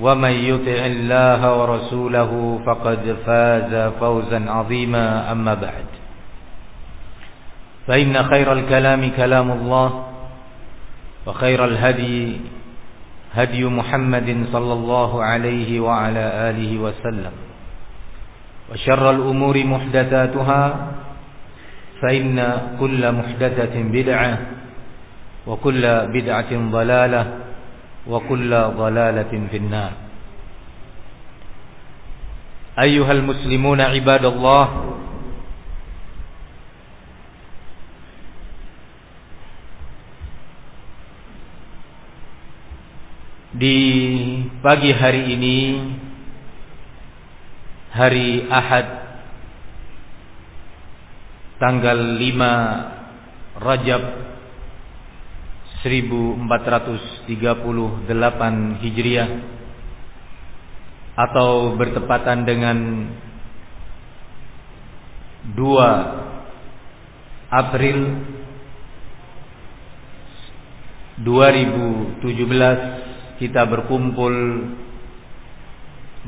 ومن يطع الله ورسوله فقد فاز فوزا عظيما أما بعد. فإن خير الكلام كلام الله وخير الهدي هدي محمد صلى الله عليه وعلى آله وسلم. وشر الأمور محدثاتها فإن كل محدثة بدعة وكل بدعة ضلالة وكل ضلالة في النار أيها المسلمون عباد الله Di pagi hari ini Hari Ahad Tanggal 5 Rajab 1438 Hijriah Atau bertepatan dengan 2 April 2017 kita berkumpul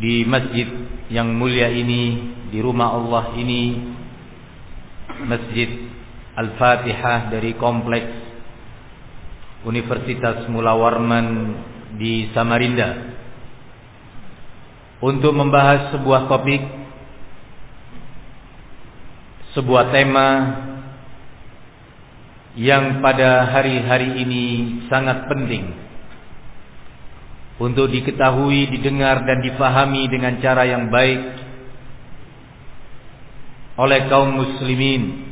di masjid yang mulia ini, di rumah Allah ini, Masjid Al-Fatihah dari kompleks Universitas Mula Warman di Samarinda. Untuk membahas sebuah topik sebuah tema yang pada hari-hari ini sangat penting untuk diketahui, didengar dan difahami dengan cara yang baik oleh kaum muslimin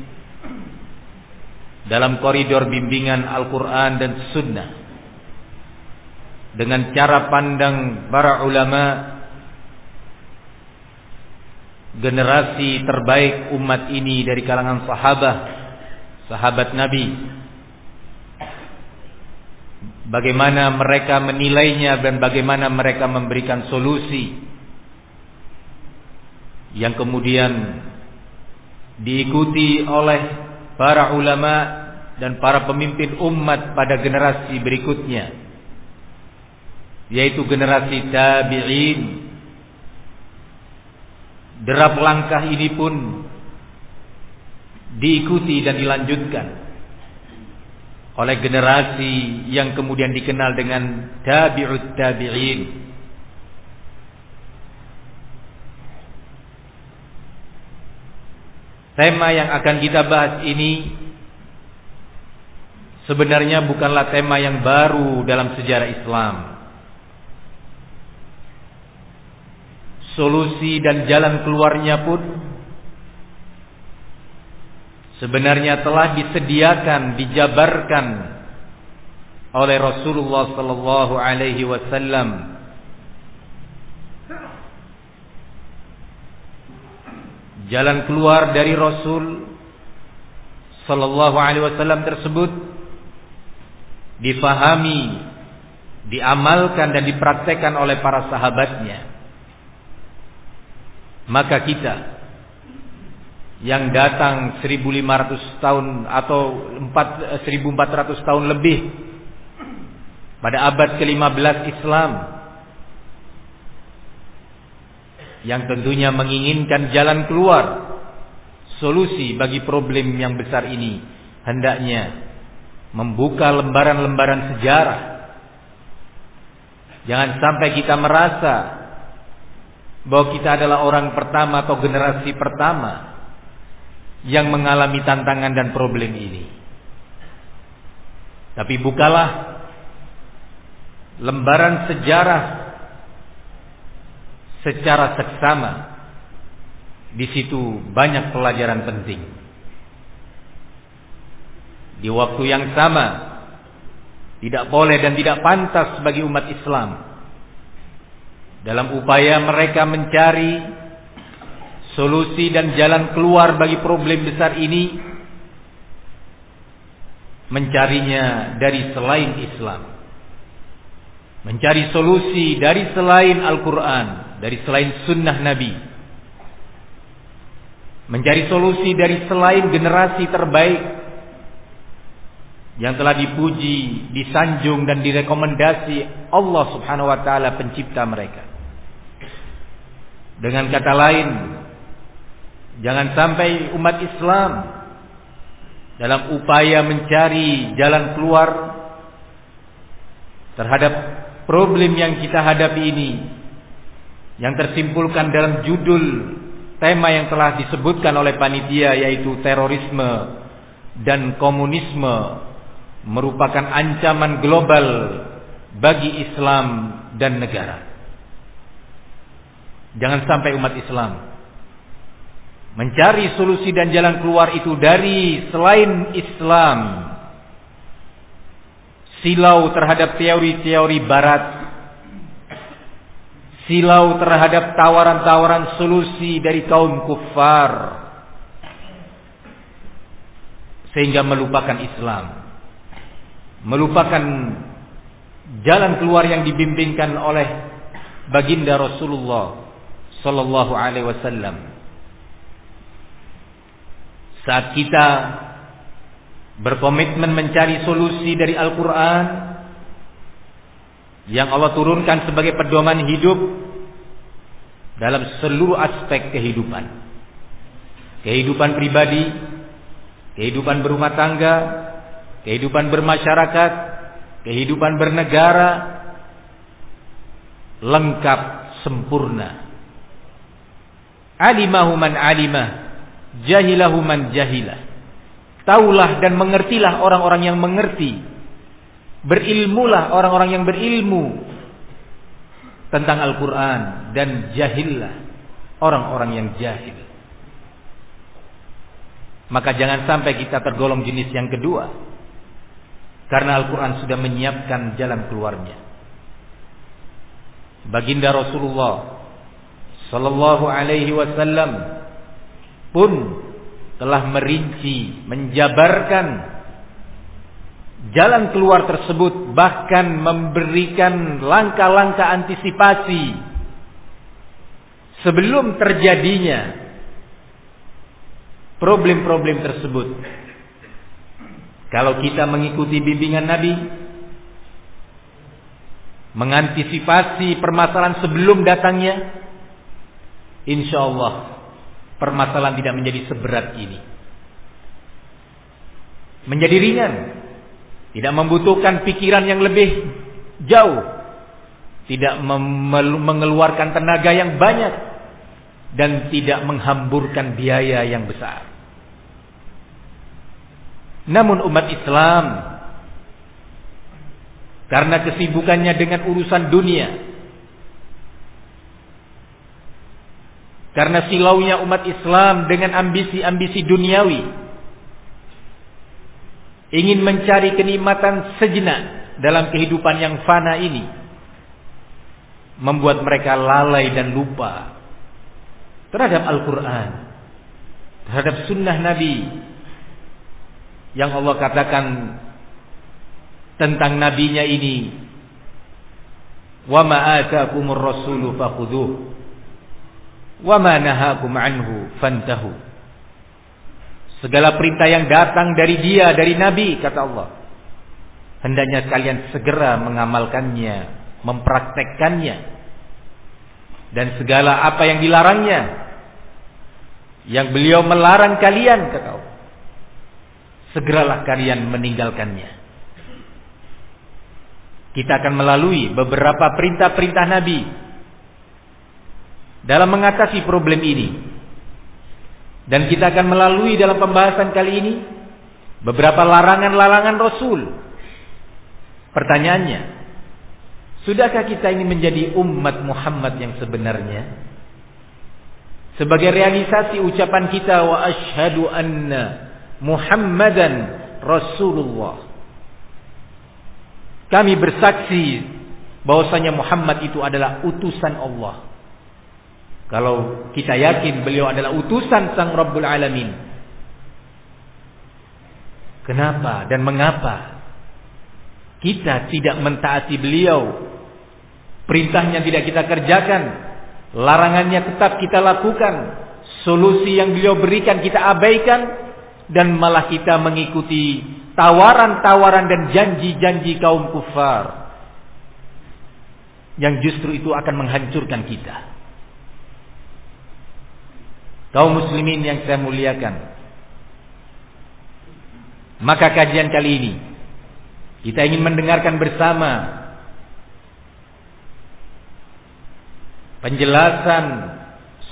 dalam koridor bimbingan Al-Quran dan Sunnah. Dengan cara pandang para ulama generasi terbaik umat ini dari kalangan sahabat sahabat Nabi. Bagaimana mereka menilainya dan bagaimana mereka memberikan solusi. Yang kemudian diikuti oleh para ulama dan para pemimpin umat pada generasi berikutnya yaitu generasi tabi'in derap langkah ini pun diikuti dan dilanjutkan oleh generasi yang kemudian dikenal dengan tabi'ut tabi'in. Tema yang akan kita bahas ini sebenarnya bukanlah tema yang baru dalam sejarah Islam. Solusi dan jalan keluarnya pun sebenarnya telah disediakan, dijabarkan oleh Rasulullah sallallahu alaihi wasallam. Jalan keluar dari Rasul sallallahu alaihi wasallam tersebut difahami, diamalkan dan dipraktekkan oleh para sahabatnya. Maka kita yang datang 1500 tahun atau 4, 1400 tahun lebih pada abad ke-15 Islam yang tentunya menginginkan jalan keluar solusi bagi problem yang besar ini hendaknya membuka lembaran-lembaran sejarah jangan sampai kita merasa bahwa kita adalah orang pertama atau generasi pertama yang mengalami tantangan dan problem ini. Tapi bukalah lembaran sejarah secara seksama. Di situ banyak pelajaran penting. Di waktu yang sama tidak boleh dan tidak pantas bagi umat Islam dalam upaya mereka mencari solusi dan jalan keluar bagi problem besar ini mencarinya dari selain Islam. Mencari solusi dari selain Al-Quran, dari selain sunnah Nabi. Mencari solusi dari selain generasi terbaik yang telah dipuji, disanjung dan direkomendasi Allah Subhanahu wa taala pencipta mereka. Dengan kata lain, Jangan sampai umat Islam dalam upaya mencari jalan keluar terhadap problem yang kita hadapi ini yang tersimpulkan dalam judul tema yang telah disebutkan oleh panitia yaitu terorisme dan komunisme merupakan ancaman global bagi Islam dan negara. Jangan sampai umat Islam mencari solusi dan jalan keluar itu dari selain Islam silau terhadap teori-teori barat silau terhadap tawaran-tawaran solusi dari kaum kufar. Sehingga melupakan Islam. Melupakan jalan keluar yang dibimbingkan oleh baginda Rasulullah sallallahu alaihi wasallam. Saat kita berkomitmen mencari solusi dari Al-Quran yang Allah turunkan sebagai pedoman hidup dalam seluruh aspek kehidupan. Kehidupan pribadi, kehidupan berumah tangga, kehidupan bermasyarakat, kehidupan bernegara lengkap sempurna. Alimahu man alimah jahilahu man jahilah. Taulah dan mengertilah orang-orang yang mengerti. Berilmulah orang-orang yang berilmu tentang Al-Quran dan jahillah orang-orang yang jahil. Maka jangan sampai kita tergolong jenis yang kedua. Karena Al-Quran sudah menyiapkan jalan keluarnya. Baginda Rasulullah Sallallahu alaihi wasallam pun telah merinci, menjabarkan jalan keluar tersebut bahkan memberikan langkah-langkah antisipasi sebelum terjadinya problem-problem tersebut. Kalau kita mengikuti bimbingan Nabi, mengantisipasi permasalahan sebelum datangnya, insya Allah permasalahan tidak menjadi seberat ini. Menjadi ringan. Tidak membutuhkan pikiran yang lebih jauh. Tidak mengeluarkan tenaga yang banyak. Dan tidak menghamburkan biaya yang besar. Namun umat Islam karena kesibukannya dengan urusan dunia Karena silaunya umat Islam dengan ambisi-ambisi duniawi. Ingin mencari kenikmatan sejenak dalam kehidupan yang fana ini. Membuat mereka lalai dan lupa terhadap Al-Quran. Terhadap sunnah Nabi. Yang Allah katakan tentang nabinya ini. Wa ma'atakumur rasulu fakhuduh wa ma nahakum anhu fantahu. Segala perintah yang datang dari dia, dari Nabi, kata Allah. Hendaknya kalian segera mengamalkannya, mempraktekkannya. Dan segala apa yang dilarangnya. Yang beliau melarang kalian, kata Allah. Segeralah kalian meninggalkannya. Kita akan melalui beberapa perintah-perintah Nabi dalam mengatasi problem ini. Dan kita akan melalui dalam pembahasan kali ini beberapa larangan-larangan Rasul. Pertanyaannya, sudahkah kita ini menjadi umat Muhammad yang sebenarnya? Sebagai realisasi ucapan kita wa asyhadu anna Muhammadan Rasulullah. Kami bersaksi bahwasanya Muhammad itu adalah utusan Allah. Kalau kita yakin beliau adalah utusan Sang Rabbul Alamin. Kenapa dan mengapa kita tidak mentaati beliau? Perintahnya tidak kita kerjakan, larangannya tetap kita lakukan, solusi yang beliau berikan kita abaikan dan malah kita mengikuti tawaran-tawaran dan janji-janji kaum kufar yang justru itu akan menghancurkan kita. Kaum muslimin yang saya muliakan. Maka kajian kali ini kita ingin mendengarkan bersama penjelasan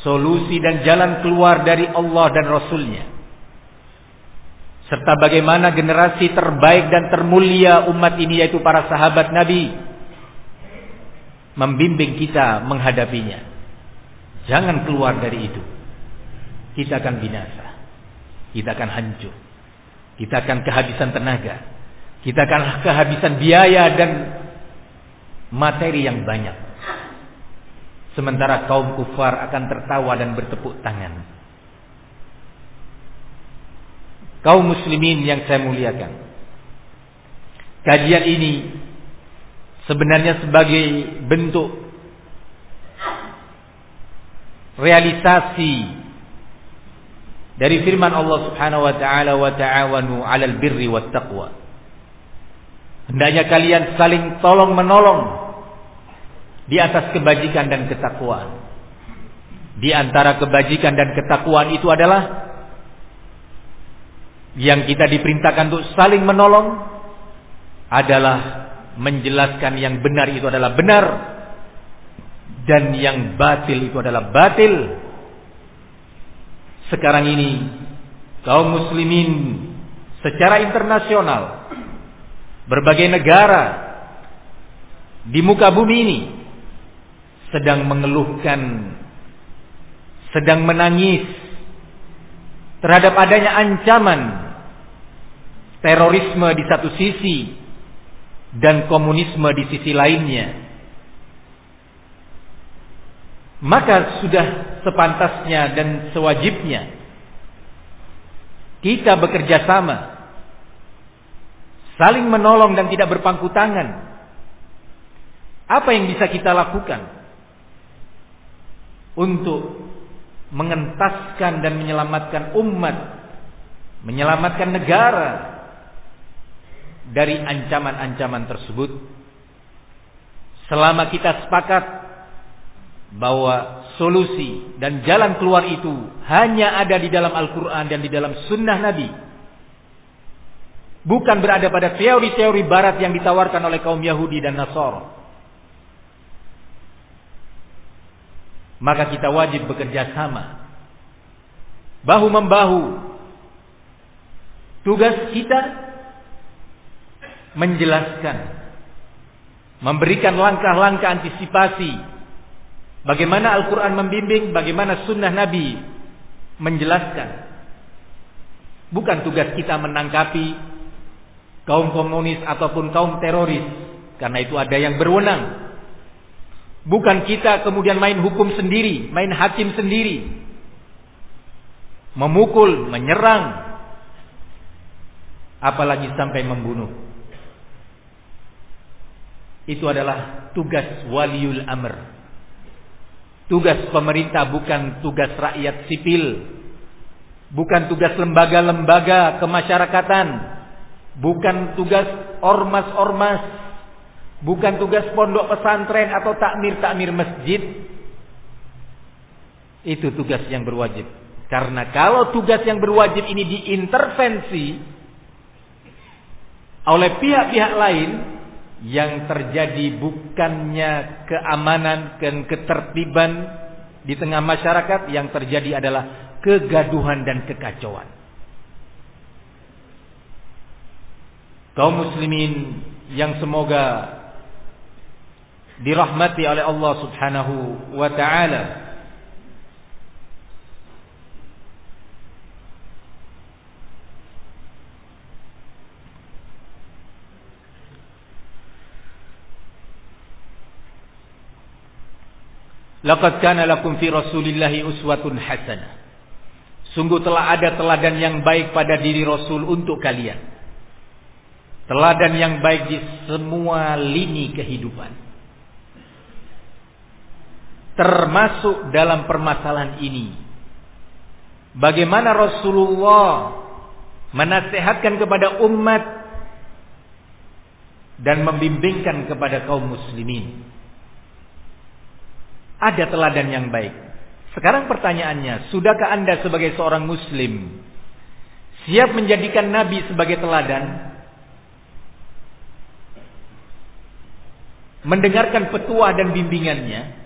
solusi dan jalan keluar dari Allah dan Rasulnya serta bagaimana generasi terbaik dan termulia umat ini yaitu para sahabat Nabi membimbing kita menghadapinya. Jangan keluar dari itu. Kita akan binasa. Kita akan hancur. Kita akan kehabisan tenaga. Kita akan kehabisan biaya dan materi yang banyak. Sementara kaum kufar akan tertawa dan bertepuk tangan kaum muslimin yang saya muliakan. Kajian ini sebenarnya sebagai bentuk realisasi dari firman Allah Subhanahu wa taala wa ta'awanu 'alal birri wat taqwa. Hendaknya kalian saling tolong menolong di atas kebajikan dan ketakwaan. Di antara kebajikan dan ketakwaan itu adalah yang kita diperintahkan untuk saling menolong adalah menjelaskan yang benar itu adalah benar dan yang batil itu adalah batil. Sekarang ini kaum muslimin secara internasional berbagai negara di muka bumi ini sedang mengeluhkan sedang menangis terhadap adanya ancaman terorisme di satu sisi dan komunisme di sisi lainnya. Maka sudah sepantasnya dan sewajibnya kita bekerja sama, saling menolong dan tidak berpangku tangan. Apa yang bisa kita lakukan untuk mengentaskan dan menyelamatkan umat, menyelamatkan negara dari ancaman-ancaman tersebut. Selama kita sepakat bahwa solusi dan jalan keluar itu hanya ada di dalam Al-Quran dan di dalam Sunnah Nabi. Bukan berada pada teori-teori barat yang ditawarkan oleh kaum Yahudi dan Nasara. maka kita wajib bekerja sama. Bahu membahu. Tugas kita menjelaskan, memberikan langkah-langkah antisipasi bagaimana Al-Quran membimbing, bagaimana Sunnah Nabi menjelaskan. Bukan tugas kita menangkapi kaum komunis ataupun kaum teroris, karena itu ada yang berwenang Bukan kita kemudian main hukum sendiri, main hakim sendiri. Memukul, menyerang. Apalagi sampai membunuh. Itu adalah tugas waliul amr. Tugas pemerintah bukan tugas rakyat sipil. bukan tugas lembaga-lembaga kemasyarakatan, bukan tugas ormas-ormas, bukan tugas pondok pesantren atau takmir-takmir masjid. Itu tugas yang berwajib. Karena kalau tugas yang berwajib ini diintervensi oleh pihak-pihak lain, yang terjadi bukannya keamanan dan ketertiban di tengah masyarakat, yang terjadi adalah kegaduhan dan kekacauan. Kaum muslimin yang semoga dirahmati oleh Allah Subhanahu wa taala Laqad kana lakum fi Rasulillahi uswatun hasanah. Sungguh telah ada teladan yang baik pada diri Rasul untuk kalian. Teladan yang baik di semua lini kehidupan. Termasuk dalam permasalahan ini. Bagaimana Rasulullah menasehatkan kepada umat dan membimbingkan kepada kaum muslimin. Ada teladan yang baik. Sekarang pertanyaannya, sudahkah Anda sebagai seorang muslim siap menjadikan nabi sebagai teladan? Mendengarkan petua dan bimbingannya?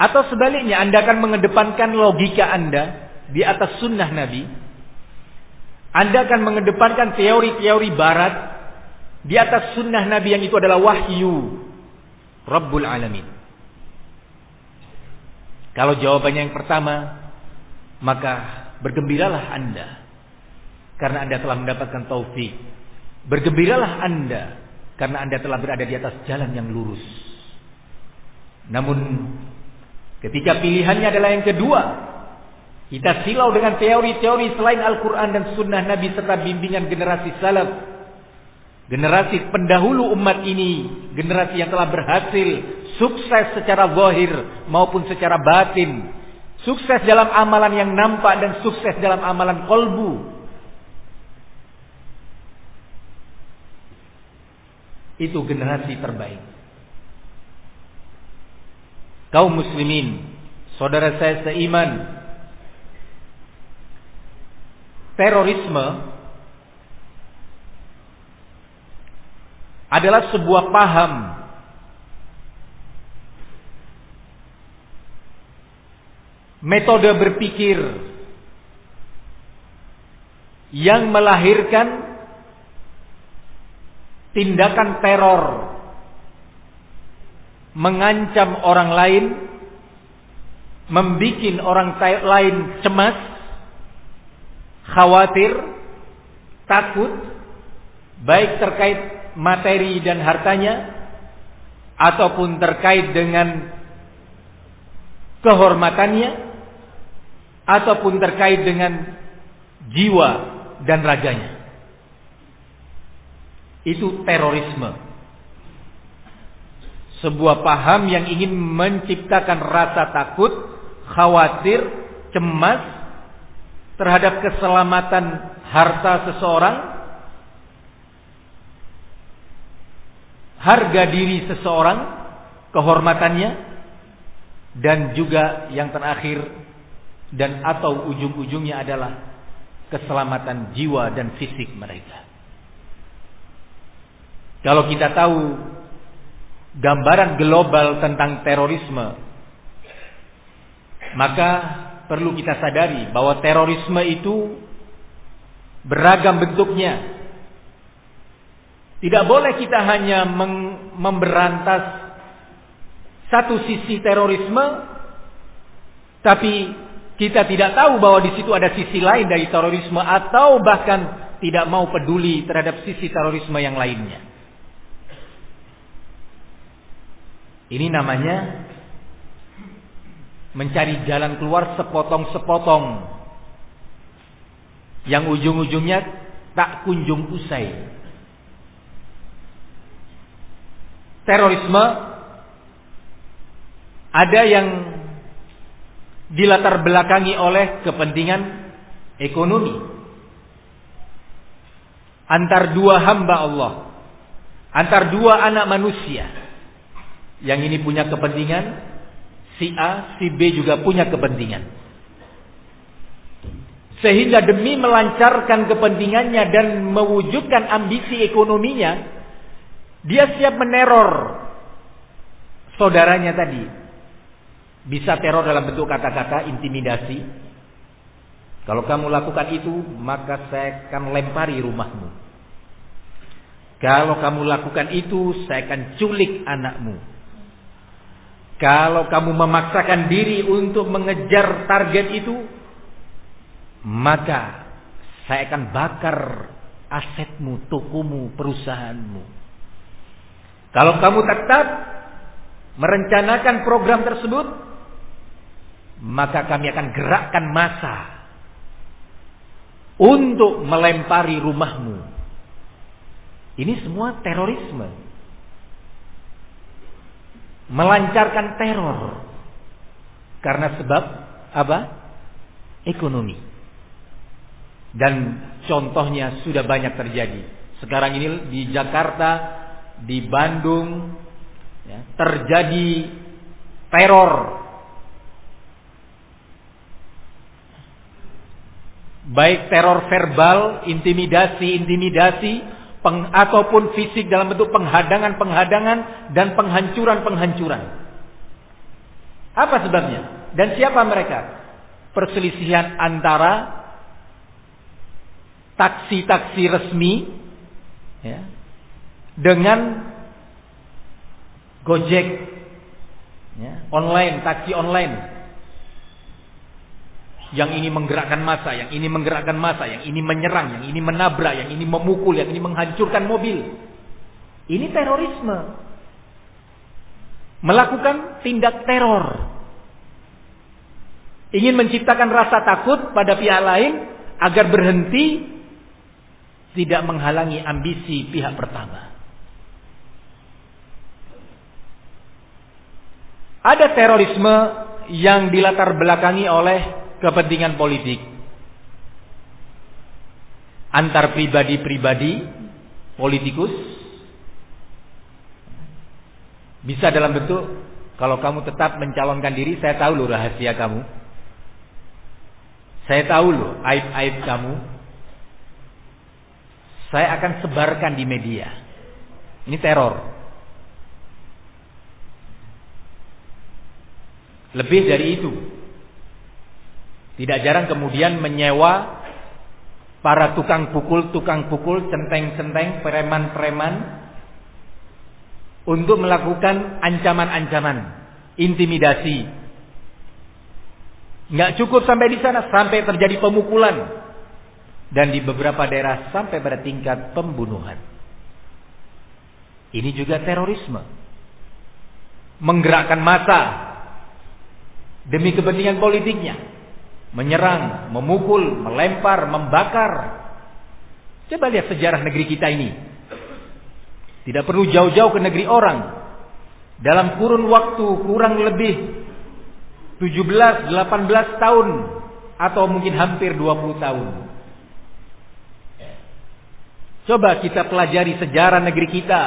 Atau sebaliknya Anda akan mengedepankan logika Anda di atas sunnah Nabi? Anda akan mengedepankan teori-teori barat di atas sunnah Nabi yang itu adalah wahyu Rabbul Alamin. Kalau jawabannya yang pertama, maka bergembiralah Anda. Karena Anda telah mendapatkan taufik. Bergembiralah Anda. Karena Anda telah berada di atas jalan yang lurus. Namun, ketika pilihannya adalah yang kedua, kita silau dengan teori-teori selain Al-Quran dan Sunnah Nabi serta bimbingan generasi salaf Generasi pendahulu umat ini, generasi yang telah berhasil sukses secara zahir maupun secara batin, sukses dalam amalan yang nampak dan sukses dalam amalan kolbu. Itu generasi terbaik. Kaum muslimin, saudara saya seiman, terorisme adalah sebuah paham. Metode berpikir yang melahirkan tindakan teror mengancam orang lain membikin orang lain cemas khawatir takut baik terkait materi dan hartanya ataupun terkait dengan kehormatannya ataupun terkait dengan jiwa dan raganya. Itu terorisme. Sebuah paham yang ingin menciptakan rasa takut, khawatir, cemas terhadap keselamatan harta seseorang harga diri seseorang, kehormatannya, dan juga yang terakhir dan atau ujung-ujungnya adalah keselamatan jiwa dan fisik mereka. Kalau kita tahu gambaran global tentang terorisme, maka perlu kita sadari bahwa terorisme itu beragam bentuknya tidak boleh kita hanya memberantas satu sisi terorisme, tapi kita tidak tahu bahwa di situ ada sisi lain dari terorisme atau bahkan tidak mau peduli terhadap sisi terorisme yang lainnya. Ini namanya mencari jalan keluar sepotong-sepotong yang ujung-ujungnya tak kunjung usai. Terorisme ada yang dilatar belakangi oleh kepentingan ekonomi antar dua hamba Allah, antar dua anak manusia. Yang ini punya kepentingan, si A, si B juga punya kepentingan. Sehingga demi melancarkan kepentingannya dan mewujudkan ambisi ekonominya, dia siap meneror saudaranya tadi. Bisa teror dalam bentuk kata-kata intimidasi. Kalau kamu lakukan itu, maka saya akan lempari rumahmu. Kalau kamu lakukan itu, saya akan culik anakmu. Kalau kamu memaksakan diri untuk mengejar target itu, maka saya akan bakar asetmu, tokomu, perusahaanmu. Kalau kamu tetap merencanakan program tersebut, maka kami akan gerakkan masa untuk melempari rumahmu. Ini semua terorisme. Melancarkan teror. Karena sebab apa? Ekonomi. Dan contohnya sudah banyak terjadi. Sekarang ini di Jakarta, di Bandung, ya, terjadi teror. Baik teror verbal, intimidasi-intimidasi, ataupun fisik dalam bentuk penghadangan-penghadangan dan penghancuran-penghancuran. Apa sebabnya? Dan siapa mereka? Perselisihan antara taksi-taksi resmi ya, dengan Gojek ya, online, taksi online. Yang ini menggerakkan masa, yang ini menggerakkan masa, yang ini menyerang, yang ini menabrak, yang ini memukul, yang ini menghancurkan mobil. Ini terorisme. Melakukan tindak teror. Ingin menciptakan rasa takut pada pihak lain agar berhenti tidak menghalangi ambisi pihak pertama. Ada terorisme yang dilatar belakangi oleh kepentingan politik. Antar pribadi-pribadi, politikus. Bisa dalam bentuk, kalau kamu tetap mencalonkan diri, saya tahu loh rahasia kamu. Saya tahu loh aib-aib kamu. Saya akan sebarkan di media. Ini teror. Lebih dari itu. Tidak jarang kemudian menyewa para tukang pukul-tukang pukul, centeng-centeng, preman-preman untuk melakukan ancaman-ancaman, intimidasi. Nggak cukup sampai di sana, sampai terjadi pemukulan, dan di beberapa daerah sampai pada tingkat pembunuhan. Ini juga terorisme. Menggerakkan massa demi kepentingan politiknya. Menyerang, memukul, melempar, membakar. Coba lihat sejarah negeri kita ini. Tidak perlu jauh-jauh ke negeri orang. Dalam kurun waktu kurang lebih 17, 18 tahun atau mungkin hampir 20 tahun Coba kita pelajari sejarah negeri kita.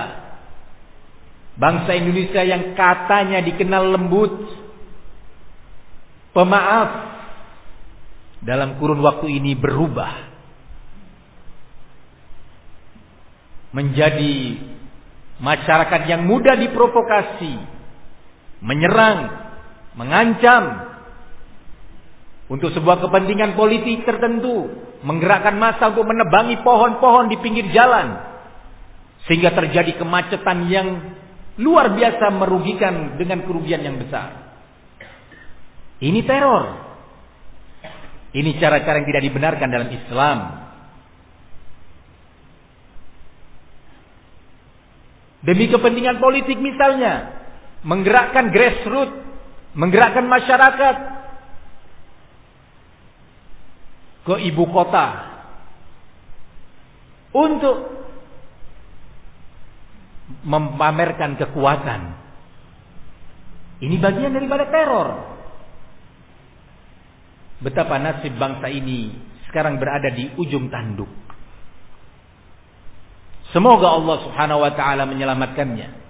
Bangsa Indonesia yang katanya dikenal lembut, pemaaf, dalam kurun waktu ini berubah. Menjadi masyarakat yang mudah diprovokasi, menyerang, mengancam, untuk sebuah kepentingan politik tertentu, menggerakkan massa untuk menebangi pohon-pohon di pinggir jalan sehingga terjadi kemacetan yang luar biasa merugikan dengan kerugian yang besar. Ini teror. Ini cara-cara yang tidak dibenarkan dalam Islam. Demi kepentingan politik misalnya, menggerakkan grassroots, menggerakkan masyarakat ke ibu kota untuk memamerkan kekuatan. Ini bagian daripada teror. Betapa nasib bangsa ini sekarang berada di ujung tanduk. Semoga Allah Subhanahu wa taala menyelamatkannya.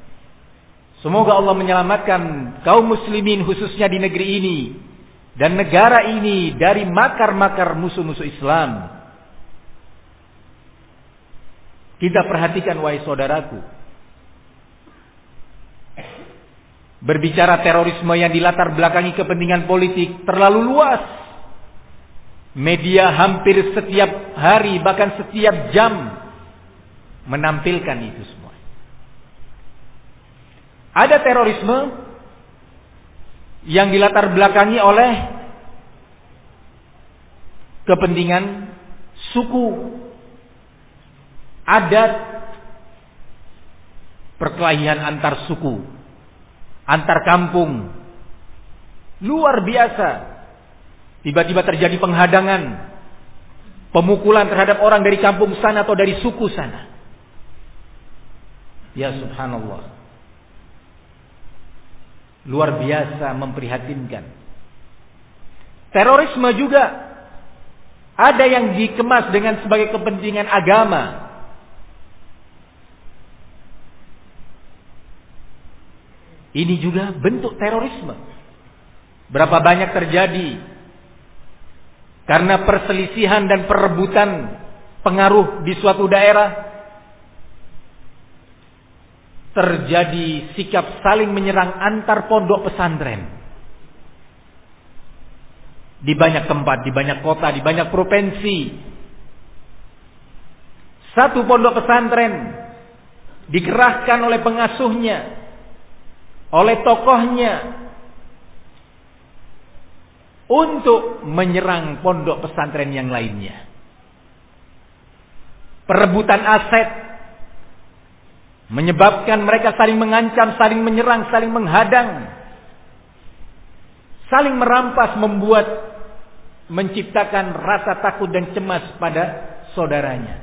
Semoga Allah menyelamatkan kaum muslimin khususnya di negeri ini dan negara ini dari makar-makar musuh-musuh Islam. Kita perhatikan wahai saudaraku. Berbicara terorisme yang dilatar belakangi kepentingan politik terlalu luas. Media hampir setiap hari bahkan setiap jam menampilkan itu semua. Ada terorisme yang dilatar belakangi oleh kepentingan suku, adat, perkelahian antar suku, antar kampung. Luar biasa. Tiba-tiba terjadi penghadangan, pemukulan terhadap orang dari kampung sana atau dari suku sana. Ya subhanallah. Luar biasa memprihatinkan. Terorisme juga ada yang dikemas dengan sebagai kepentingan agama. Ini juga bentuk terorisme. Berapa banyak terjadi karena perselisihan dan perebutan pengaruh di suatu daerah terjadi sikap saling menyerang antar pondok pesantren. Di banyak tempat, di banyak kota, di banyak provinsi. Satu pondok pesantren dikerahkan oleh pengasuhnya, oleh tokohnya untuk menyerang pondok pesantren yang lainnya. Perebutan aset Menyebabkan mereka saling mengancam, saling menyerang, saling menghadang. Saling merampas membuat menciptakan rasa takut dan cemas pada saudaranya.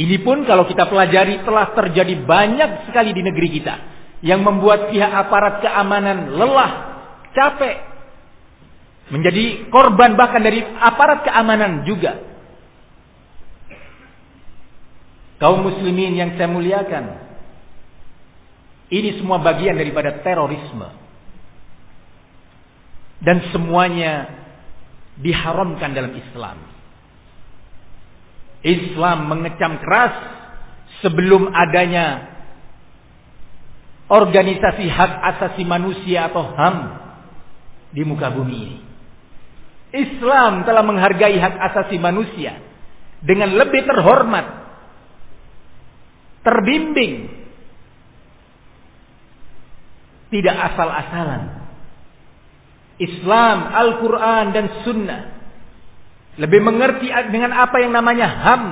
Ini pun kalau kita pelajari telah terjadi banyak sekali di negeri kita yang membuat pihak aparat keamanan lelah, capek, menjadi korban bahkan dari aparat keamanan juga Kaum muslimin yang saya muliakan. Ini semua bagian daripada terorisme. Dan semuanya diharamkan dalam Islam. Islam mengecam keras sebelum adanya organisasi hak asasi manusia atau HAM di muka bumi ini. Islam telah menghargai hak asasi manusia dengan lebih terhormat terbimbing. Tidak asal-asalan. Islam, Al-Quran dan Sunnah. Lebih mengerti dengan apa yang namanya HAM.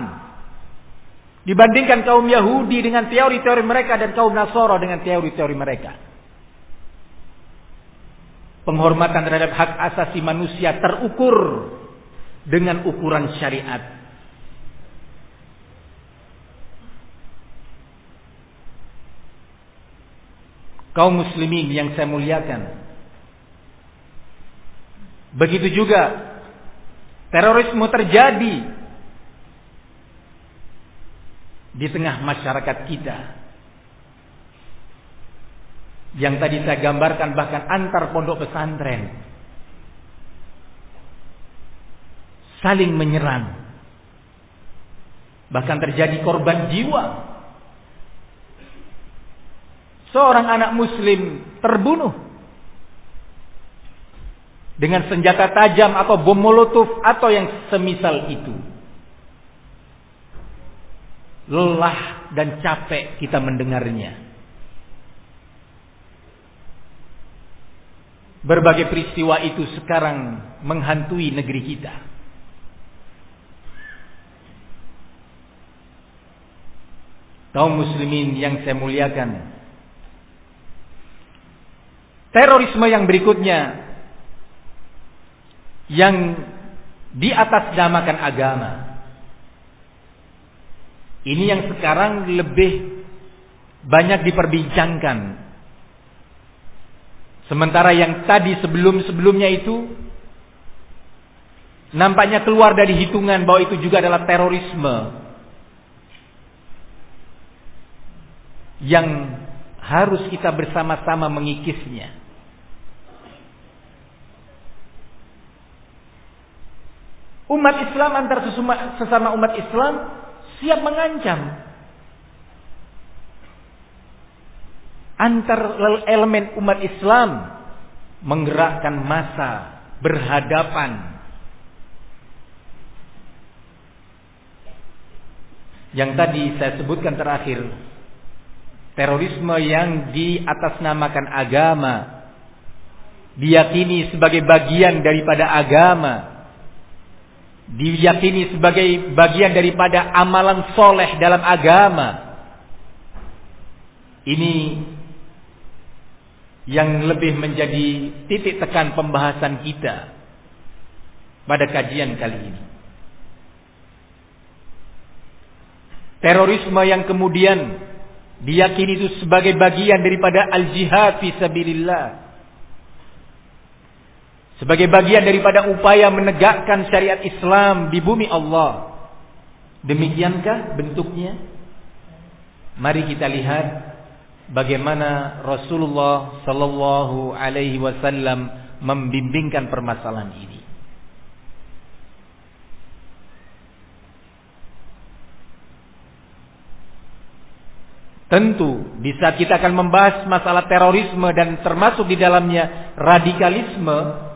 Dibandingkan kaum Yahudi dengan teori-teori mereka dan kaum Nasoro dengan teori-teori mereka. Penghormatan terhadap hak asasi manusia terukur dengan ukuran syariat. kaum muslimin yang saya muliakan. Begitu juga terorisme terjadi di tengah masyarakat kita. Yang tadi saya gambarkan bahkan antar pondok pesantren saling menyerang. Bahkan terjadi korban jiwa seorang anak muslim terbunuh dengan senjata tajam atau bom molotov atau yang semisal itu. Lelah dan capek kita mendengarnya. Berbagai peristiwa itu sekarang menghantui negeri kita. Kaum muslimin yang saya muliakan, Terorisme yang berikutnya yang di atas namakan agama. Ini yang sekarang lebih banyak diperbincangkan. Sementara yang tadi sebelum-sebelumnya itu nampaknya keluar dari hitungan bahwa itu juga adalah terorisme yang harus kita bersama-sama mengikisnya. Umat Islam antar sesama umat Islam siap mengancam. Antar elemen umat Islam menggerakkan masa berhadapan. Yang tadi saya sebutkan terakhir, terorisme yang diatasnamakan agama, diyakini sebagai bagian daripada agama, diyakini sebagai bagian daripada amalan soleh dalam agama. Ini yang lebih menjadi titik tekan pembahasan kita pada kajian kali ini. Terorisme yang kemudian diyakini itu sebagai bagian daripada al-jihad fi sabilillah sebagai bagian daripada upaya menegakkan syariat Islam di bumi Allah. Demikiankah bentuknya? Mari kita lihat bagaimana Rasulullah sallallahu alaihi wasallam membimbingkan permasalahan ini. Tentu bisa kita akan membahas masalah terorisme dan termasuk di dalamnya radikalisme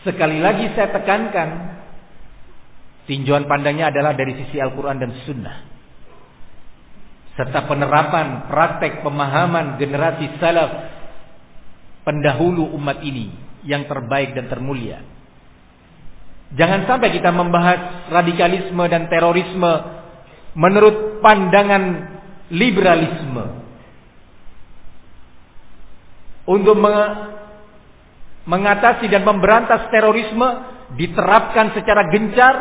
Sekali lagi saya tekankan, tinjauan pandangnya adalah dari sisi Al-Quran dan Sunnah. Serta penerapan praktek pemahaman generasi salaf pendahulu umat ini yang terbaik dan termulia. Jangan sampai kita membahas radikalisme dan terorisme menurut pandangan liberalisme. Untuk mengatasi dan memberantas terorisme diterapkan secara gencar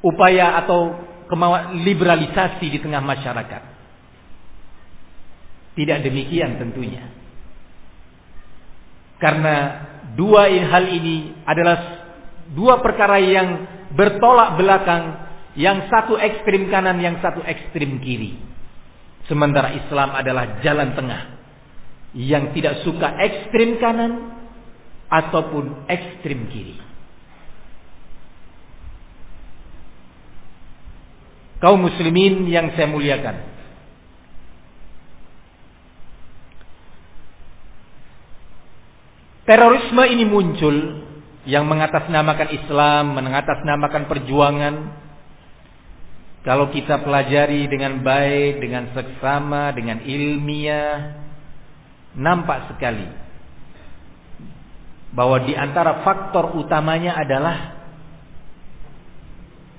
upaya atau kemauan liberalisasi di tengah masyarakat. Tidak demikian tentunya. Karena dua hal ini adalah dua perkara yang bertolak belakang, yang satu ekstrim kanan, yang satu ekstrim kiri. Sementara Islam adalah jalan tengah yang tidak suka ekstrim kanan ataupun ekstrim kiri. Kaum muslimin yang saya muliakan. Terorisme ini muncul yang mengatasnamakan Islam, mengatasnamakan perjuangan. Kalau kita pelajari dengan baik, dengan seksama, dengan ilmiah, nampak sekali bahwa di antara faktor utamanya adalah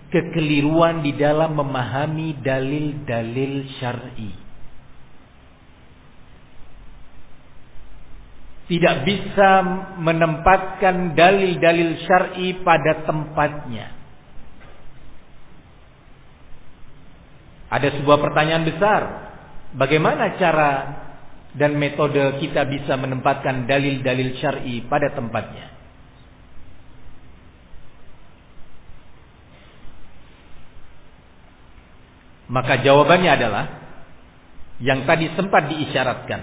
kekeliruan di dalam memahami dalil-dalil syar'i. Tidak bisa menempatkan dalil-dalil syar'i pada tempatnya. Ada sebuah pertanyaan besar. Bagaimana cara dan metode kita bisa menempatkan dalil-dalil syar'i pada tempatnya. Maka jawabannya adalah yang tadi sempat diisyaratkan.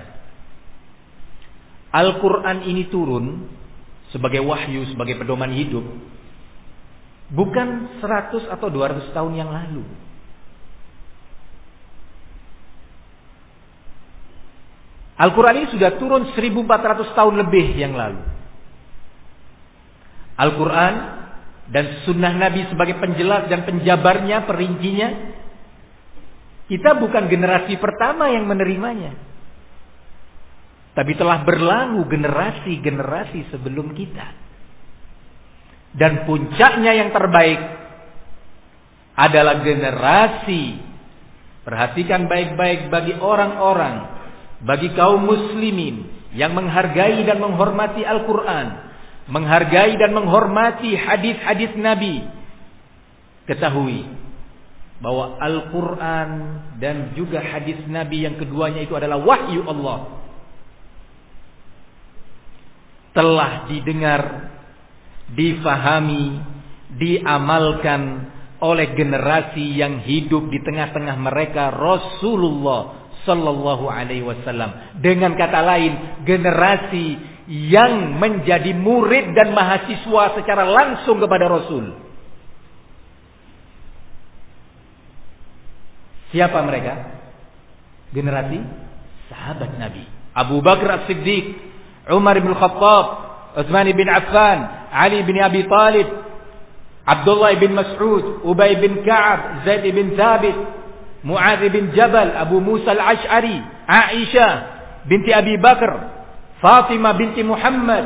Al-Quran ini turun sebagai wahyu, sebagai pedoman hidup. Bukan 100 atau 200 tahun yang lalu. Al-Quran ini sudah turun 1400 tahun lebih yang lalu. Al-Quran dan sunnah Nabi sebagai penjelas dan penjabarnya, perincinya. Kita bukan generasi pertama yang menerimanya. Tapi telah berlalu generasi-generasi sebelum kita. Dan puncaknya yang terbaik adalah generasi. Perhatikan baik-baik bagi orang-orang bagi kaum muslimin yang menghargai dan menghormati Al-Quran, menghargai dan menghormati hadis-hadis Nabi, ketahui bahwa Al-Quran dan juga hadis Nabi yang keduanya itu adalah wahyu Allah. Telah didengar difahami, diamalkan oleh generasi yang hidup di tengah-tengah mereka Rasulullah sallallahu alaihi wasallam. Dengan kata lain, generasi yang menjadi murid dan mahasiswa secara langsung kepada Rasul. Siapa mereka? Generasi sahabat Nabi. Abu Bakar As-Siddiq, Umar bin Khattab, Utsman bin Affan, Ali bin Abi Talib, Abdullah bin Mas'ud, Ubay bin Ka'ab, Zaid bin Thabit, Mu'adz bin Jabal, Abu Musa al-Ash'ari, Aisyah binti Abi Bakar, Fatimah binti Muhammad,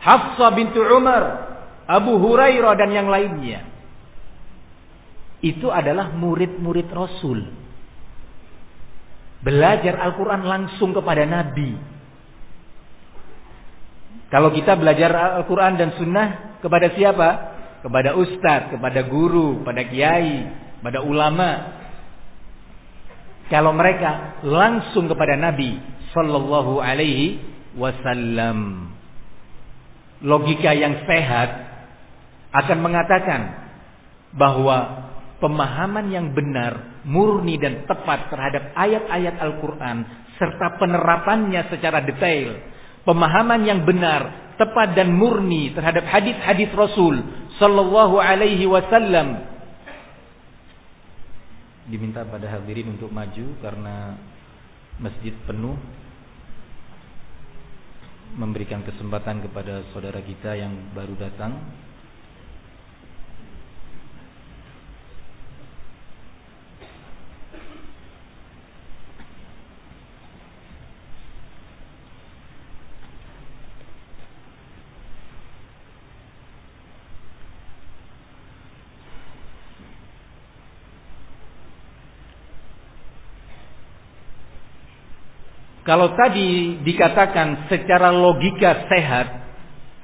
Hafsah binti Umar, Abu Hurairah dan yang lainnya. Itu adalah murid-murid Rasul. Belajar Al-Quran langsung kepada Nabi. Kalau kita belajar Al-Quran dan Sunnah kepada siapa? kepada ustadz, kepada guru, kepada kiai, kepada ulama. Kalau mereka langsung kepada Nabi Sallallahu Alaihi Wasallam, logika yang sehat akan mengatakan bahwa pemahaman yang benar, murni dan tepat terhadap ayat-ayat Al-Quran serta penerapannya secara detail, pemahaman yang benar tepat dan murni terhadap hadis-hadis Rasul sallallahu alaihi wasallam. Diminta pada hadirin untuk maju karena masjid penuh. Memberikan kesempatan kepada saudara kita yang baru datang Kalau tadi dikatakan secara logika sehat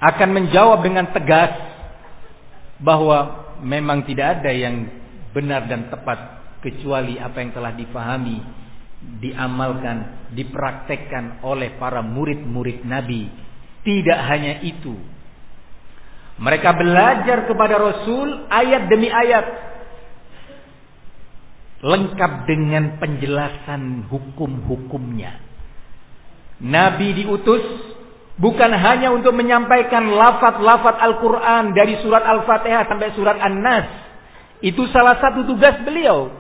akan menjawab dengan tegas bahwa memang tidak ada yang benar dan tepat kecuali apa yang telah difahami, diamalkan, dipraktekkan oleh para murid-murid Nabi. Tidak hanya itu. Mereka belajar kepada Rasul ayat demi ayat lengkap dengan penjelasan hukum-hukumnya. Nabi diutus bukan hanya untuk menyampaikan lafat-lafat Al-Quran dari surat Al-Fatihah sampai surat An-Nas. Itu salah satu tugas beliau.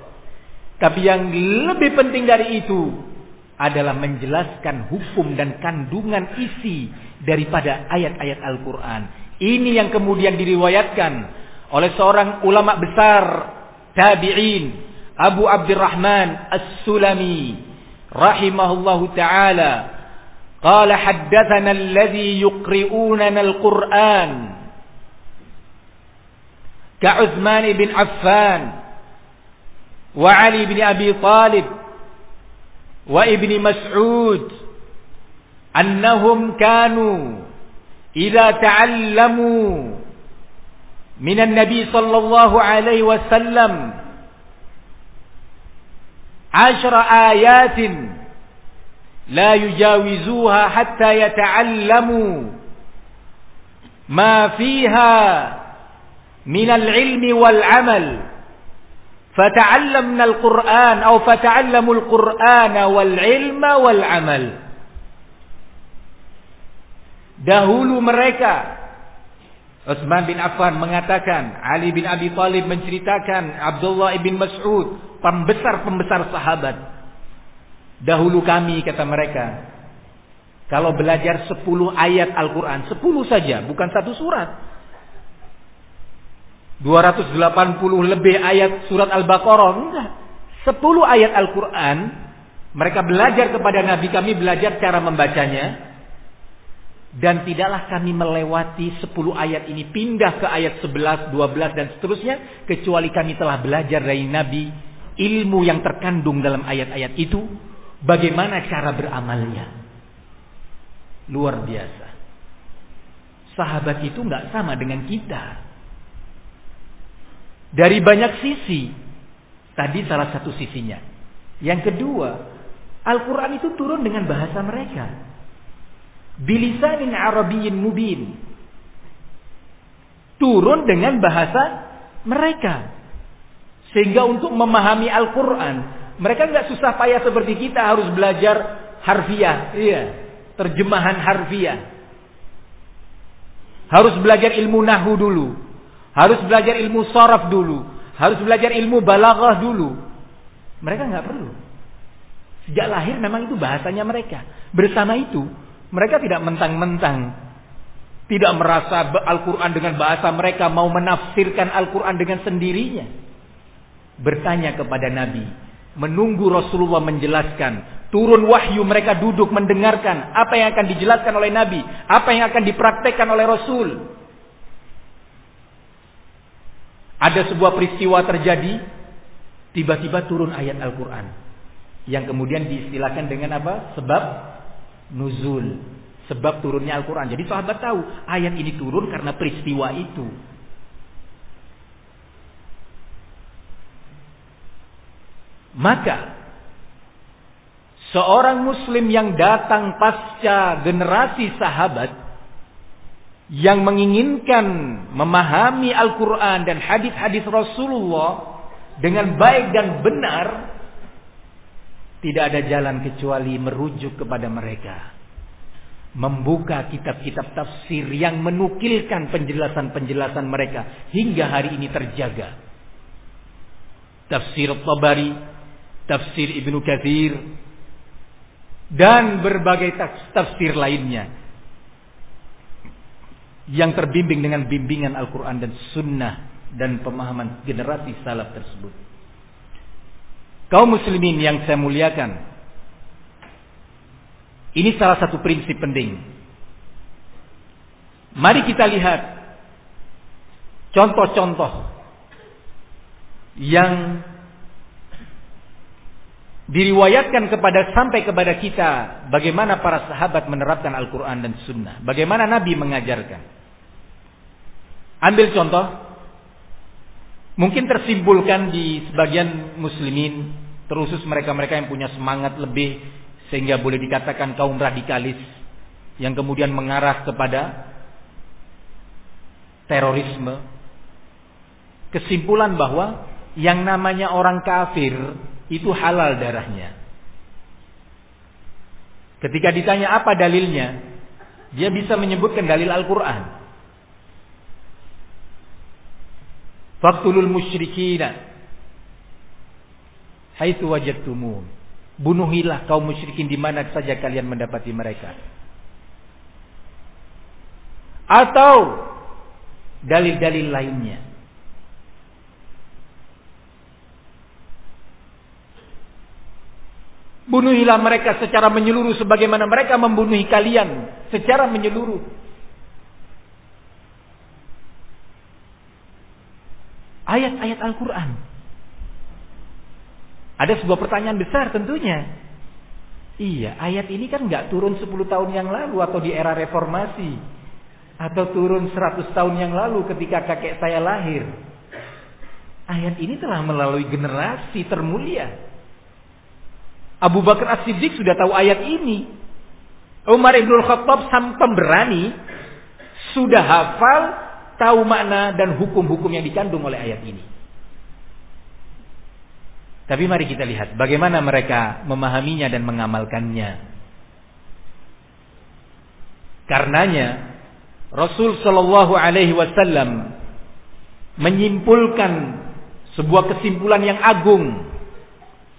Tapi yang lebih penting dari itu adalah menjelaskan hukum dan kandungan isi daripada ayat-ayat Al-Quran. Ini yang kemudian diriwayatkan oleh seorang ulama besar tabi'in Abu Abdurrahman As-Sulami rahimahullahu taala قال حدثنا الذي يقرؤوننا القرآن كعثمان بن عفان وعلي بن أبي طالب وابن مسعود أنهم كانوا إذا تعلموا من النبي صلى الله عليه وسلم عشر آيات لا يجاوزوها حتى يتعلموا ما فيها من العلم والعمل فتعلمنا القرآن أو فتعلموا القرآن والعلم والعمل dahulu mereka Utsman bin Affan mengatakan Ali bin Abi Thalib menceritakan Abdullah bin Mas'ud pembesar-pembesar sahabat Dahulu kami kata mereka kalau belajar 10 ayat Al-Quran 10 saja bukan satu surat. 280 lebih ayat surat Al-Baqarah enggak. 10 ayat Al-Quran mereka belajar kepada Nabi kami belajar cara membacanya dan tidaklah kami melewati 10 ayat ini pindah ke ayat 11, 12 dan seterusnya kecuali kami telah belajar dari Nabi ilmu yang terkandung dalam ayat-ayat itu Bagaimana cara beramalnya? Luar biasa. Sahabat itu nggak sama dengan kita. Dari banyak sisi. Tadi salah satu sisinya. Yang kedua, Al-Quran itu turun dengan bahasa mereka. Bilisanin Arabiyyin mubin. turun dengan bahasa mereka. Sehingga untuk memahami Al-Quran, mereka nggak susah payah seperti kita harus belajar harfiah, iya, terjemahan harfiah. Harus belajar ilmu nahu dulu, harus belajar ilmu soraf dulu, harus belajar ilmu balaghah dulu. Mereka nggak perlu. Sejak lahir memang itu bahasanya mereka. Bersama itu, mereka tidak mentang-mentang tidak merasa Al-Quran dengan bahasa mereka mau menafsirkan Al-Quran dengan sendirinya. Bertanya kepada Nabi. Menunggu Rasulullah menjelaskan. Turun wahyu mereka duduk mendengarkan. Apa yang akan dijelaskan oleh Nabi. Apa yang akan dipraktekkan oleh Rasul. Ada sebuah peristiwa terjadi. Tiba-tiba turun ayat Al-Quran. Yang kemudian diistilahkan dengan apa? Sebab nuzul Sebab turunnya Al-Quran. Jadi sahabat tahu ayat ini turun karena peristiwa itu. Maka seorang muslim yang datang pasca generasi sahabat yang menginginkan memahami Al-Quran dan hadis-hadis Rasulullah dengan baik dan benar tidak ada jalan kecuali merujuk kepada mereka membuka kitab-kitab tafsir yang menukilkan penjelasan-penjelasan mereka hingga hari ini terjaga. Tafsir Tabari, tafsir Ibnu Katsir dan berbagai tafsir lainnya yang terbimbing dengan bimbingan Al-Qur'an dan Sunnah dan pemahaman generasi salaf tersebut. Kaum muslimin yang saya muliakan, ini salah satu prinsip penting. Mari kita lihat contoh-contoh yang diriwayatkan kepada sampai kepada kita bagaimana para sahabat menerapkan Al-Quran dan Sunnah, bagaimana Nabi mengajarkan. Ambil contoh, mungkin tersimpulkan di sebagian muslimin, terusus mereka-mereka yang punya semangat lebih sehingga boleh dikatakan kaum radikalis yang kemudian mengarah kepada terorisme. Kesimpulan bahwa yang namanya orang kafir itu halal darahnya. Ketika ditanya apa dalilnya, dia bisa menyebutkan dalil Al-Quran. Faktulul musyrikina haitsu wajadtumuhum Bunuhilah kaum musyrikin di mana saja kalian mendapati mereka. Atau dalil-dalil lainnya. Bunuhilah mereka secara menyeluruh sebagaimana mereka membunuhi kalian secara menyeluruh. Ayat-ayat Al-Quran ada sebuah pertanyaan besar tentunya. Iya, ayat ini kan nggak turun 10 tahun yang lalu atau di era reformasi. Atau turun 100 tahun yang lalu ketika kakek saya lahir. Ayat ini telah melalui generasi termulia. Abu Bakar As-Siddiq sudah tahu ayat ini. Umar Ibn Khattab sang pemberani sudah hafal tahu makna dan hukum-hukum yang dikandung oleh ayat ini. Tapi mari kita lihat bagaimana mereka memahaminya dan mengamalkannya. Karenanya Rasul Shallallahu Alaihi Wasallam menyimpulkan sebuah kesimpulan yang agung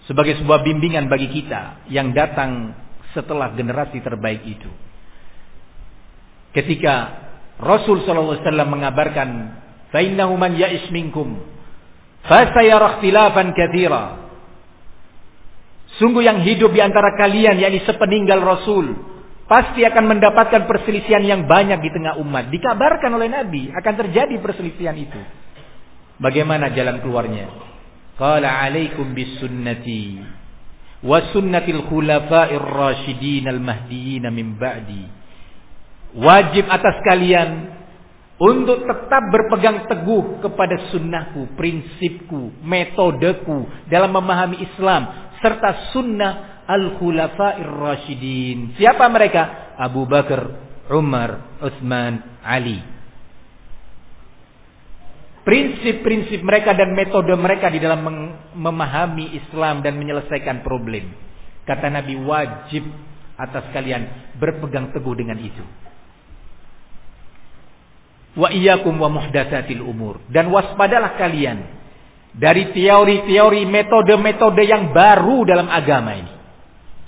sebagai sebuah bimbingan bagi kita yang datang setelah generasi terbaik itu. Ketika Rasul Shallallahu Alaihi Wasallam mengabarkan, "Fainnahu man ya'is minkum Fasayara ikhtilafan katsira. Sungguh yang hidup di antara kalian yakni sepeninggal Rasul pasti akan mendapatkan perselisihan yang banyak di tengah umat. Dikabarkan oleh Nabi akan terjadi perselisihan itu. Bagaimana jalan keluarnya? Qala alaikum bis sunnati wa sunnatil khulafa'ir rasyidin al mahdiyyin min ba'di. Wajib atas kalian untuk tetap berpegang teguh kepada sunnahku, prinsipku, metodeku dalam memahami Islam serta sunnah al-khulafa'ir rasyidin. Siapa mereka? Abu Bakar, Umar, Utsman, Ali. Prinsip-prinsip mereka dan metode mereka di dalam memahami Islam dan menyelesaikan problem. Kata Nabi wajib atas kalian berpegang teguh dengan itu. Wa iyyakum wa muhdatsatil umur dan waspadalah kalian dari teori-teori metode-metode yang baru dalam agama ini.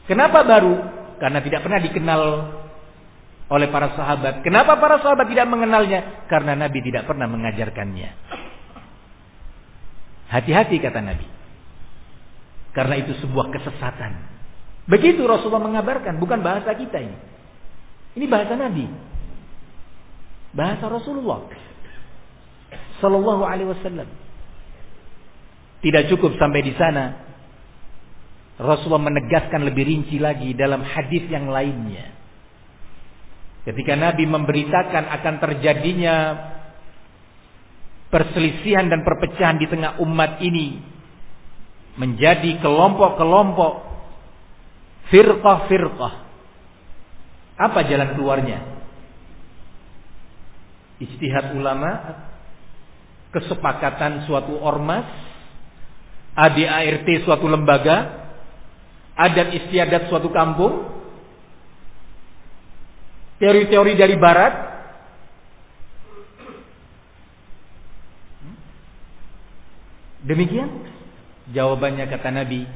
Kenapa baru? Karena tidak pernah dikenal oleh para sahabat. Kenapa para sahabat tidak mengenalnya? Karena Nabi tidak pernah mengajarkannya. Hati-hati kata Nabi. Karena itu sebuah kesesatan. Begitu Rasulullah mengabarkan, bukan bahasa kita ini. Ini bahasa Nabi. Bahasa Rasulullah. Sallallahu alaihi wasallam. Tidak cukup sampai di sana. Rasulullah menegaskan lebih rinci lagi dalam hadis yang lainnya. Ketika Nabi memberitakan akan terjadinya perselisihan dan perpecahan di tengah umat ini menjadi kelompok-kelompok firqah-firqah. Apa jalan keluarnya? Istihad ulama, kesepakatan suatu ormas, ADART suatu lembaga, adat istiadat suatu kampung, teori-teori dari barat, demikian jawabannya kata Nabi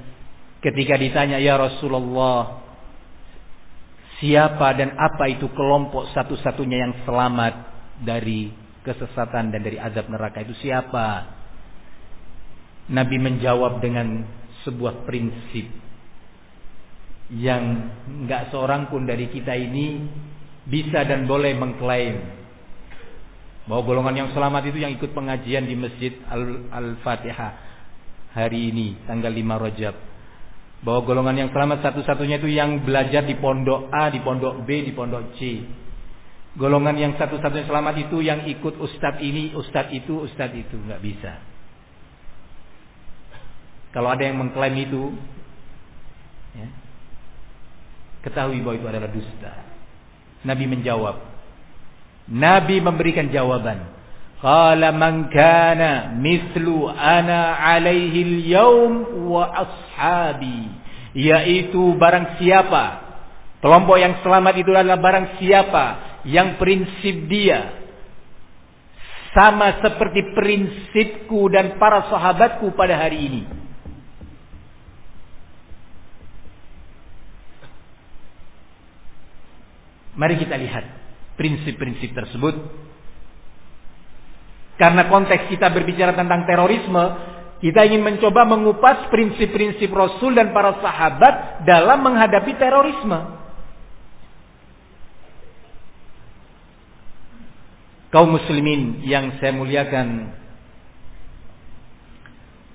ketika ditanya ya Rasulullah siapa dan apa itu kelompok satu-satunya yang selamat dari kesesatan dan dari azab neraka itu siapa? Nabi menjawab dengan sebuah prinsip yang nggak seorang pun dari kita ini bisa dan boleh mengklaim bahwa golongan yang selamat itu yang ikut pengajian di Masjid Al-Fatihah hari ini tanggal 5 Rajab. Bahwa golongan yang selamat satu-satunya itu yang belajar di pondok A, di pondok B, di pondok C. Golongan yang satu-satunya selamat itu yang ikut ustadz ini, ustadz itu, ustadz itu, nggak bisa. Kalau ada yang mengklaim itu, ya, ketahui bahwa itu adalah dusta. Nabi menjawab. Nabi memberikan jawaban. Qala man kana mislu ana alaihi al-yawm wa ashabi. Yaitu barang siapa. Kelompok yang selamat itu adalah barang siapa yang prinsip dia sama seperti prinsipku dan para sahabatku pada hari ini. Mari kita lihat prinsip-prinsip tersebut. Karena konteks kita berbicara tentang terorisme, kita ingin mencoba mengupas prinsip-prinsip Rasul dan para sahabat dalam menghadapi terorisme. Kaum muslimin yang saya muliakan,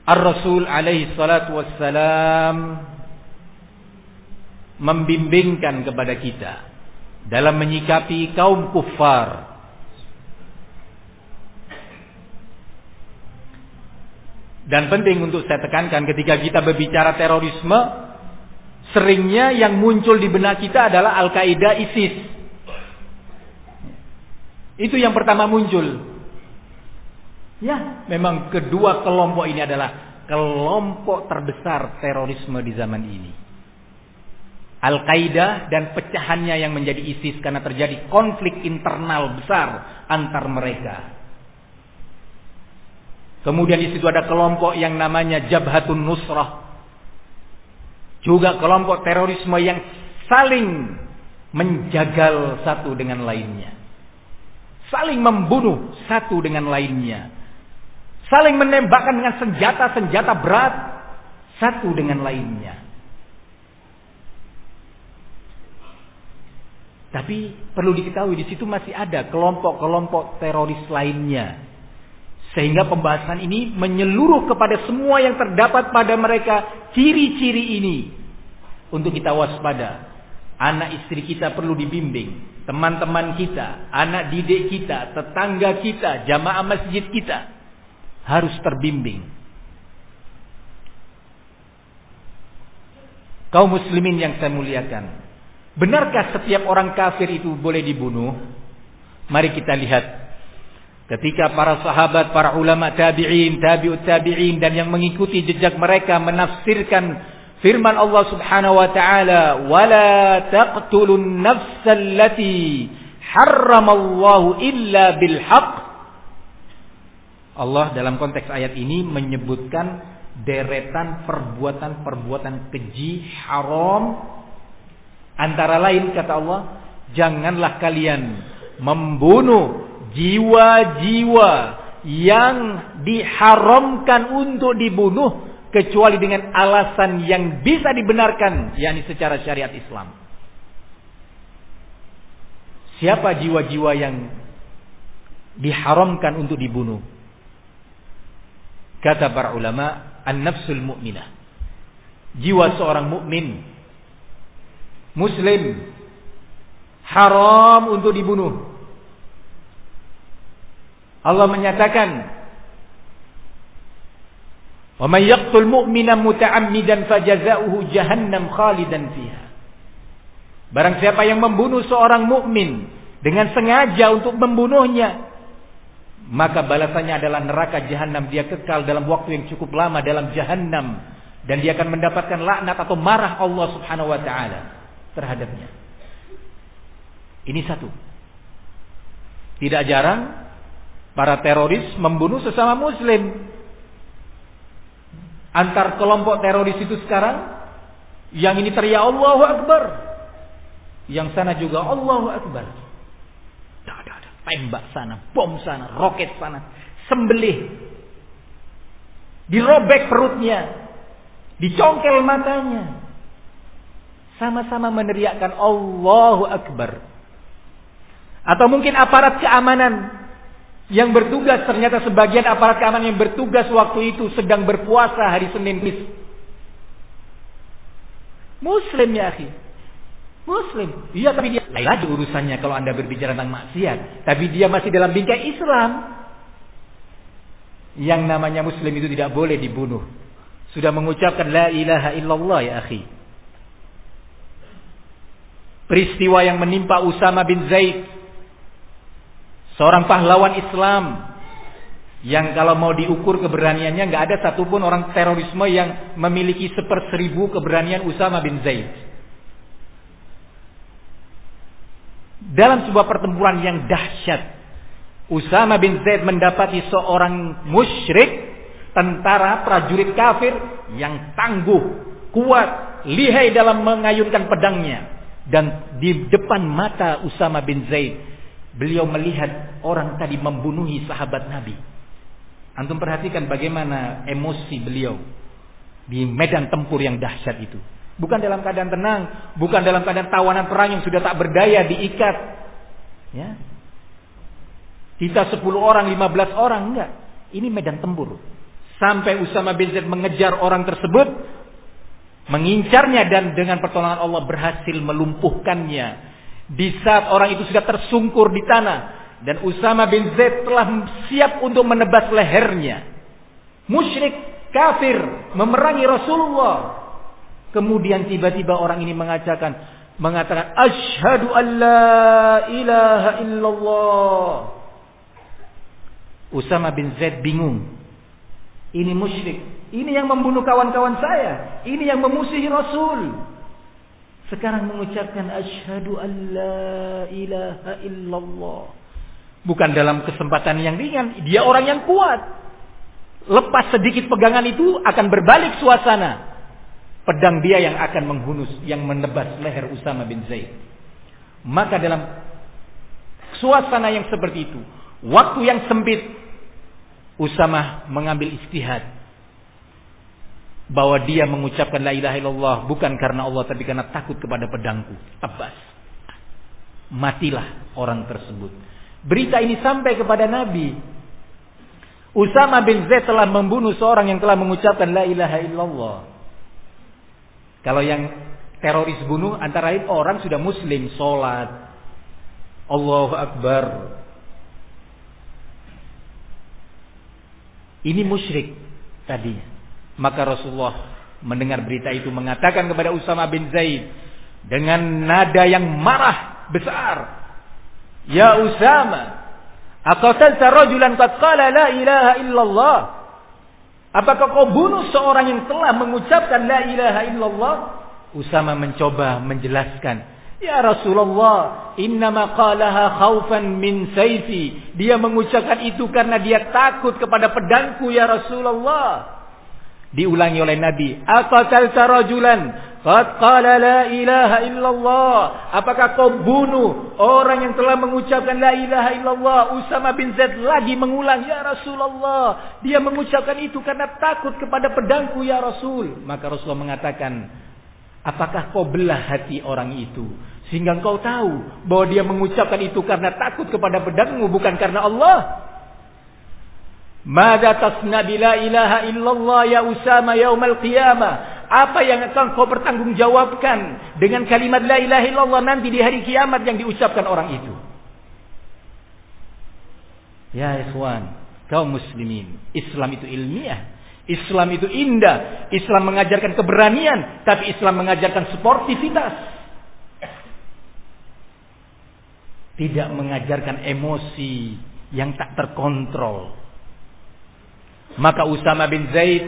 Ar-Rasul alaihi salatu wassalam membimbingkan kepada kita dalam menyikapi kaum kufar. Dan penting untuk saya tekankan ketika kita berbicara terorisme, seringnya yang muncul di benak kita adalah Al-Qaeda ISIS. Itu yang pertama muncul. Ya, memang kedua kelompok ini adalah kelompok terbesar terorisme di zaman ini. Al-Qaeda dan pecahannya yang menjadi ISIS karena terjadi konflik internal besar antar mereka. Kemudian di situ ada kelompok yang namanya Jabhatun Nusrah. Juga kelompok terorisme yang saling menjagal satu dengan lainnya. Saling membunuh satu dengan lainnya. Saling menembakkan dengan senjata-senjata berat satu dengan lainnya. Tapi perlu diketahui di situ masih ada kelompok-kelompok teroris lainnya. Sehingga pembahasan ini menyeluruh kepada semua yang terdapat pada mereka ciri-ciri ini. Untuk kita waspada. Anak istri kita perlu dibimbing. Teman-teman kita, anak didik kita, tetangga kita, jamaah masjid kita. Harus terbimbing. Kaum muslimin yang saya muliakan. Benarkah setiap orang kafir itu boleh dibunuh? Mari kita lihat Ketika para sahabat, para ulama tabi'in, tabi'ut tabi'in dan yang mengikuti jejak mereka menafsirkan firman Allah Subhanahu wa taala, "Wala taqtulun nafsal lati harramallahu illa bil haqq." Allah dalam konteks ayat ini menyebutkan deretan perbuatan-perbuatan keji haram antara lain kata Allah, janganlah kalian membunuh jiwa-jiwa yang diharamkan untuk dibunuh kecuali dengan alasan yang bisa dibenarkan yakni secara syariat Islam. Siapa jiwa-jiwa yang diharamkan untuk dibunuh? Kata para ulama, an-nafsul mu'minah. Jiwa seorang mukmin muslim haram untuk dibunuh. Allah menyatakan Wa may yaqtul mu'mina muta'ammidan fajaza'uhu jahannam khalidan fiha. Barang siapa yang membunuh seorang mukmin dengan sengaja untuk membunuhnya, maka balasannya adalah neraka jahanam. Dia kekal dalam waktu yang cukup lama dalam jahanam dan dia akan mendapatkan laknat atau marah Allah Subhanahu wa taala terhadapnya. Ini satu. Tidak jarang Para teroris membunuh sesama muslim. Antar kelompok teroris itu sekarang, yang ini teriak Allahu Akbar. Yang sana juga Allahu Akbar. Tembak sana, bom sana, roket sana, sembelih. Dirobek perutnya, dicongkel matanya. Sama-sama meneriakkan Allahu Akbar. Atau mungkin aparat keamanan yang bertugas ternyata sebagian aparat keamanan yang bertugas waktu itu sedang berpuasa hari Senin bis. Muslim ya akhi. Muslim. Iya tapi dia lain lagi urusannya kalau Anda berbicara tentang maksiat. Tapi dia masih dalam bingkai Islam. Yang namanya muslim itu tidak boleh dibunuh. Sudah mengucapkan la ilaha illallah ya akhi. Peristiwa yang menimpa Usama bin Zaid Seorang pahlawan Islam yang kalau mau diukur keberaniannya nggak ada satupun orang terorisme yang memiliki seperseribu keberanian Usama bin Zaid. Dalam sebuah pertempuran yang dahsyat, Usama bin Zaid mendapati seorang musyrik, tentara prajurit kafir yang tangguh, kuat, lihai dalam mengayunkan pedangnya. Dan di depan mata Usama bin Zaid Beliau melihat orang tadi membunuhi sahabat Nabi. Antum perhatikan bagaimana emosi beliau di medan tempur yang dahsyat itu. Bukan dalam keadaan tenang, bukan dalam keadaan tawanan perang yang sudah tak berdaya diikat. Ya. Kita 10 orang, 15 orang enggak. Ini medan tempur. Sampai Usama bin Zaid mengejar orang tersebut, mengincarnya dan dengan pertolongan Allah berhasil melumpuhkannya di saat orang itu sudah tersungkur di tanah dan Usama bin Zaid telah siap untuk menebas lehernya. Musyrik kafir memerangi Rasulullah. Kemudian tiba-tiba orang ini mengatakan mengatakan asyhadu alla ilaha illallah. Usama bin Zaid bingung. Ini musyrik. Ini yang membunuh kawan-kawan saya. Ini yang memusuhi Rasul. Sekarang mengucapkan asyhadu an la ilaha illallah. Bukan dalam kesempatan yang ringan, dia orang yang kuat. Lepas sedikit pegangan itu akan berbalik suasana. Pedang dia yang akan menghunus, yang menebas leher Usama bin Zaid. Maka dalam suasana yang seperti itu, waktu yang sempit, Usama mengambil istihad bahwa dia mengucapkan la ilaha illallah bukan karena Allah tapi karena takut kepada pedangku. Tebas. Matilah orang tersebut. Berita ini sampai kepada Nabi. Usama bin Zaid telah membunuh seorang yang telah mengucapkan la ilaha illallah. Kalau yang teroris bunuh antara lain orang sudah muslim, sholat. Allahu Akbar. Ini musyrik tadinya. Maka Rasulullah mendengar berita itu mengatakan kepada Usama bin Zaid dengan nada yang marah besar, "Ya Usama, Aqatalta rajulan qad qala la ilaha illallah? Apakah kau bunuh seorang yang telah mengucapkan la ilaha illallah? Usama mencoba menjelaskan. Ya Rasulullah, innama qalaha khaufan min sayfi. Dia mengucapkan itu karena dia takut kepada pedangku ya Rasulullah. Diulangi oleh Nabi, "Aqatalta rajulan qad qala la ilaha illallah?" Apakah kau bunuh orang yang telah mengucapkan la ilaha illallah? Usama bin Zaid lagi mengulang, "Ya Rasulullah, dia mengucapkan itu karena takut kepada pedangku ya Rasul." Maka Rasulullah mengatakan, "Apakah kau belah hati orang itu?" Sehingga kau tahu bahwa dia mengucapkan itu karena takut kepada pedangmu bukan karena Allah. Mada tasna bila ilaha illallah ya Usama yaumal qiyamah. Apa yang akan kau pertanggungjawabkan dengan kalimat la ilaha illallah nanti di hari kiamat yang diucapkan orang itu? Ya ikhwan, kaum muslimin, Islam itu ilmiah. Islam itu indah. Islam mengajarkan keberanian, tapi Islam mengajarkan sportivitas. Tidak mengajarkan emosi yang tak terkontrol. Maka Usama bin Zaid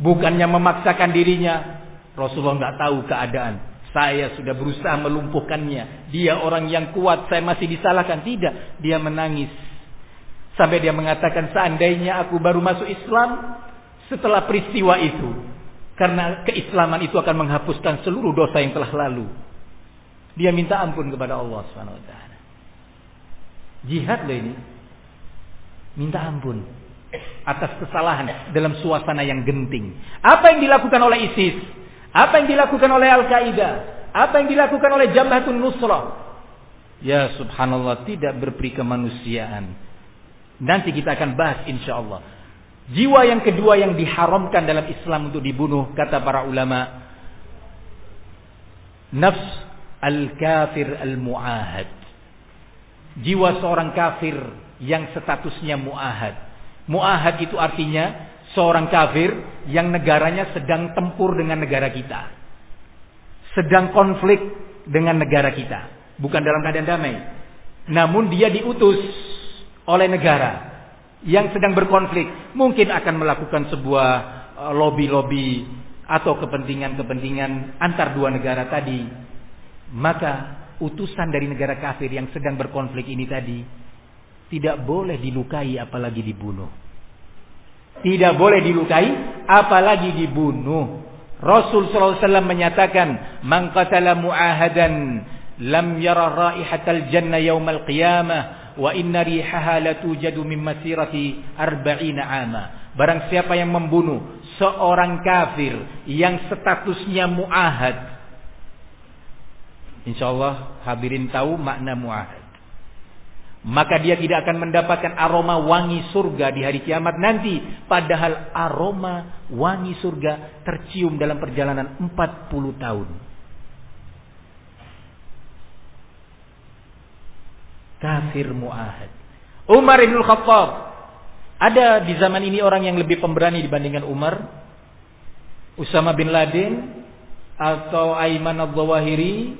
bukannya memaksakan dirinya, Rasulullah nggak tahu keadaan. Saya sudah berusaha melumpuhkannya. Dia orang yang kuat, saya masih disalahkan. Tidak, dia menangis. Sampai dia mengatakan seandainya aku baru masuk Islam setelah peristiwa itu. Karena keislaman itu akan menghapuskan seluruh dosa yang telah lalu. Dia minta ampun kepada Allah SWT. Jihad loh ini. Minta ampun atas kesalahan dalam suasana yang genting. Apa yang dilakukan oleh ISIS? Apa yang dilakukan oleh Al-Qaeda? Apa yang dilakukan oleh Jamahatun Nusrah? Ya subhanallah tidak berperi kemanusiaan. Nanti kita akan bahas insya Allah. Jiwa yang kedua yang diharamkan dalam Islam untuk dibunuh kata para ulama. Nafs al-kafir al-mu'ahad. Jiwa seorang kafir yang statusnya mu'ahad Mu'ahad itu artinya seorang kafir yang negaranya sedang tempur dengan negara kita. Sedang konflik dengan negara kita. Bukan dalam keadaan damai. Namun dia diutus oleh negara yang sedang berkonflik. Mungkin akan melakukan sebuah eh, lobby-lobby atau kepentingan-kepentingan antar dua negara tadi. Maka utusan dari negara kafir yang sedang berkonflik ini tadi tidak boleh dilukai apalagi dibunuh. Tidak boleh dilukai apalagi dibunuh. Rasul sallallahu alaihi wasallam menyatakan, "Man qatala mu'ahadan lam yara raihatal jannah yaumal qiyamah wa inna rihaha la tujadu min masirati arba'ina ama." Barang siapa yang membunuh seorang kafir yang statusnya mu'ahad. Insyaallah hadirin tahu makna mu'ahad maka dia tidak akan mendapatkan aroma wangi surga di hari kiamat nanti. Padahal aroma wangi surga tercium dalam perjalanan 40 tahun. Kafir mu'ahad. Umar ibn Khattab. Ada di zaman ini orang yang lebih pemberani dibandingkan Umar. Usama bin Laden. Atau Aiman al-Zawahiri.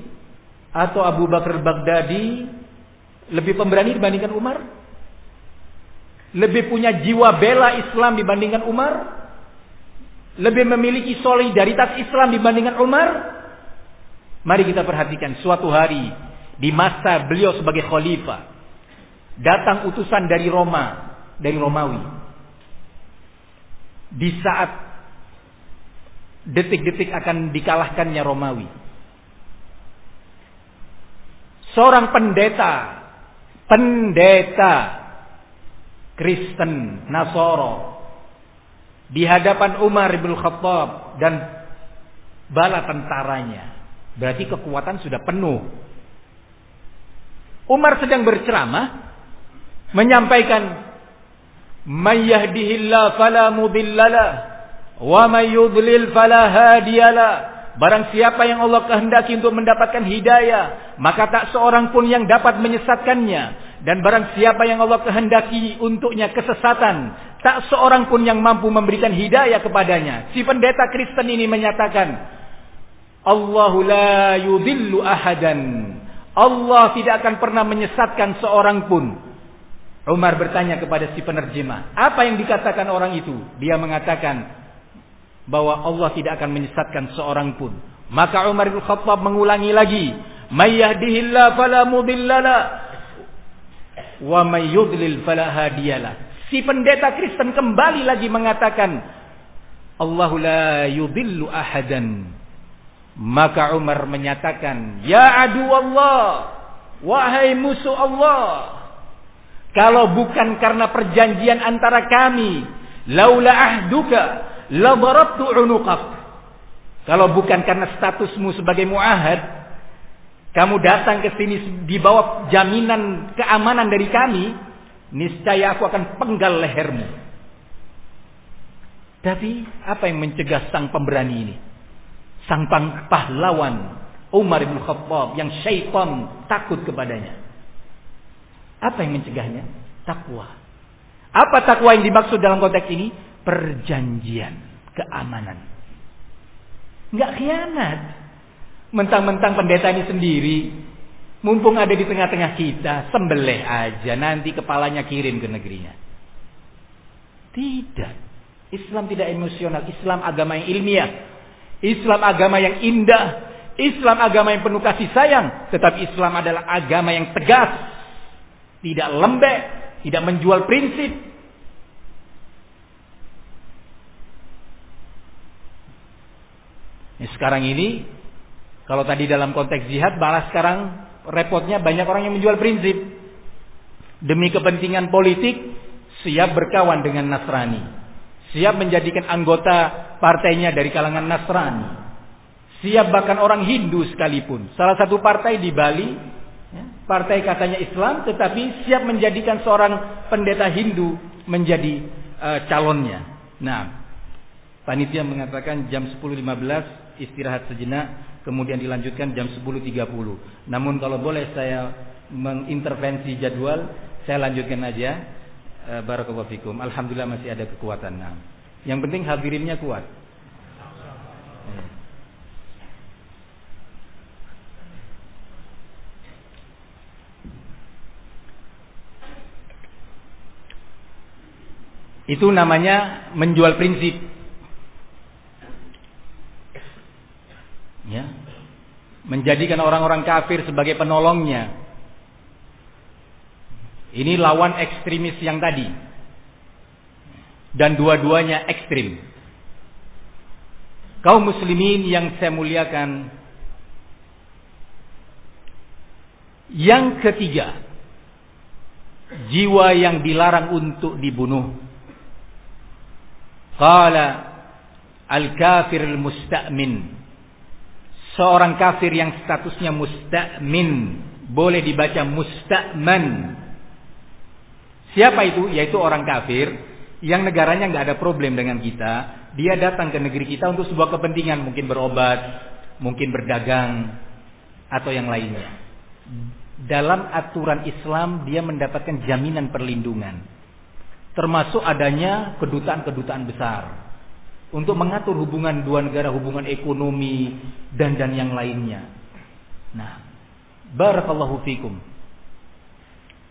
Atau Abu Bakar Baghdadi lebih pemberani dibandingkan Umar? Lebih punya jiwa bela Islam dibandingkan Umar? Lebih memiliki solidaritas Islam dibandingkan Umar? Mari kita perhatikan suatu hari di masa beliau sebagai khalifah datang utusan dari Roma, dari Romawi. Di saat detik-detik akan dikalahkannya Romawi. Seorang pendeta pendeta Kristen Nasoro di hadapan Umar bin Khattab dan bala tentaranya. Berarti kekuatan sudah penuh. Umar sedang berceramah menyampaikan "May fala mudhillalah wa may yudlil fala hadiyalah." Barang siapa yang Allah kehendaki untuk mendapatkan hidayah, maka tak seorang pun yang dapat menyesatkannya. Dan barang siapa yang Allah kehendaki untuknya kesesatan, tak seorang pun yang mampu memberikan hidayah kepadanya. Si pendeta Kristen ini menyatakan, Allahu la yudillu ahadan. Allah tidak akan pernah menyesatkan seorang pun. Umar bertanya kepada si penerjemah, apa yang dikatakan orang itu? Dia mengatakan bahwa Allah tidak akan menyesatkan seorang pun. Maka Umar bin Khattab mengulangi lagi, "May yahdihillahu fala mudhillalah wa may yudlil fala hadiyalah." Si pendeta Kristen kembali lagi mengatakan, "Allahu la yudhillu ahadan." Maka Umar menyatakan, "Ya adu Allah, wahai musuh Allah, kalau bukan karena perjanjian antara kami, laula ahduka la darabtu unuqak. Kalau bukan karena statusmu sebagai muahad, kamu datang ke sini di bawah jaminan keamanan dari kami, niscaya aku akan penggal lehermu. Tapi apa yang mencegah sang pemberani ini? Sang pahlawan Umar bin Khattab yang syaitan takut kepadanya. Apa yang mencegahnya? Takwa. Apa takwa yang dimaksud dalam konteks ini? Perjanjian, keamanan. Enggak khianat. Mentang-mentang pendeta ini sendiri, mumpung ada di tengah-tengah kita, sembelih aja, nanti kepalanya kirim ke negerinya. Tidak. Islam tidak emosional, Islam agama yang ilmiah. Islam agama yang indah, Islam agama yang penuh kasih sayang, tetapi Islam adalah agama yang tegas, tidak lembek, tidak menjual prinsip. Nah, sekarang ini, kalau tadi dalam konteks jihad, balas sekarang repotnya banyak orang yang menjual prinsip. Demi kepentingan politik, siap berkawan dengan Nasrani. Siap menjadikan anggota partainya dari kalangan Nasrani. Siap bahkan orang Hindu sekalipun. Salah satu partai di Bali Ya, partai katanya Islam tetapi siap menjadikan seorang pendeta Hindu menjadi uh, calonnya. Nah, panitia mengatakan jam 10.15 istirahat sejenak kemudian dilanjutkan jam 10.30. Namun kalau boleh saya mengintervensi jadwal, saya lanjutkan aja. Uh, Barakallahu fikum. Alhamdulillah masih ada kekuatan. Nah, yang penting hadirinnya kuat. Itu namanya menjual prinsip. Ya. Menjadikan orang-orang kafir sebagai penolongnya. Ini lawan ekstremis yang tadi. Dan dua-duanya ekstrim. Kaum muslimin yang saya muliakan. Yang ketiga, jiwa yang dilarang untuk dibunuh. Qala al-kafir al-musta'min. Seorang kafir yang statusnya musta'min. Boleh dibaca musta'man. Siapa itu? Yaitu orang kafir yang negaranya nggak ada problem dengan kita. Dia datang ke negeri kita untuk sebuah kepentingan, mungkin berobat, mungkin berdagang, atau yang lainnya. Dalam aturan Islam dia mendapatkan jaminan perlindungan termasuk adanya kedutaan-kedutaan besar untuk mengatur hubungan dua negara, hubungan ekonomi dan dan yang lainnya. Nah, barakallahu fikum.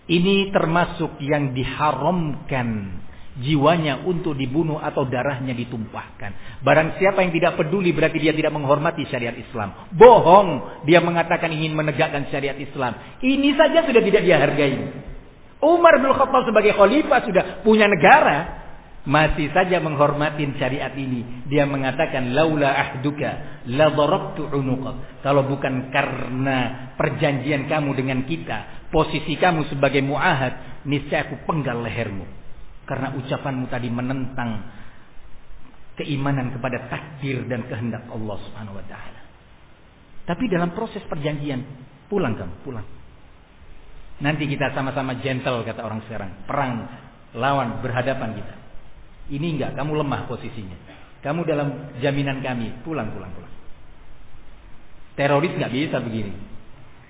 Ini termasuk yang diharamkan jiwanya untuk dibunuh atau darahnya ditumpahkan. Barang siapa yang tidak peduli berarti dia tidak menghormati syariat Islam. Bohong dia mengatakan ingin menegakkan syariat Islam. Ini saja sudah tidak dihargai. Umar bin Khattab sebagai khalifah sudah punya negara, masih saja menghormati syariat ini. Dia mengatakan laula ahduka la darabtu unuqa. Kalau bukan karena perjanjian kamu dengan kita, posisi kamu sebagai muahad, niscaya aku penggal lehermu. Karena ucapanmu tadi menentang keimanan kepada takdir dan kehendak Allah Subhanahu wa taala. Tapi dalam proses perjanjian, pulang kamu, pulang. Nanti kita sama-sama gentle kata orang sekarang. Perang lawan berhadapan kita. Ini enggak, kamu lemah posisinya. Kamu dalam jaminan kami, pulang pulang pulang. Teroris nggak bisa begini.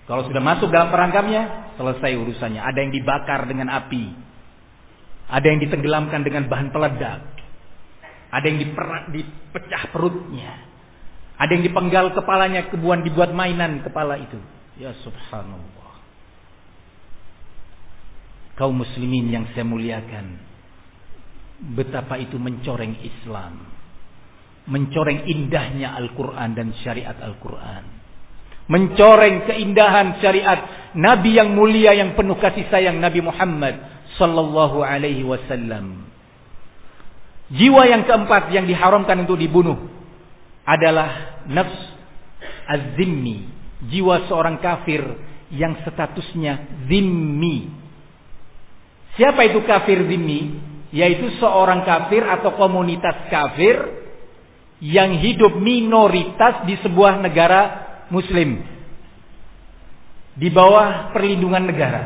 Kalau sudah masuk dalam perangkapnya, selesai urusannya. Ada yang dibakar dengan api. Ada yang ditenggelamkan dengan bahan peledak. Ada yang diperak, dipecah perutnya. Ada yang dipenggal kepalanya, kebuan dibuat mainan kepala itu. Ya subhanallah. Kaum muslimin yang saya muliakan. Betapa itu mencoreng Islam. Mencoreng indahnya Al-Quran dan syariat Al-Quran. Mencoreng keindahan syariat Nabi yang mulia yang penuh kasih sayang Nabi Muhammad sallallahu alaihi wasallam. Jiwa yang keempat yang diharamkan untuk dibunuh adalah nafs az-zimmi, jiwa seorang kafir yang statusnya zimmi. Siapa itu kafir zimmi? Yaitu seorang kafir atau komunitas kafir yang hidup minoritas di sebuah negara muslim. Di bawah perlindungan negara.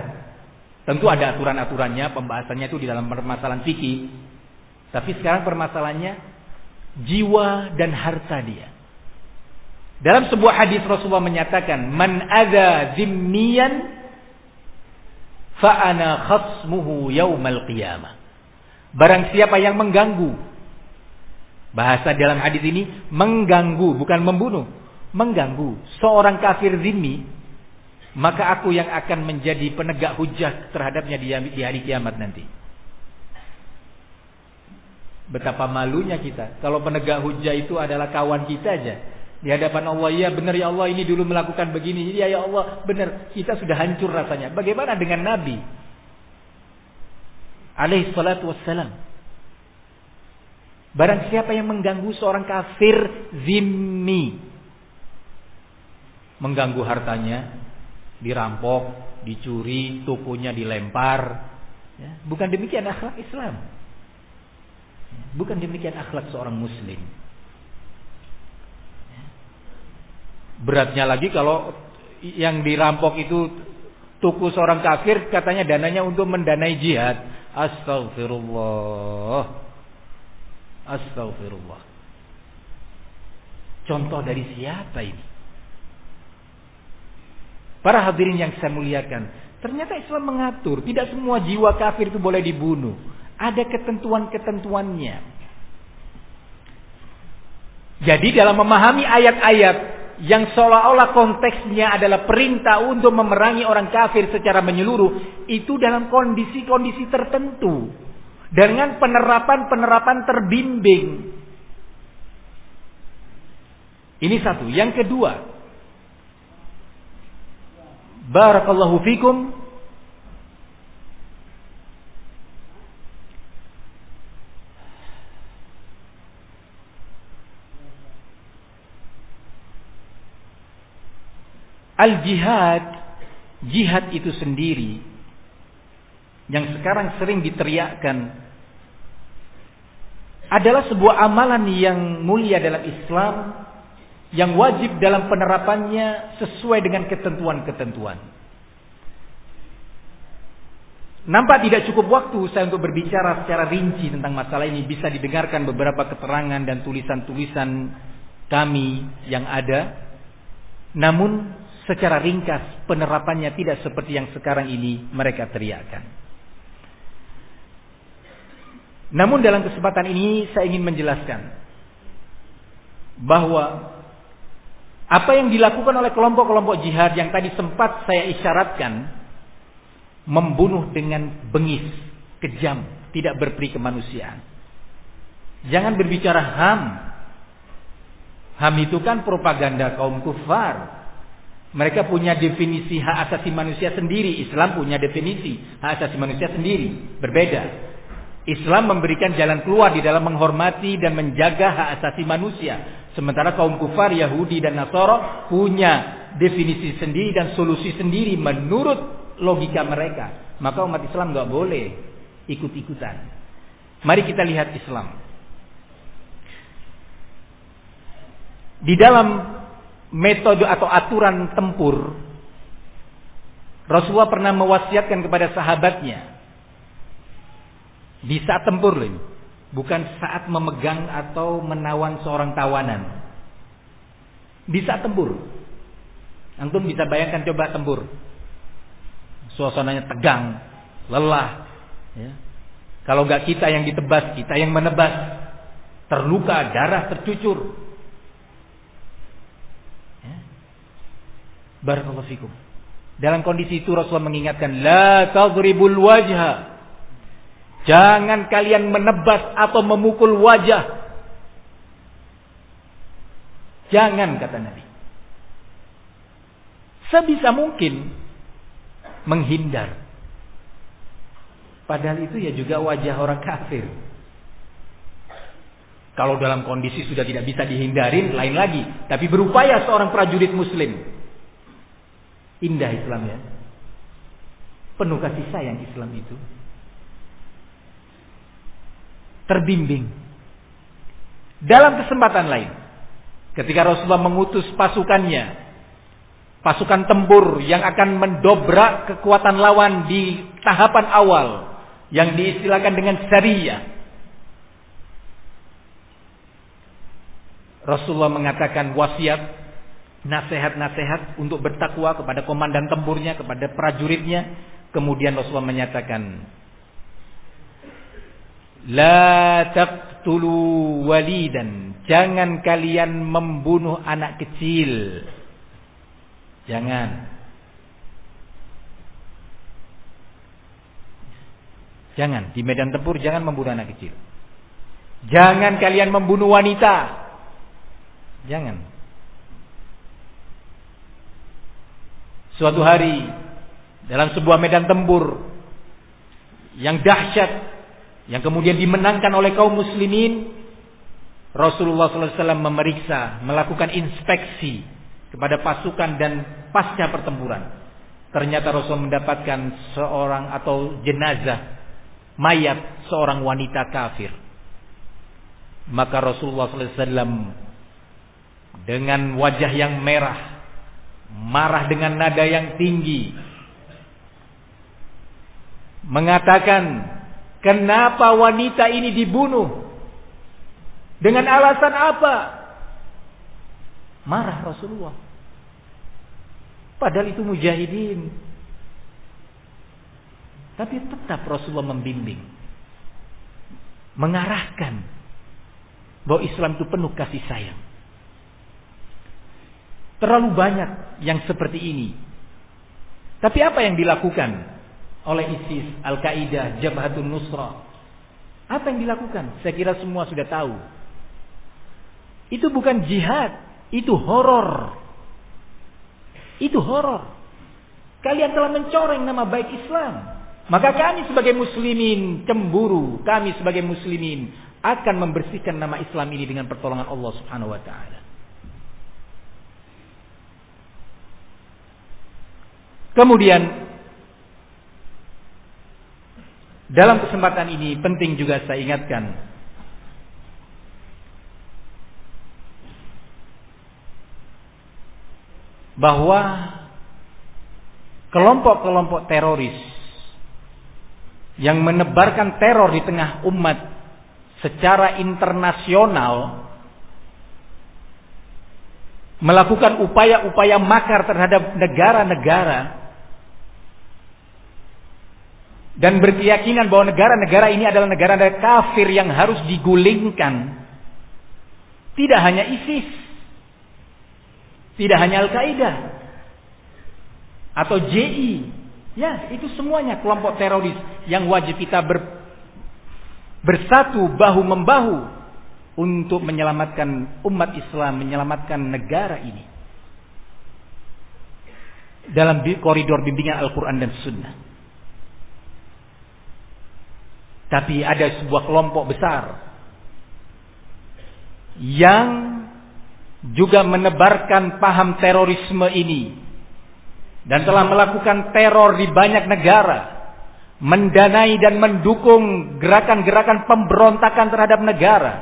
Tentu ada aturan-aturannya, pembahasannya itu di dalam permasalahan fikih. Tapi sekarang permasalahannya jiwa dan harta dia. Dalam sebuah hadis Rasulullah menyatakan, "Man adza zimmiyan fa ana khasmuhu yaumal qiyamah." Barang siapa yang mengganggu. Bahasa dalam hadis ini mengganggu, bukan membunuh. Mengganggu seorang kafir zimmi, maka aku yang akan menjadi penegak hujah terhadapnya di hari kiamat nanti. Betapa malunya kita. Kalau penegak hujah itu adalah kawan kita aja. Di hadapan Allah, ya benar ya Allah ini dulu melakukan begini. Ya ya Allah benar. Kita sudah hancur rasanya. Bagaimana dengan Nabi? Alaihi salatu wassalam. Barang siapa yang mengganggu seorang kafir zimmi. Mengganggu hartanya. Dirampok, dicuri, tokonya dilempar. Ya, bukan demikian akhlak Islam. Bukan demikian akhlak seorang muslim. Beratnya lagi kalau yang dirampok itu tuku seorang kafir katanya dananya untuk mendanai jihad. Astagfirullah. Astagfirullah. Contoh dari siapa ini? Para hadirin yang saya muliakan, ternyata Islam mengatur tidak semua jiwa kafir itu boleh dibunuh. Ada ketentuan-ketentuannya. Jadi dalam memahami ayat-ayat yang seolah-olah konteksnya adalah perintah untuk memerangi orang kafir secara menyeluruh, itu dalam kondisi-kondisi tertentu. Dengan penerapan-penerapan terbimbing. Ini satu. Yang kedua. Barakallahu fikum. Al-jihad, jihad itu sendiri yang sekarang sering diteriakkan adalah sebuah amalan yang mulia dalam Islam yang wajib dalam penerapannya sesuai dengan ketentuan-ketentuan. Nampak tidak cukup waktu saya untuk berbicara secara rinci tentang masalah ini. Bisa didengarkan beberapa keterangan dan tulisan-tulisan kami yang ada. Namun secara ringkas penerapannya tidak seperti yang sekarang ini mereka teriakkan. Namun dalam kesempatan ini saya ingin menjelaskan bahwa apa yang dilakukan oleh kelompok-kelompok jihad yang tadi sempat saya isyaratkan membunuh dengan bengis, kejam, tidak berperi kemanusiaan. Jangan berbicara HAM. HAM itu kan propaganda kaum kufar. Mereka punya definisi hak asasi manusia sendiri. Islam punya definisi hak asasi manusia sendiri. Berbeda. Islam memberikan jalan keluar di dalam menghormati dan menjaga hak asasi manusia. Sementara kaum kufar, Yahudi dan Nasara punya definisi sendiri dan solusi sendiri menurut logika mereka. Maka umat Islam nggak boleh ikut-ikutan. Mari kita lihat Islam. Di dalam metode atau aturan tempur. Rasulullah pernah mewasiatkan kepada sahabatnya di saat tempur ini bukan saat memegang atau menawan seorang tawanan. Di saat tempur. Antum bisa bayangkan coba tempur. Suasananya tegang lelah ya. kalau nggak kita yang ditebas kita yang menebas. Terluka darah tercucur Barakallahu. Dalam kondisi itu Rasulullah mengingatkan, La tadribul wajah. Jangan kalian menebas atau memukul wajah. Jangan kata Nabi. Sebisa mungkin menghindar. Padahal itu ya juga wajah orang kafir. Kalau dalam kondisi sudah tidak bisa dihindarin, lain lagi. Tapi berupaya seorang prajurit muslim. Indah Islam ya. Penuh kasih sayang Islam itu. Terbimbing. Dalam kesempatan lain. Ketika Rasulullah mengutus pasukannya. Pasukan tempur yang akan mendobrak kekuatan lawan di tahapan awal. Yang diistilahkan dengan syariah. Rasulullah mengatakan wasiat nasihat-nasihat untuk bertakwa kepada komandan tempurnya, kepada prajuritnya. Kemudian Rasulullah menyatakan, La taqtulu walidan. Jangan kalian membunuh anak kecil. Jangan. Jangan. Di medan tempur jangan membunuh anak kecil. Jangan kalian membunuh wanita. Jangan. Suatu hari dalam sebuah medan tempur yang dahsyat yang kemudian dimenangkan oleh kaum muslimin Rasulullah SAW memeriksa, melakukan inspeksi kepada pasukan dan pasca pertempuran. Ternyata Rasul mendapatkan seorang atau jenazah mayat seorang wanita kafir. Maka Rasulullah SAW dengan wajah yang merah, marah dengan nada yang tinggi, mengatakan, "Kenapa wanita ini dibunuh? Dengan alasan apa?" Marah Rasulullah. Padahal itu mujahidin. Tapi tetap Rasulullah membimbing. Mengarahkan bahwa Islam itu penuh kasih sayang. Terlalu banyak yang seperti ini. Tapi apa yang dilakukan oleh ISIS, Al-Qaeda, Jabhatun Nusra? Apa yang dilakukan? Saya kira semua sudah tahu. Itu bukan jihad, itu horor. Itu horor. Kalian telah mencoreng nama baik Islam. Maka kami sebagai muslimin cemburu, kami sebagai muslimin akan membersihkan nama Islam ini dengan pertolongan Allah Subhanahu wa taala. Kemudian dalam kesempatan ini penting juga saya ingatkan bahwa kelompok-kelompok teroris yang menebarkan teror di tengah umat secara internasional melakukan upaya-upaya makar terhadap negara-negara dan berkeyakinan bahwa negara-negara ini adalah negara-negara kafir yang harus digulingkan. Tidak hanya ISIS, tidak hanya Al-Qaeda atau JI. Ya, itu semuanya kelompok teroris yang wajib kita ber, bersatu bahu membahu untuk menyelamatkan umat Islam, menyelamatkan negara ini. Dalam koridor bimbingan Al-Quran dan Sunnah. Tapi ada sebuah kelompok besar yang juga menebarkan paham terorisme ini dan telah melakukan teror di banyak negara, mendanai dan mendukung gerakan-gerakan pemberontakan terhadap negara,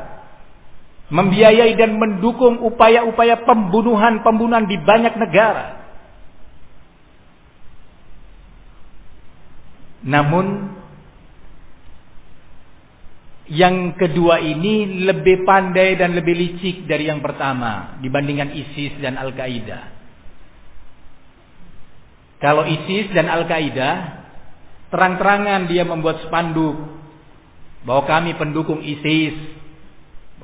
membiayai dan mendukung upaya-upaya pembunuhan-pembunuhan di banyak negara. Namun yang kedua ini lebih pandai dan lebih licik dari yang pertama dibandingkan ISIS dan Al-Qaeda. Kalau ISIS dan Al-Qaeda terang-terangan dia membuat spanduk bahwa kami pendukung ISIS,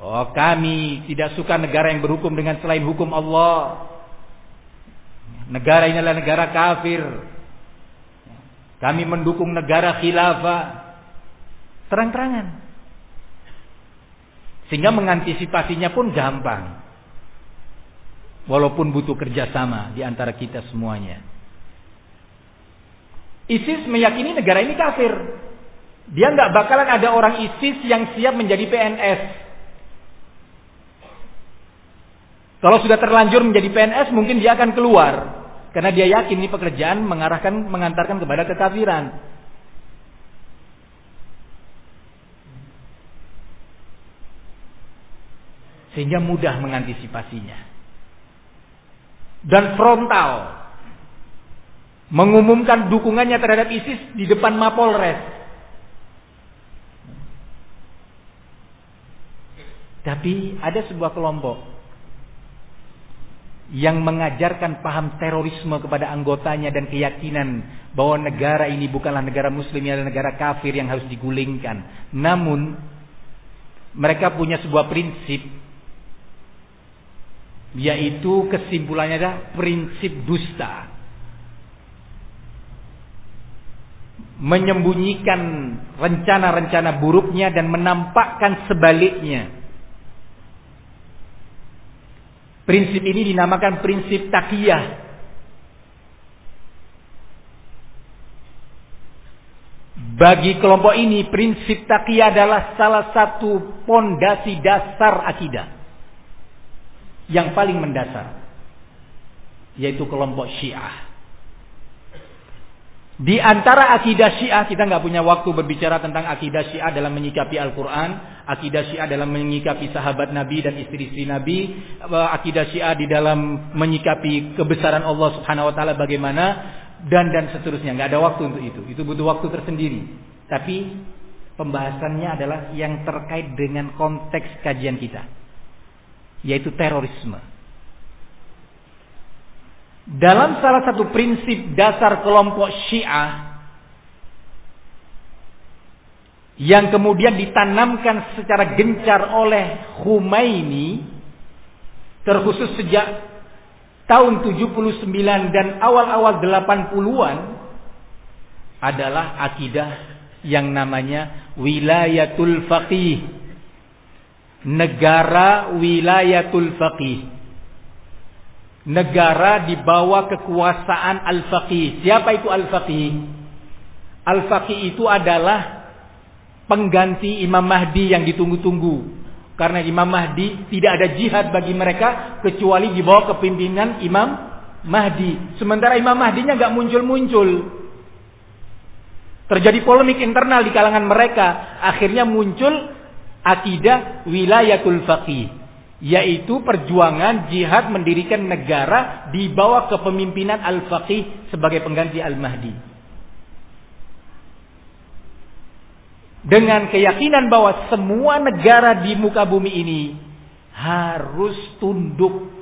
bahwa kami tidak suka negara yang berhukum dengan selain hukum Allah. negara ini adalah negara kafir. Kami mendukung negara khilafah. Terang-terangan. Sehingga mengantisipasinya pun gampang. Walaupun butuh kerjasama di antara kita semuanya. ISIS meyakini negara ini kafir. Dia nggak bakalan ada orang ISIS yang siap menjadi PNS. Kalau sudah terlanjur menjadi PNS, mungkin dia akan keluar. Karena dia yakin ini pekerjaan mengarahkan, mengantarkan kepada kekafiran. Sehingga mudah mengantisipasinya. Dan frontal. Mengumumkan dukungannya terhadap ISIS di depan Mapolres. Tapi ada sebuah kelompok yang mengajarkan paham terorisme kepada anggotanya dan keyakinan bahwa negara ini bukanlah negara muslim, adalah negara kafir yang harus digulingkan. Namun mereka punya sebuah prinsip yaitu kesimpulannya adalah prinsip dusta. Menyembunyikan rencana-rencana buruknya dan menampakkan sebaliknya. Prinsip ini dinamakan prinsip takiyah. Bagi kelompok ini prinsip takiyah adalah salah satu pondasi dasar akidah yang paling mendasar yaitu kelompok Syiah. Di antara akidah Syiah kita nggak punya waktu berbicara tentang akidah Syiah dalam menyikapi Al-Qur'an, akidah Syiah dalam menyikapi sahabat Nabi dan istri-istri Nabi, eh, akidah Syiah di dalam menyikapi kebesaran Allah Subhanahu wa taala bagaimana dan dan seterusnya. nggak ada waktu untuk itu. Itu butuh waktu tersendiri. Tapi pembahasannya adalah yang terkait dengan konteks kajian kita yaitu terorisme. Dalam salah satu prinsip dasar kelompok Syiah yang kemudian ditanamkan secara gencar oleh Khomeini terkhusus sejak tahun 79 dan awal-awal 80-an adalah akidah yang namanya wilayatul faqih negara wilayatul faqih. Negara di bawah kekuasaan al-faqih. Siapa itu al-faqih? Al-faqih itu adalah pengganti Imam Mahdi yang ditunggu-tunggu. Karena Imam Mahdi tidak ada jihad bagi mereka kecuali di bawah kepimpinan Imam Mahdi. Sementara Imam Mahdinya nggak muncul-muncul. Terjadi polemik internal di kalangan mereka. Akhirnya muncul akidah wilayatul faqih yaitu perjuangan jihad mendirikan negara di bawah kepemimpinan al-faqih sebagai pengganti al-mahdi. Dengan keyakinan bahwa semua negara di muka bumi ini harus tunduk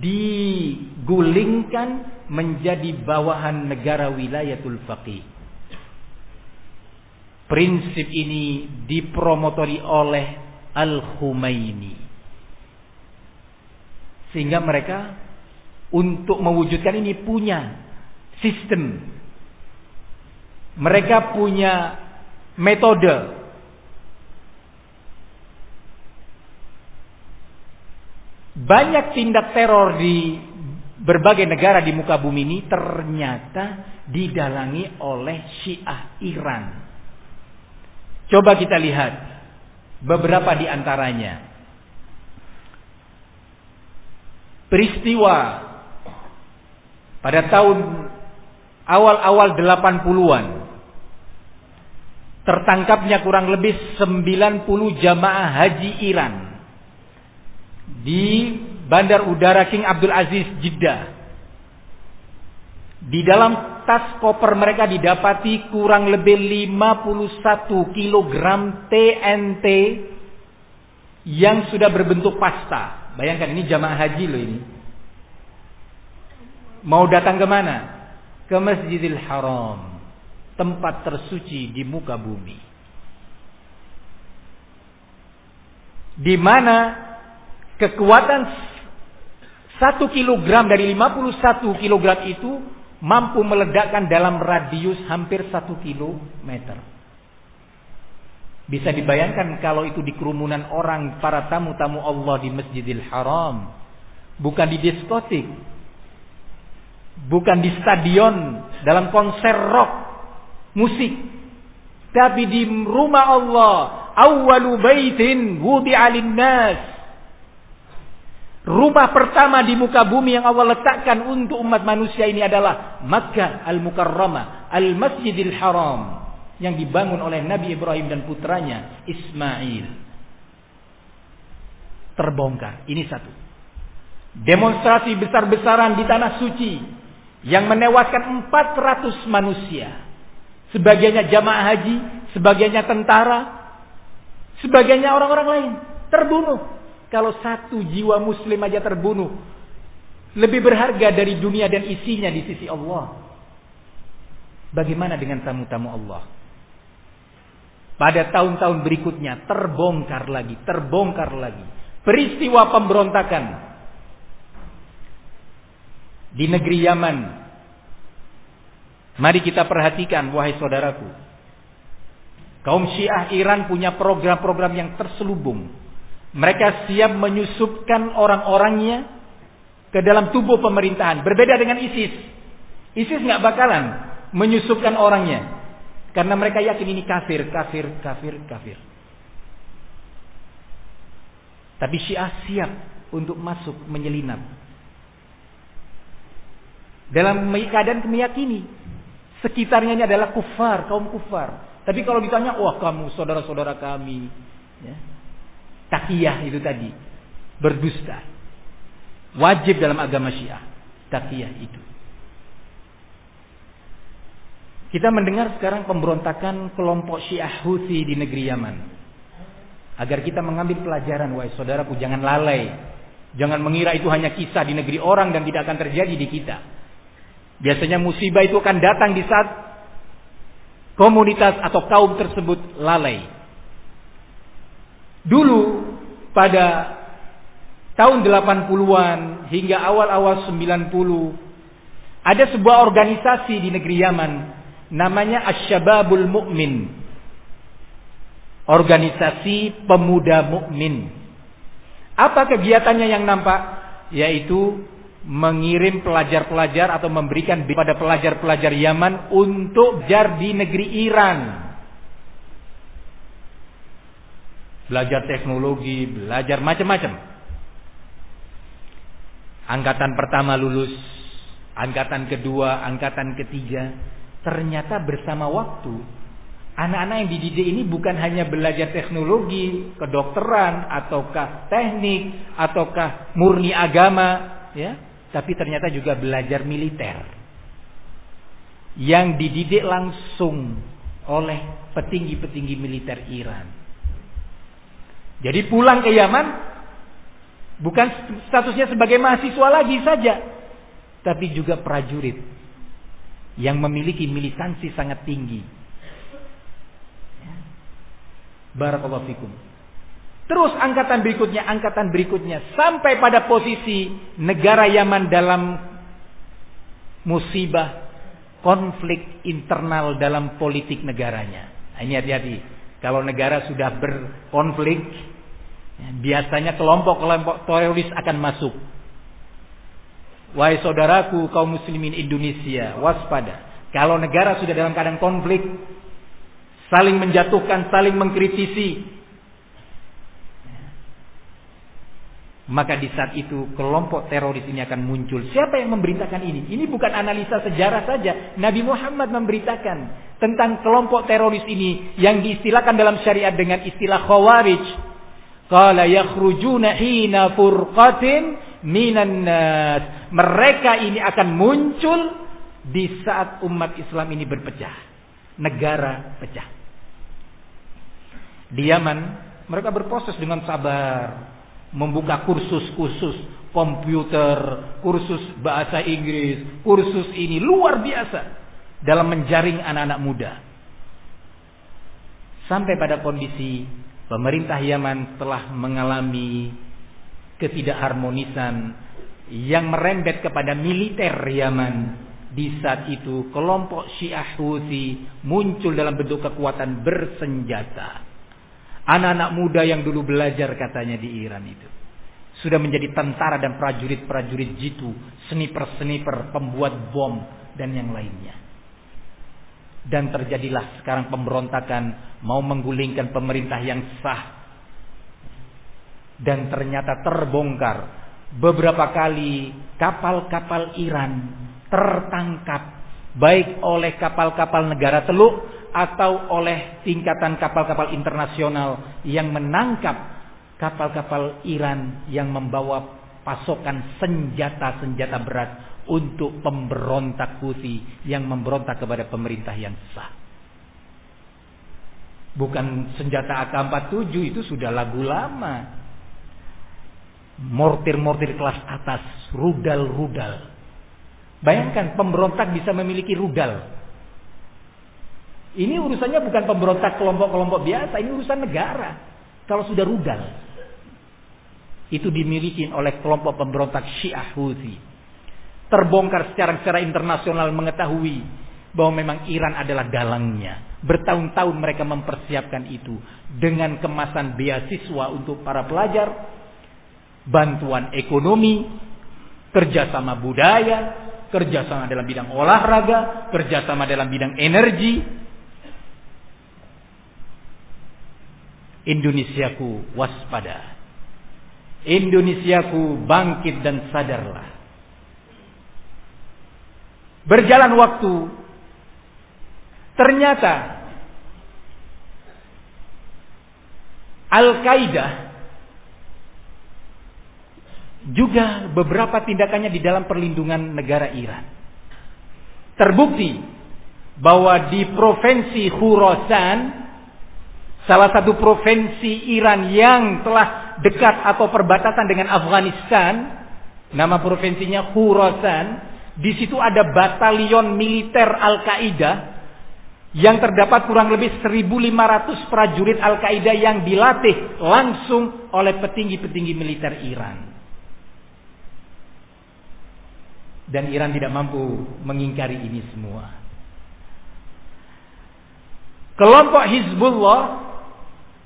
digulingkan menjadi bawahan negara wilayatul faqih Prinsip ini dipromotori oleh Al-Humaini. Sehingga mereka untuk mewujudkan ini punya sistem. Mereka punya metode. Banyak tindak teror di berbagai negara di muka bumi ini ternyata didalangi oleh Syiah Iran. Coba kita lihat beberapa di antaranya. Peristiwa pada tahun awal-awal 80-an tertangkapnya kurang lebih 90 jamaah haji Iran di Bandar Udara King Abdul Aziz Jeddah. Di dalam tas koper mereka didapati kurang lebih 51 kg TNT yang sudah berbentuk pasta. Bayangkan ini jamaah haji loh ini. Mau datang ke mana? Ke Masjidil Haram. Tempat tersuci di muka bumi. Di mana kekuatan Satu kilogram dari 51 kilogram itu mampu meledakkan dalam radius hampir satu kilometer. Bisa dibayangkan kalau itu di kerumunan orang para tamu-tamu Allah di Masjidil Haram. Bukan di diskotik. Bukan di stadion dalam konser rock musik. Tapi di rumah Allah. Awalu baitin wudi'a nas Rumah pertama di muka bumi yang Allah letakkan untuk umat manusia ini adalah Makkah Al-Mukarramah, Al-Masjidil Haram yang dibangun oleh Nabi Ibrahim dan putranya Ismail. Terbongkar. Ini satu. Demonstrasi besar-besaran di tanah suci yang menewaskan 400 manusia. Sebagiannya jamaah haji, sebagiannya tentara, sebagiannya orang-orang lain terbunuh kalau satu jiwa muslim aja terbunuh. Lebih berharga dari dunia dan isinya di sisi Allah. Bagaimana dengan tamu-tamu Allah? Pada tahun-tahun berikutnya terbongkar lagi, terbongkar lagi. Peristiwa pemberontakan di negeri Yaman. Mari kita perhatikan wahai saudaraku. Kaum Syiah Iran punya program-program yang terselubung mereka siap menyusupkan orang-orangnya ke dalam tubuh pemerintahan. Berbeda dengan ISIS. ISIS nggak bakalan menyusupkan orangnya. Karena mereka yakin ini kafir, kafir, kafir, kafir. Tapi Syiah siap untuk masuk menyelinap. Dalam keadaan meyakini sekitarnya ini adalah kufar, kaum kufar. Tapi kalau ditanya, wah kamu saudara-saudara kami, ya, Takiyah itu tadi. Berdusta. Wajib dalam agama Syiah. Takiyah itu. Kita mendengar sekarang pemberontakan kelompok Syiah Houthi di negeri Yaman. Agar kita mengambil pelajaran, wahai saudaraku, jangan lalai. Jangan mengira itu hanya kisah di negeri orang dan tidak akan terjadi di kita. Biasanya musibah itu akan datang di saat komunitas atau kaum tersebut lalai. Dulu pada tahun 80-an hingga awal-awal 90 ada sebuah organisasi di negeri Yaman namanya Asyababul Mukmin. Organisasi pemuda mukmin. Apa kegiatannya yang nampak? Yaitu mengirim pelajar-pelajar atau memberikan pada pelajar-pelajar Yaman untuk jar di negeri Iran. Belajar teknologi, belajar macam-macam. Angkatan pertama lulus, angkatan kedua, angkatan ketiga, ternyata bersama waktu anak-anak yang dididik ini bukan hanya belajar teknologi, kedokteran, ataukah teknik, ataukah murni agama, ya, tapi ternyata juga belajar militer. Yang dididik langsung oleh petinggi-petinggi militer Iran. Jadi pulang ke Yaman bukan statusnya sebagai mahasiswa lagi saja, tapi juga prajurit yang memiliki militansi sangat tinggi. Barakallahu fikum. Terus angkatan berikutnya, angkatan berikutnya sampai pada posisi negara Yaman dalam musibah konflik internal dalam politik negaranya. Nah, ini hati-hati. Kalau negara sudah berkonflik, biasanya kelompok-kelompok teroris akan masuk. Wahai saudaraku kaum muslimin Indonesia, waspada. Kalau negara sudah dalam keadaan konflik, saling menjatuhkan, saling mengkritisi, maka di saat itu kelompok teroris ini akan muncul. Siapa yang memberitakan ini? Ini bukan analisa sejarah saja. Nabi Muhammad memberitakan tentang kelompok teroris ini yang diistilahkan dalam syariat dengan istilah khawarij. Qala yakhrujuna hina furqatin minan nas. Mereka ini akan muncul di saat umat Islam ini berpecah. Negara pecah. Di Yaman mereka berproses dengan sabar membuka kursus-kursus komputer, kursus bahasa Inggris, kursus ini luar biasa dalam menjaring anak-anak muda. Sampai pada kondisi pemerintah Yaman telah mengalami ketidakharmonisan, yang merembet kepada militer Yaman. Di saat itu kelompok Syiah Houthi muncul dalam bentuk kekuatan bersenjata. Anak-anak muda yang dulu belajar katanya di Iran itu. Sudah menjadi tentara dan prajurit-prajurit jitu, sniper-sniper, pembuat bom, dan yang lainnya. Dan terjadilah sekarang pemberontakan mau menggulingkan pemerintah yang sah. Dan ternyata terbongkar. Beberapa kali kapal-kapal Iran tertangkap. Baik oleh kapal-kapal negara teluk atau oleh tingkatan kapal-kapal internasional yang menangkap kapal-kapal Iran yang membawa pasokan senjata-senjata berat untuk pemberontak Houthi yang memberontak kepada pemerintah yang sah. Bukan senjata AK-47 itu sudah lagu lama mortir-mortir kelas atas, rudal-rudal. Bayangkan pemberontak bisa memiliki rudal. Ini urusannya bukan pemberontak kelompok-kelompok biasa, ini urusan negara. Kalau sudah rudal, itu dimiliki oleh kelompok pemberontak Syiah Houthi. Terbongkar secara secara internasional mengetahui bahwa memang Iran adalah dalangnya. Bertahun-tahun mereka mempersiapkan itu dengan kemasan beasiswa untuk para pelajar, bantuan ekonomi, kerjasama budaya, kerjasama dalam bidang olahraga, kerjasama dalam bidang energi. Indonesiaku waspada. Indonesiaku bangkit dan sadarlah. Berjalan waktu, ternyata Al-Qaeda juga beberapa tindakannya di dalam perlindungan negara Iran. Terbukti bahwa di provinsi Khurasan, salah satu provinsi Iran yang telah dekat atau perbatasan dengan Afghanistan, nama provinsinya Khurasan, di situ ada batalion militer Al-Qaeda yang terdapat kurang lebih 1500 prajurit Al-Qaeda yang dilatih langsung oleh petinggi-petinggi militer Iran. Dan Iran tidak mampu mengingkari ini semua. Kelompok Hizbullah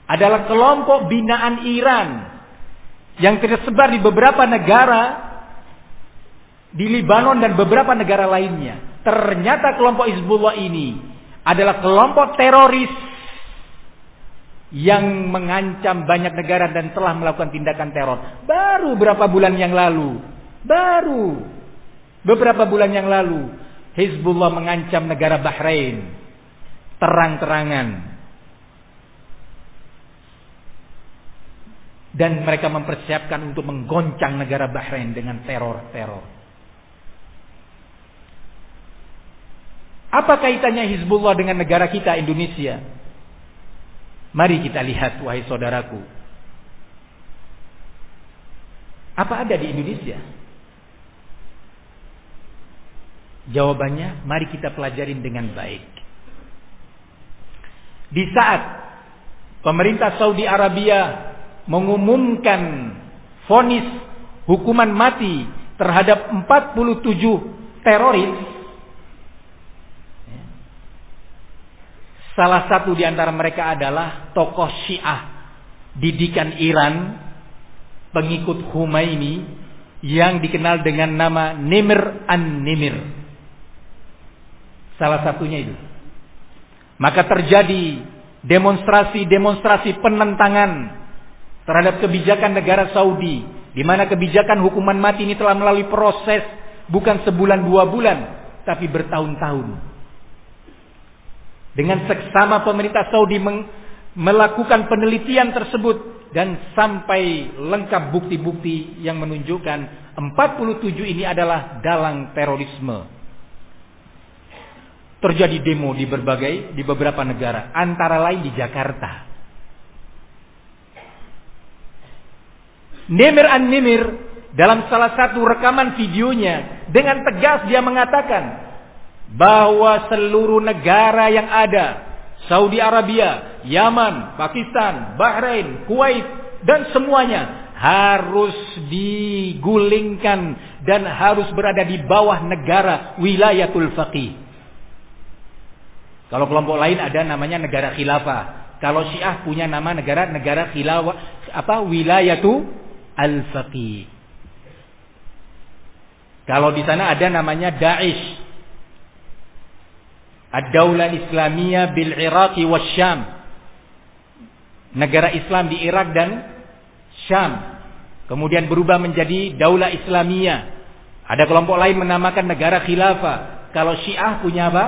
adalah kelompok binaan Iran yang tersebar di beberapa negara di Libanon dan beberapa negara lainnya. Ternyata kelompok Hizbullah ini adalah kelompok teroris yang mengancam banyak negara dan telah melakukan tindakan teror. Baru berapa bulan yang lalu, baru Beberapa bulan yang lalu, Hizbullah mengancam negara Bahrain terang-terangan. Dan mereka mempersiapkan untuk menggoncang negara Bahrain dengan teror-teror. Apa kaitannya Hizbullah dengan negara kita Indonesia? Mari kita lihat wahai saudaraku. Apa ada di Indonesia? Jawabannya, mari kita pelajarin dengan baik. Di saat pemerintah Saudi Arabia mengumumkan vonis hukuman mati terhadap 47 teroris, salah satu di antara mereka adalah tokoh Syiah didikan Iran, pengikut Humaini yang dikenal dengan nama Nimr an-Nimr. Salah satunya itu. Maka terjadi demonstrasi-demonstrasi penentangan terhadap kebijakan negara Saudi di mana kebijakan hukuman mati ini telah melalui proses bukan sebulan dua bulan tapi bertahun-tahun. Dengan seksama pemerintah Saudi melakukan penelitian tersebut dan sampai lengkap bukti-bukti yang menunjukkan 47 ini adalah dalang terorisme terjadi demo di berbagai di beberapa negara, antara lain di Jakarta. Nemir an-Nimir dalam salah satu rekaman videonya dengan tegas dia mengatakan bahwa seluruh negara yang ada Saudi Arabia, Yaman, Pakistan, Bahrain, Kuwait dan semuanya harus digulingkan dan harus berada di bawah negara wilayatul faqih. Kalau kelompok lain ada namanya negara khilafah. Kalau Syiah punya nama negara negara khilafah apa wilayatu al-faqih. Kalau di sana ada namanya Daesh. Ad-Daulah Islamiyah bil Iraq wa Syam. Negara Islam di Irak dan Syam. Kemudian berubah menjadi Daulah Islamiyah. Ada kelompok lain menamakan negara khilafah. Kalau Syiah punya apa?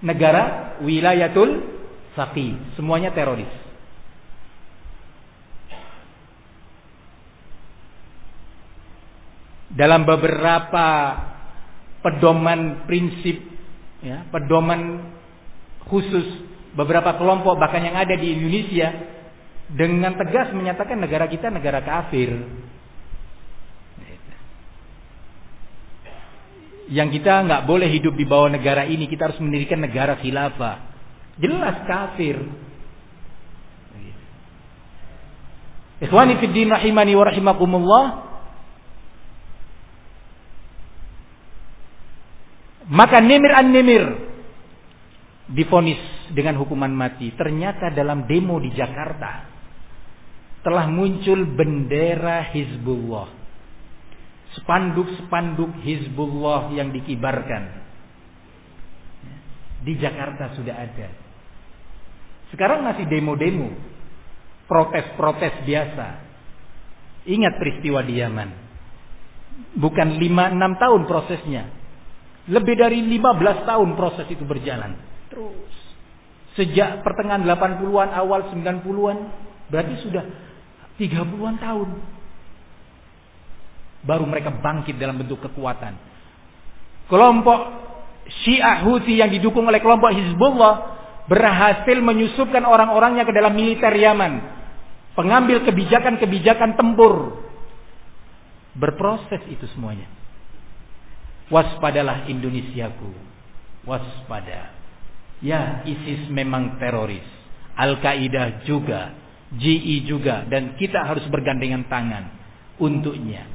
Negara wilayatul faqih. Semuanya teroris. Dalam beberapa pedoman prinsip ya, pedoman khusus beberapa kelompok bahkan yang ada di Indonesia dengan tegas menyatakan negara kita negara kafir. Yang kita nggak boleh hidup di bawah negara ini, kita harus mendirikan negara khilafah. Jelas kafir. Ikhwani fid din rahimani wa. Maka Nimir an-Nimir difonis dengan hukuman mati. Ternyata dalam demo di Jakarta telah muncul bendera Hizbullah. Spanduk-spanduk Hizbullah yang dikibarkan. Di Jakarta sudah ada. Sekarang masih demo-demo. Protes-protes biasa. Ingat peristiwa di Yaman. Bukan 5-6 tahun prosesnya. Lebih dari 15 tahun proses itu berjalan. Terus. Sejak pertengahan 80-an, awal 90-an. Berarti sudah 30-an tahun. Baru mereka bangkit dalam bentuk kekuatan. Kelompok Syiah Houthi yang didukung oleh kelompok Hizbullah berhasil menyusupkan orang-orangnya ke dalam militer Yaman. Pengambil kebijakan-kebijakan tempur. Berproses itu semuanya. Waspadalah Indonesiaku. Waspada. Ya, ISIS memang teroris. Al-Qaeda juga. GI juga. Dan kita harus bergandengan tangan untuknya.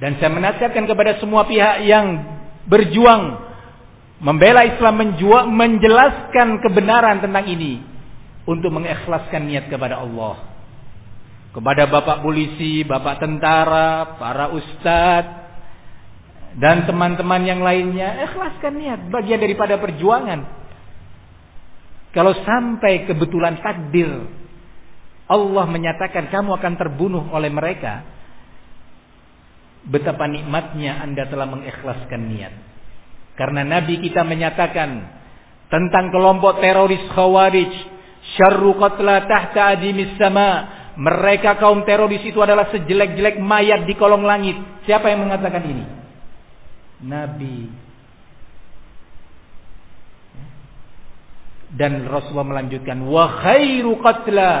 Dan saya menasihatkan kepada semua pihak yang berjuang membela Islam menjual, menjelaskan kebenaran tentang ini untuk mengikhlaskan niat kepada Allah. Kepada Bapak polisi, Bapak tentara, para ustadz dan teman-teman yang lainnya, ikhlaskan niat bagian daripada perjuangan. Kalau sampai kebetulan takdir Allah menyatakan kamu akan terbunuh oleh mereka, betapa nikmatnya Anda telah mengikhlaskan niat. Karena Nabi kita menyatakan tentang kelompok teroris Khawarij, syarru qatla tahta adimis sama. Mereka kaum teroris itu adalah sejelek-jelek mayat di kolong langit. Siapa yang mengatakan ini? Nabi. Dan Rasulullah melanjutkan, wa khairu qatla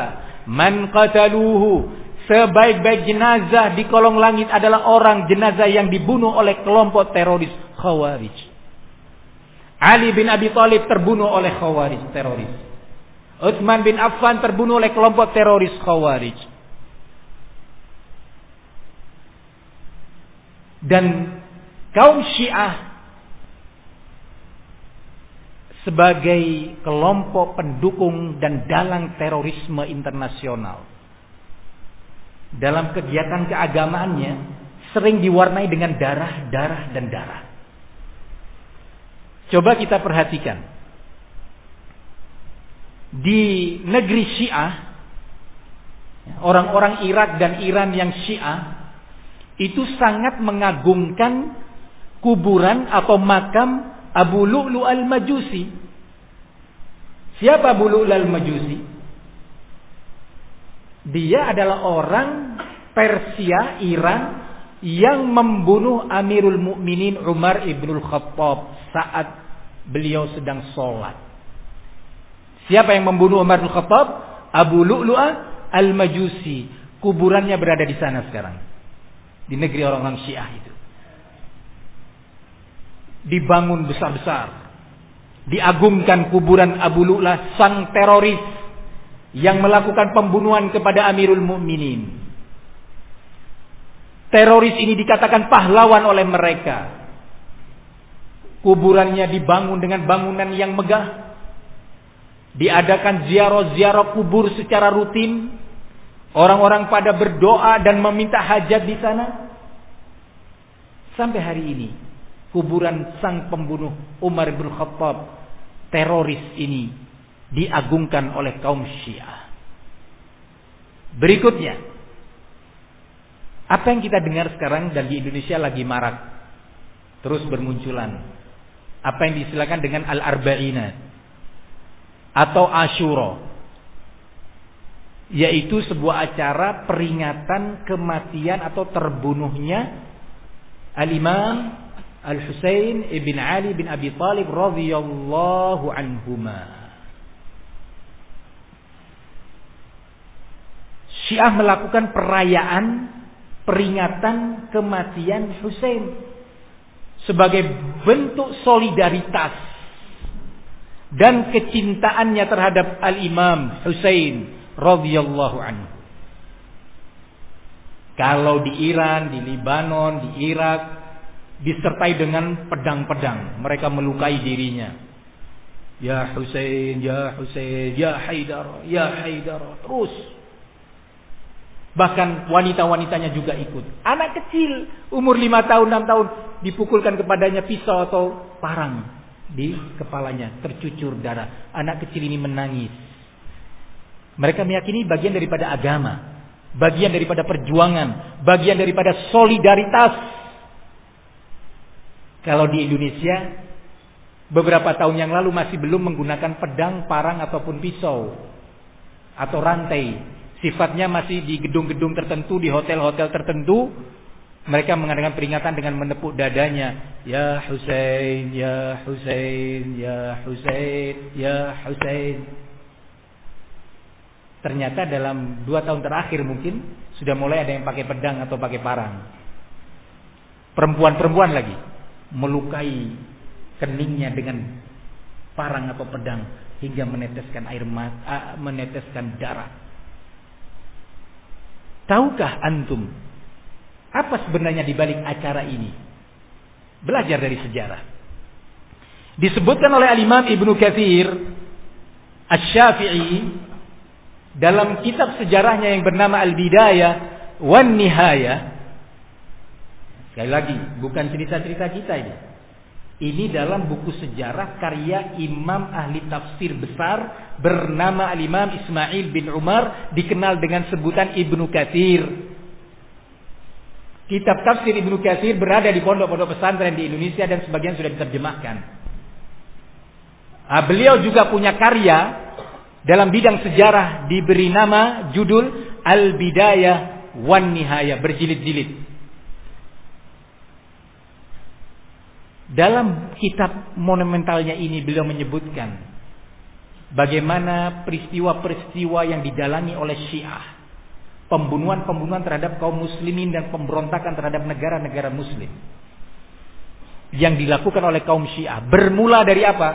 man qataluhu. Sebaik-baik jenazah di kolong langit adalah orang jenazah yang dibunuh oleh kelompok teroris Khawarij. Ali bin Abi Thalib terbunuh oleh Khawarij teroris. Utsman bin Affan terbunuh oleh kelompok teroris Khawarij. Dan kaum Syiah sebagai kelompok pendukung dan dalang terorisme internasional. Dalam kegiatan keagamaannya sering diwarnai dengan darah, darah dan darah. Coba kita perhatikan. Di negeri Syiah, orang-orang Irak dan Iran yang Syiah itu sangat mengagungkan kuburan atau makam Abu Lu'lu al-Majusi. Siapa Abu Lu'lu al-Majusi? Dia adalah orang Persia, Iran yang membunuh Amirul Mukminin Umar ibnul Khattab saat beliau sedang sholat. Siapa yang membunuh Umar ibnul Khattab? Abu Lu'lu'ah al-Majusi. Kuburannya berada di sana sekarang. Di negeri orang-orang Syiah itu dibangun besar-besar. Diagungkan kuburan Abu Lu'la sang teroris yang melakukan pembunuhan kepada Amirul Mukminin. Teroris ini dikatakan pahlawan oleh mereka. Kuburannya dibangun dengan bangunan yang megah. Diadakan ziarah-ziarah kubur secara rutin. Orang-orang pada berdoa dan meminta hajat di sana. Sampai hari ini. Kuburan sang pembunuh Umar bin Khattab. Teroris ini. Diagungkan oleh kaum syiah. Berikutnya. Apa yang kita dengar sekarang dan di Indonesia lagi marak. Terus bermunculan. Apa yang disilakan dengan Al-Arba'ina. Atau Ashura. Yaitu sebuah acara peringatan kematian atau terbunuhnya Al-Imam Al-Husain ibn Ali bin Abi Talib radhiyallahu anhuma. Syiah melakukan perayaan peringatan kematian Hussein sebagai bentuk solidaritas dan kecintaannya terhadap Al-Imam Hussein radhiyallahu anhu. Kalau di Iran, di Libanon, di Irak disertai dengan pedang-pedang, mereka melukai dirinya. Ya Hussein, ya Hussein, ya Haidar, ya Haidar, terus Bahkan wanita-wanitanya juga ikut. Anak kecil, umur lima tahun, enam tahun, dipukulkan kepadanya pisau atau parang di kepalanya, tercucur darah. Anak kecil ini menangis. Mereka meyakini bagian daripada agama, bagian daripada perjuangan, bagian daripada solidaritas. Kalau di Indonesia, beberapa tahun yang lalu masih belum menggunakan pedang, parang ataupun pisau atau rantai sifatnya masih di gedung-gedung tertentu, di hotel-hotel tertentu, mereka mengadakan peringatan dengan menepuk dadanya, ya Husain, ya Husain, ya Husain, ya Husain. Ternyata dalam dua tahun terakhir mungkin sudah mulai ada yang pakai pedang atau pakai parang. Perempuan-perempuan lagi melukai keningnya dengan parang atau pedang hingga meneteskan air mata, meneteskan darah. Tahukah antum apa sebenarnya di balik acara ini? Belajar dari sejarah. Disebutkan oleh Al-Imam Ibnu Katsir Asy-Syafi'i dalam kitab sejarahnya yang bernama Al-Bidayah wan Nihayah. Sekali lagi, bukan cerita-cerita kita ini. Ini dalam buku sejarah karya Imam ahli tafsir besar bernama Al-Imam Ismail bin Umar dikenal dengan sebutan Ibnu Katsir. Kitab tafsir Ibnu Katsir berada di pondok-pondok pesantren di Indonesia dan sebagian sudah diterjemahkan. Nah, beliau juga punya karya dalam bidang sejarah diberi nama judul Al-Bidayah wan Nihayah berjilid-jilid. Dalam kitab monumentalnya ini beliau menyebutkan bagaimana peristiwa-peristiwa yang didalangi oleh Syiah. Pembunuhan-pembunuhan terhadap kaum muslimin dan pemberontakan terhadap negara-negara muslim. Yang dilakukan oleh kaum Syiah. Bermula dari apa?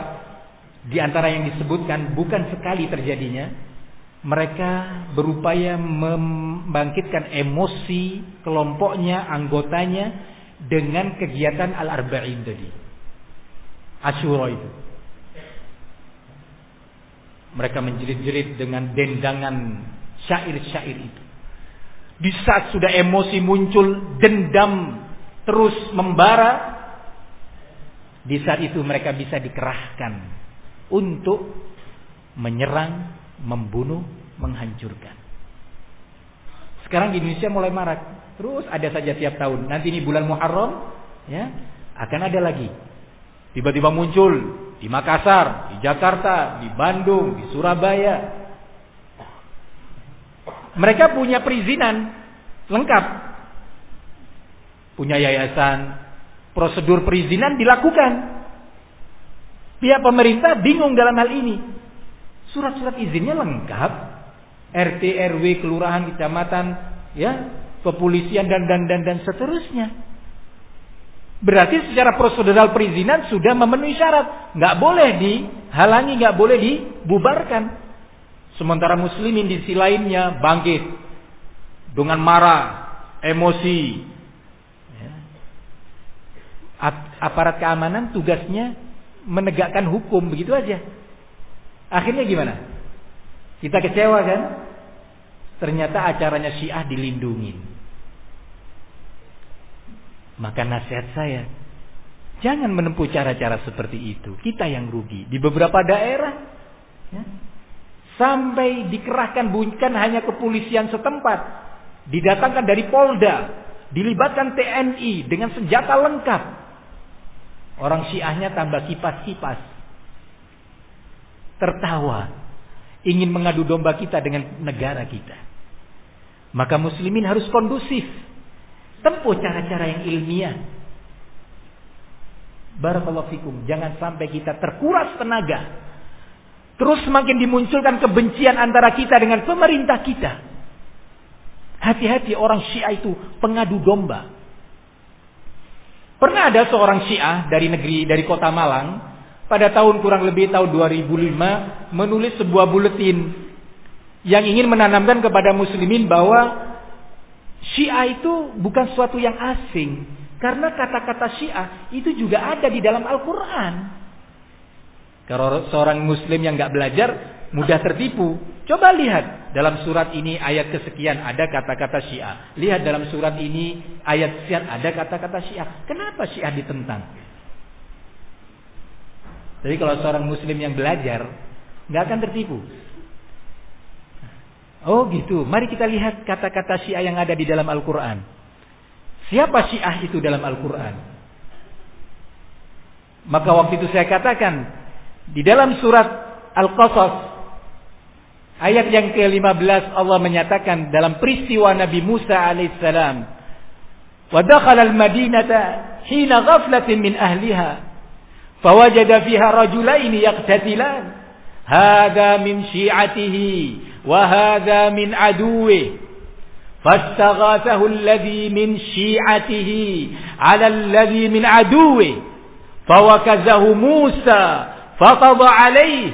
Di antara yang disebutkan bukan sekali terjadinya. Mereka berupaya membangkitkan emosi kelompoknya, anggotanya dengan kegiatan Al-Arba'in tadi. Asyura itu. Mereka menjerit-jerit dengan dendangan syair-syair itu. Di saat sudah emosi muncul, dendam terus membara, di saat itu mereka bisa dikerahkan untuk menyerang, membunuh, menghancurkan. Sekarang di Indonesia mulai marak. Terus ada saja tiap tahun. Nanti ini bulan Muharram, ya, akan ada lagi. Tiba-tiba muncul di Makassar, di Jakarta, di Bandung, di Surabaya. Mereka punya perizinan lengkap. Punya yayasan, prosedur perizinan dilakukan. Pihak pemerintah bingung dalam hal ini. Surat-surat izinnya lengkap. RT, RW, kelurahan, kecamatan, ya, kepolisian dan dan dan dan seterusnya. Berarti secara prosedural perizinan sudah memenuhi syarat, nggak boleh dihalangi, nggak boleh dibubarkan. Sementara muslimin di sisi lainnya bangkit dengan marah, emosi, Aparat keamanan tugasnya menegakkan hukum begitu aja. Akhirnya gimana? Kita kecewa kan? Ternyata acaranya Syiah dilindungi. Maka nasihat saya, jangan menempuh cara-cara seperti itu. Kita yang rugi. Di beberapa daerah, ya, sampai dikerahkan bukan hanya kepolisian setempat, didatangkan dari Polda, dilibatkan TNI dengan senjata lengkap. Orang Syiahnya tambah kipas-kipas. Tertawa. Ingin mengadu domba kita dengan negara kita. Maka muslimin harus kondusif Tempuh cara-cara yang ilmiah. Barakallahu fikum. Jangan sampai kita terkuras tenaga. Terus semakin dimunculkan kebencian antara kita dengan pemerintah kita. Hati-hati orang Syiah itu pengadu domba. Pernah ada seorang Syiah dari negeri dari kota Malang pada tahun kurang lebih tahun 2005 menulis sebuah buletin yang ingin menanamkan kepada muslimin bahwa Syiah itu bukan suatu yang asing. Karena kata-kata Syiah itu juga ada di dalam Al-Quran. Kalau seorang muslim yang nggak belajar mudah tertipu. Coba lihat dalam surat ini ayat kesekian ada kata-kata Syiah. Lihat dalam surat ini ayat sekian ada kata-kata Syiah. Kenapa Syiah ditentang? Jadi kalau seorang muslim yang belajar nggak akan tertipu. Oh gitu. Mari kita lihat kata-kata Syiah yang ada di dalam Al-Quran. Siapa Syiah itu dalam Al-Quran? Maka waktu itu saya katakan di dalam surat Al-Qasas ayat yang ke-15 Allah menyatakan dalam peristiwa Nabi Musa alaihissalam wa al-madinata hina ghaflatin min ahliha fawajada fiha rajulaini yaqtatilan hadha min syi'atihi وهذا من عدوه فاستغاثه الذي من شيعته على الذي من عدوه فوكزه موسى فقضى عليه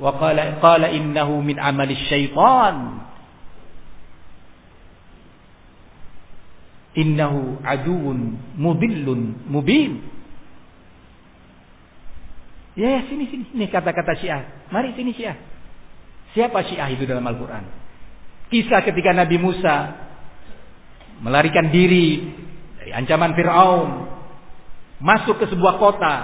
وقال قال إنه من عمل الشيطان إنه عدو مضل مبين Ya, sini sini. Ini kata-kata Syiah. Mari sini Syiah. Siapa Syiah itu dalam Al-Quran? Kisah ketika Nabi Musa melarikan diri dari ancaman Fir'aun. Masuk ke sebuah kota.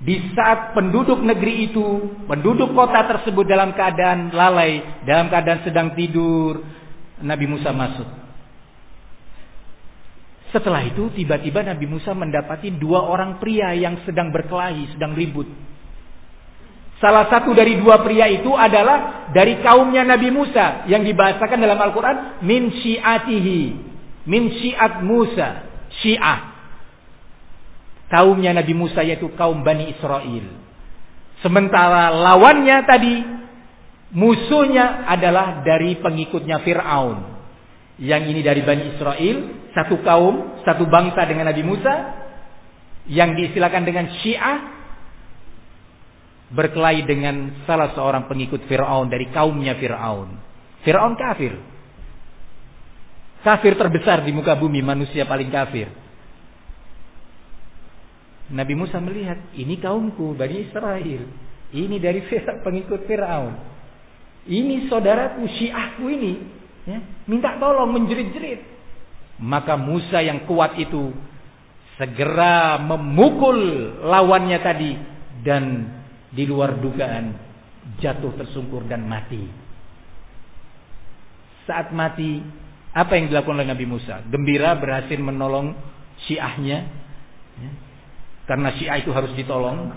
Di saat penduduk negeri itu, penduduk kota tersebut dalam keadaan lalai, dalam keadaan sedang tidur, Nabi Musa masuk. Setelah itu tiba-tiba Nabi Musa mendapati dua orang pria yang sedang berkelahi, sedang ribut. Salah satu dari dua pria itu adalah dari kaumnya Nabi Musa yang dibahasakan dalam Al-Quran min syiatihi, min syiat Musa, syiah. Kaumnya Nabi Musa yaitu kaum Bani Israel. Sementara lawannya tadi musuhnya adalah dari pengikutnya Fir'aun. Yang ini dari Bani Israel, satu kaum, satu bangsa dengan Nabi Musa. Yang diistilahkan dengan Syiah berkelahi dengan salah seorang pengikut Fir'aun dari kaumnya Fir'aun. Fir'aun kafir. Kafir terbesar di muka bumi, manusia paling kafir. Nabi Musa melihat, ini kaumku, Bani Israel. Ini dari pengikut Fir'aun. Ini saudaraku, syiahku ini. Ya, minta tolong, menjerit-jerit. Maka Musa yang kuat itu segera memukul lawannya tadi dan di luar dugaan jatuh tersungkur dan mati. Saat mati, apa yang dilakukan oleh Nabi Musa? Gembira berhasil menolong syiahnya. Ya. Karena syiah itu harus ditolong.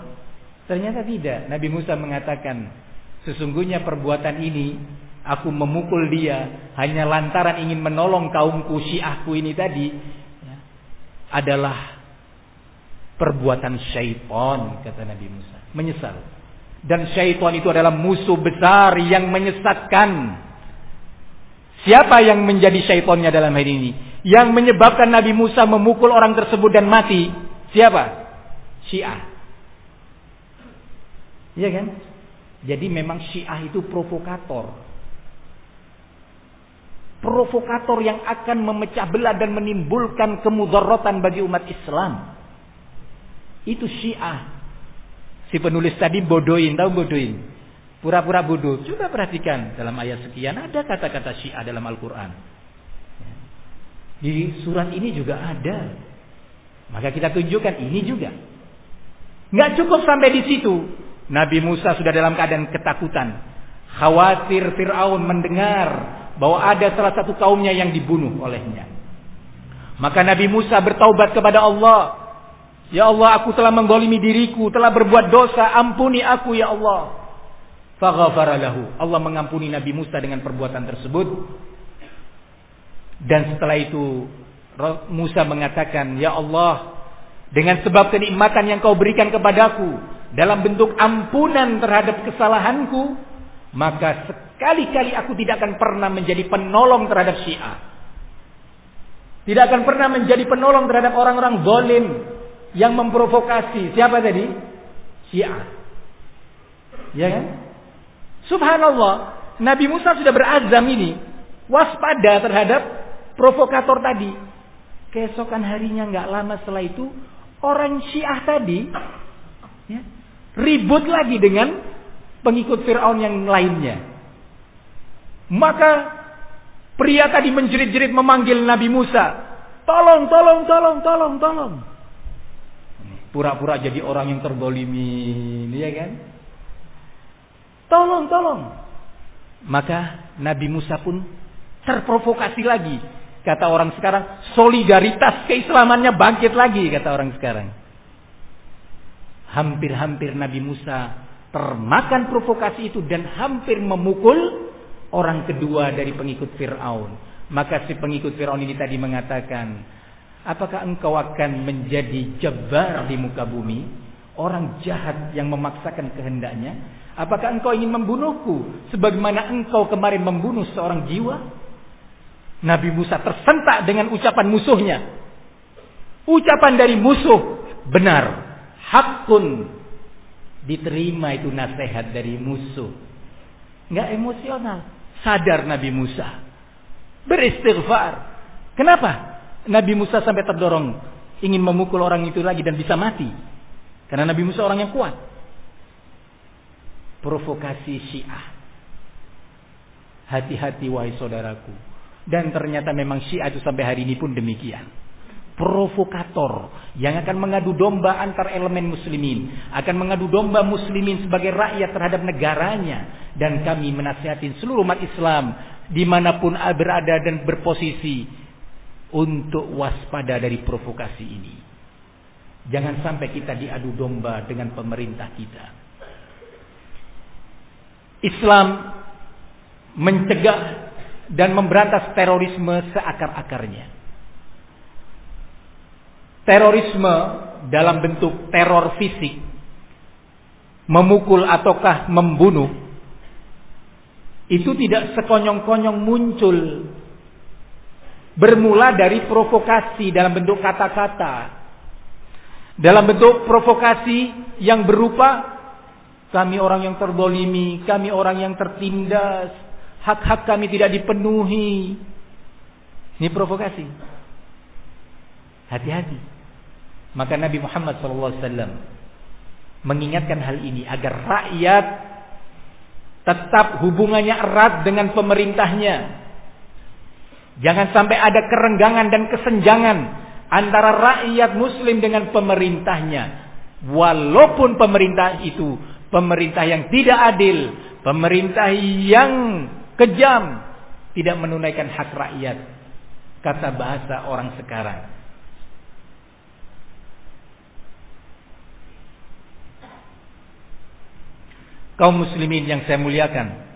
Ternyata tidak. Nabi Musa mengatakan, sesungguhnya perbuatan ini aku memukul dia hanya lantaran ingin menolong kaumku syiahku ini tadi ya, adalah perbuatan syaitan kata Nabi Musa menyesal. Dan syaitan itu adalah musuh besar yang menyesatkan. Siapa yang menjadi syaitannya dalam hal ini? Yang menyebabkan Nabi Musa memukul orang tersebut dan mati siapa? Syiah. Iya kan? Jadi memang Syiah itu provokator. Provokator yang akan memecah belah dan menimbulkan kemudaratan bagi umat Islam. Itu Syiah. Si penulis tadi bodohin, tahu bodohin? Pura-pura bodoh. Coba perhatikan dalam ayat sekian ada kata-kata Syiah dalam Al-Qur'an. Di surat ini juga ada. Maka kita tunjukkan ini juga. Nggak cukup sampai di situ. Nabi Musa sudah dalam keadaan ketakutan. Khawatir Fir'aun mendengar bahwa ada salah satu kaumnya yang dibunuh olehnya. Maka Nabi Musa bertaubat kepada Allah. Ya Allah, aku telah menggolimi diriku, telah berbuat dosa, ampuni aku ya Allah. Faghafaralahu. Allah mengampuni Nabi Musa dengan perbuatan tersebut. Dan setelah itu Musa mengatakan, "Ya Allah, dengan sebab kenikmatan yang kau berikan kepadaku dalam bentuk ampunan terhadap kesalahanku, maka sekali-kali aku tidak akan pernah menjadi penolong terhadap Syiah. Tidak akan pernah menjadi penolong terhadap orang-orang zalim yang memprovokasi. Siapa tadi? Syiah. Ya kan? Subhanallah, Nabi Musa sudah berazam ini waspada terhadap provokator tadi. Keesokan harinya nggak lama setelah itu orang Syiah tadi ya, ribut lagi dengan pengikut Fir'aun yang lainnya. Maka pria tadi menjerit-jerit memanggil Nabi Musa. Tolong, tolong, tolong, tolong, tolong. Pura-pura jadi orang yang terbolimi, ya kan? Tolong, tolong. Maka Nabi Musa pun terprovokasi lagi. Kata orang sekarang, solidaritas keislamannya bangkit lagi, kata orang sekarang. Hampir-hampir Nabi Musa termakan provokasi itu dan hampir memukul orang kedua dari pengikut Fir'aun. Maka si pengikut Fir'aun ini tadi mengatakan, apakah engkau akan menjadi jabar di muka bumi? Orang jahat yang memaksakan kehendaknya Apakah engkau ingin membunuhku sebagaimana engkau kemarin membunuh seorang jiwa? Nabi Musa tersentak dengan ucapan musuhnya. Ucapan dari musuh benar. Hakun. Diterima itu nasihat dari musuh. Enggak emosional. Sadar Nabi Musa. Beristighfar. Kenapa? Nabi Musa sampai terdorong ingin memukul orang itu lagi dan bisa mati. Karena Nabi Musa orang yang kuat provokasi Syiah. Hati-hati wahai saudaraku. Dan ternyata memang Syiah itu sampai hari ini pun demikian. Provokator yang akan mengadu domba antar elemen muslimin. Akan mengadu domba muslimin sebagai rakyat terhadap negaranya. Dan kami menasihatin seluruh umat Islam. Di mana pun berada dan berposisi. Untuk waspada dari provokasi ini. Jangan sampai kita diadu domba dengan pemerintah kita. Islam mencegah dan memberantas terorisme seakar-akarnya. Terorisme dalam bentuk teror fisik, memukul ataukah membunuh, itu tidak sekonyong-konyong muncul. Bermula dari provokasi dalam bentuk kata-kata. Dalam bentuk provokasi yang berupa kami orang yang terdolimi, kami orang yang tertindas, hak-hak kami tidak dipenuhi. Ini provokasi. Hati-hati. Maka Nabi Muhammad SAW mengingatkan hal ini agar rakyat tetap hubungannya erat dengan pemerintahnya. Jangan sampai ada kerenggangan dan kesenjangan antara rakyat muslim dengan pemerintahnya. Walaupun pemerintah itu pemerintah yang tidak adil, pemerintah yang kejam, tidak menunaikan hak rakyat. Kata bahasa orang sekarang. Kaum muslimin yang saya muliakan.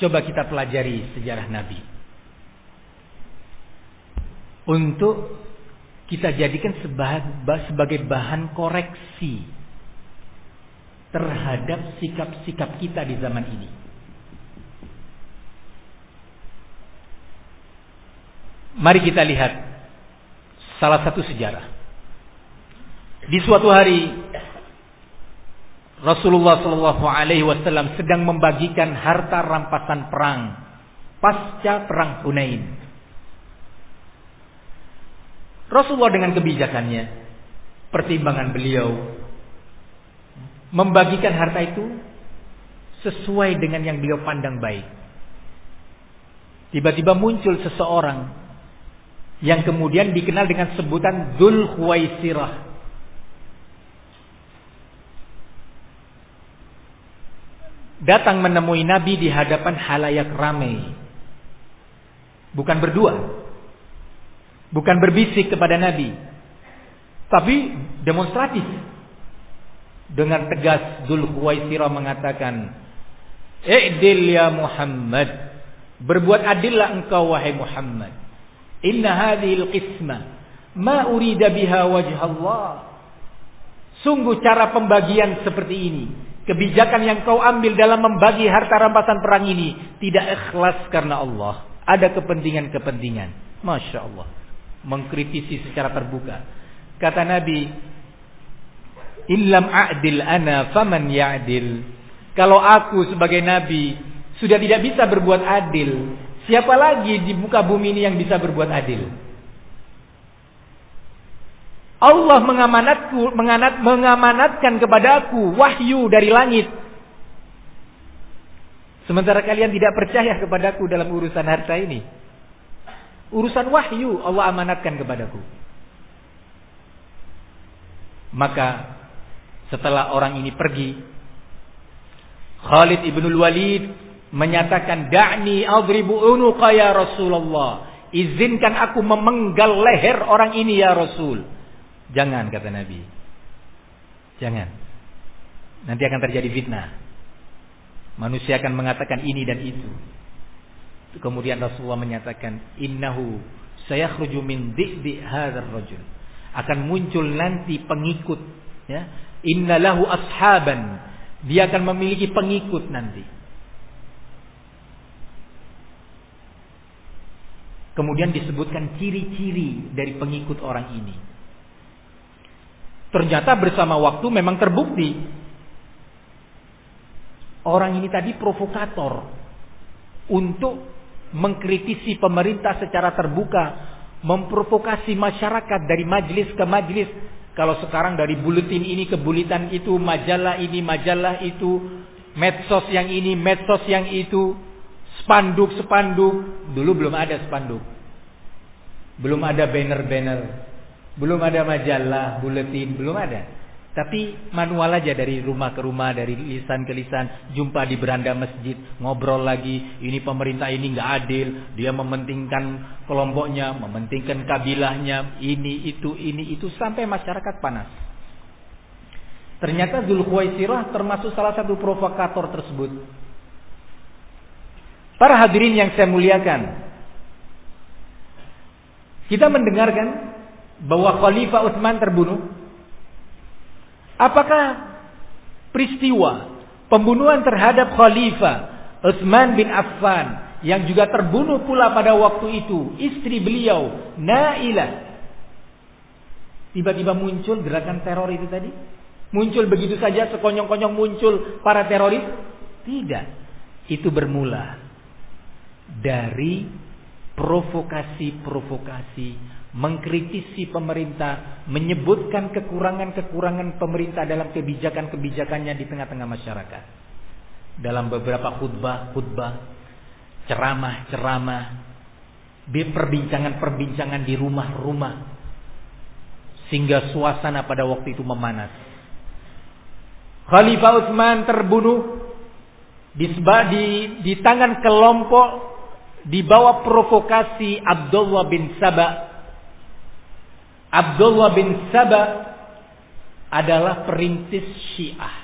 Coba kita pelajari sejarah Nabi. Untuk kita jadikan sebagai bahan koreksi terhadap sikap-sikap kita di zaman ini. Mari kita lihat salah satu sejarah. Di suatu hari Rasulullah Shallallahu Alaihi Wasallam sedang membagikan harta rampasan perang pasca perang Hunain. Rasulullah dengan kebijakannya, pertimbangan beliau membagikan harta itu sesuai dengan yang beliau pandang baik. Tiba-tiba muncul seseorang yang kemudian dikenal dengan sebutan Dzul Khuwaisirah datang menemui Nabi di hadapan halayak ramai. Bukan berdua. Bukan berbisik kepada Nabi. Tapi demonstratif. Dengan tegas Dhul Huwaisira mengatakan, I'dil ya Muhammad. Berbuat adillah engkau wahai Muhammad. Inna hadhil qismah ma urida biha wajh Allah. Sungguh cara pembagian seperti ini Kebijakan yang kau ambil dalam membagi harta rampasan perang ini tidak ikhlas karena Allah. Ada kepentingan-kepentingan. Masya Allah. Mengkritisi secara terbuka. Kata Nabi, Illam a'dil ana faman ya'dil. Kalau aku sebagai Nabi sudah tidak bisa berbuat adil, siapa lagi di muka bumi ini yang bisa berbuat adil? Allah mengamanatku, menganat, mengamanatkan kepadaku wahyu dari langit. Sementara kalian tidak percaya kepadaku dalam urusan harta ini. Urusan wahyu Allah amanatkan kepadaku. Maka setelah orang ini pergi, Khalid ibn Walid menyatakan, Da'ni adribu unuqa ya Rasulullah. Izinkan aku memenggal leher orang ini ya Rasul. Jangan kata Nabi. Jangan. Nanti akan terjadi fitnah. Manusia akan mengatakan ini dan itu. Kemudian Rasulullah menyatakan, "Innahu sayakhruju min di'di hadzal rajul." Akan muncul nanti pengikut, ya. Innalahu ashaban. Dia akan memiliki pengikut nanti. Kemudian disebutkan ciri-ciri dari pengikut orang ini. Ternyata bersama waktu memang terbukti. Orang ini tadi provokator. Untuk mengkritisi pemerintah secara terbuka. Memprovokasi masyarakat dari majelis ke majelis. Kalau sekarang dari buletin ini ke buletin itu. Majalah ini, majalah itu. Medsos yang ini, medsos yang itu. Spanduk-spanduk. Dulu belum ada spanduk. Belum ada banner-banner belum ada majalah, buletin, belum ada. Tapi manual aja dari rumah ke rumah, dari lisan ke lisan, jumpa di beranda masjid, ngobrol lagi. Ini pemerintah ini nggak adil, dia mementingkan kelompoknya, mementingkan kabilahnya, ini itu ini itu sampai masyarakat panas. Ternyata Zulkhuwaisirah termasuk salah satu provokator tersebut. Para hadirin yang saya muliakan, kita mendengarkan bahwa Khalifah Utsman terbunuh? Apakah peristiwa pembunuhan terhadap Khalifah Utsman bin Affan yang juga terbunuh pula pada waktu itu istri beliau Nailah tiba-tiba muncul gerakan teror itu tadi? Muncul begitu saja sekonyong-konyong muncul para teroris? Tidak. Itu bermula dari provokasi-provokasi mengkritisi pemerintah, menyebutkan kekurangan-kekurangan pemerintah dalam kebijakan-kebijakannya di tengah-tengah masyarakat. Dalam beberapa khutbah-khutbah, ceramah-ceramah, perbincangan-perbincangan di rumah-rumah, sehingga suasana pada waktu itu memanas. Khalifah Utsman terbunuh di, di, di tangan kelompok di bawah provokasi Abdullah bin Sabah Abdullah bin Saba adalah perintis Syiah.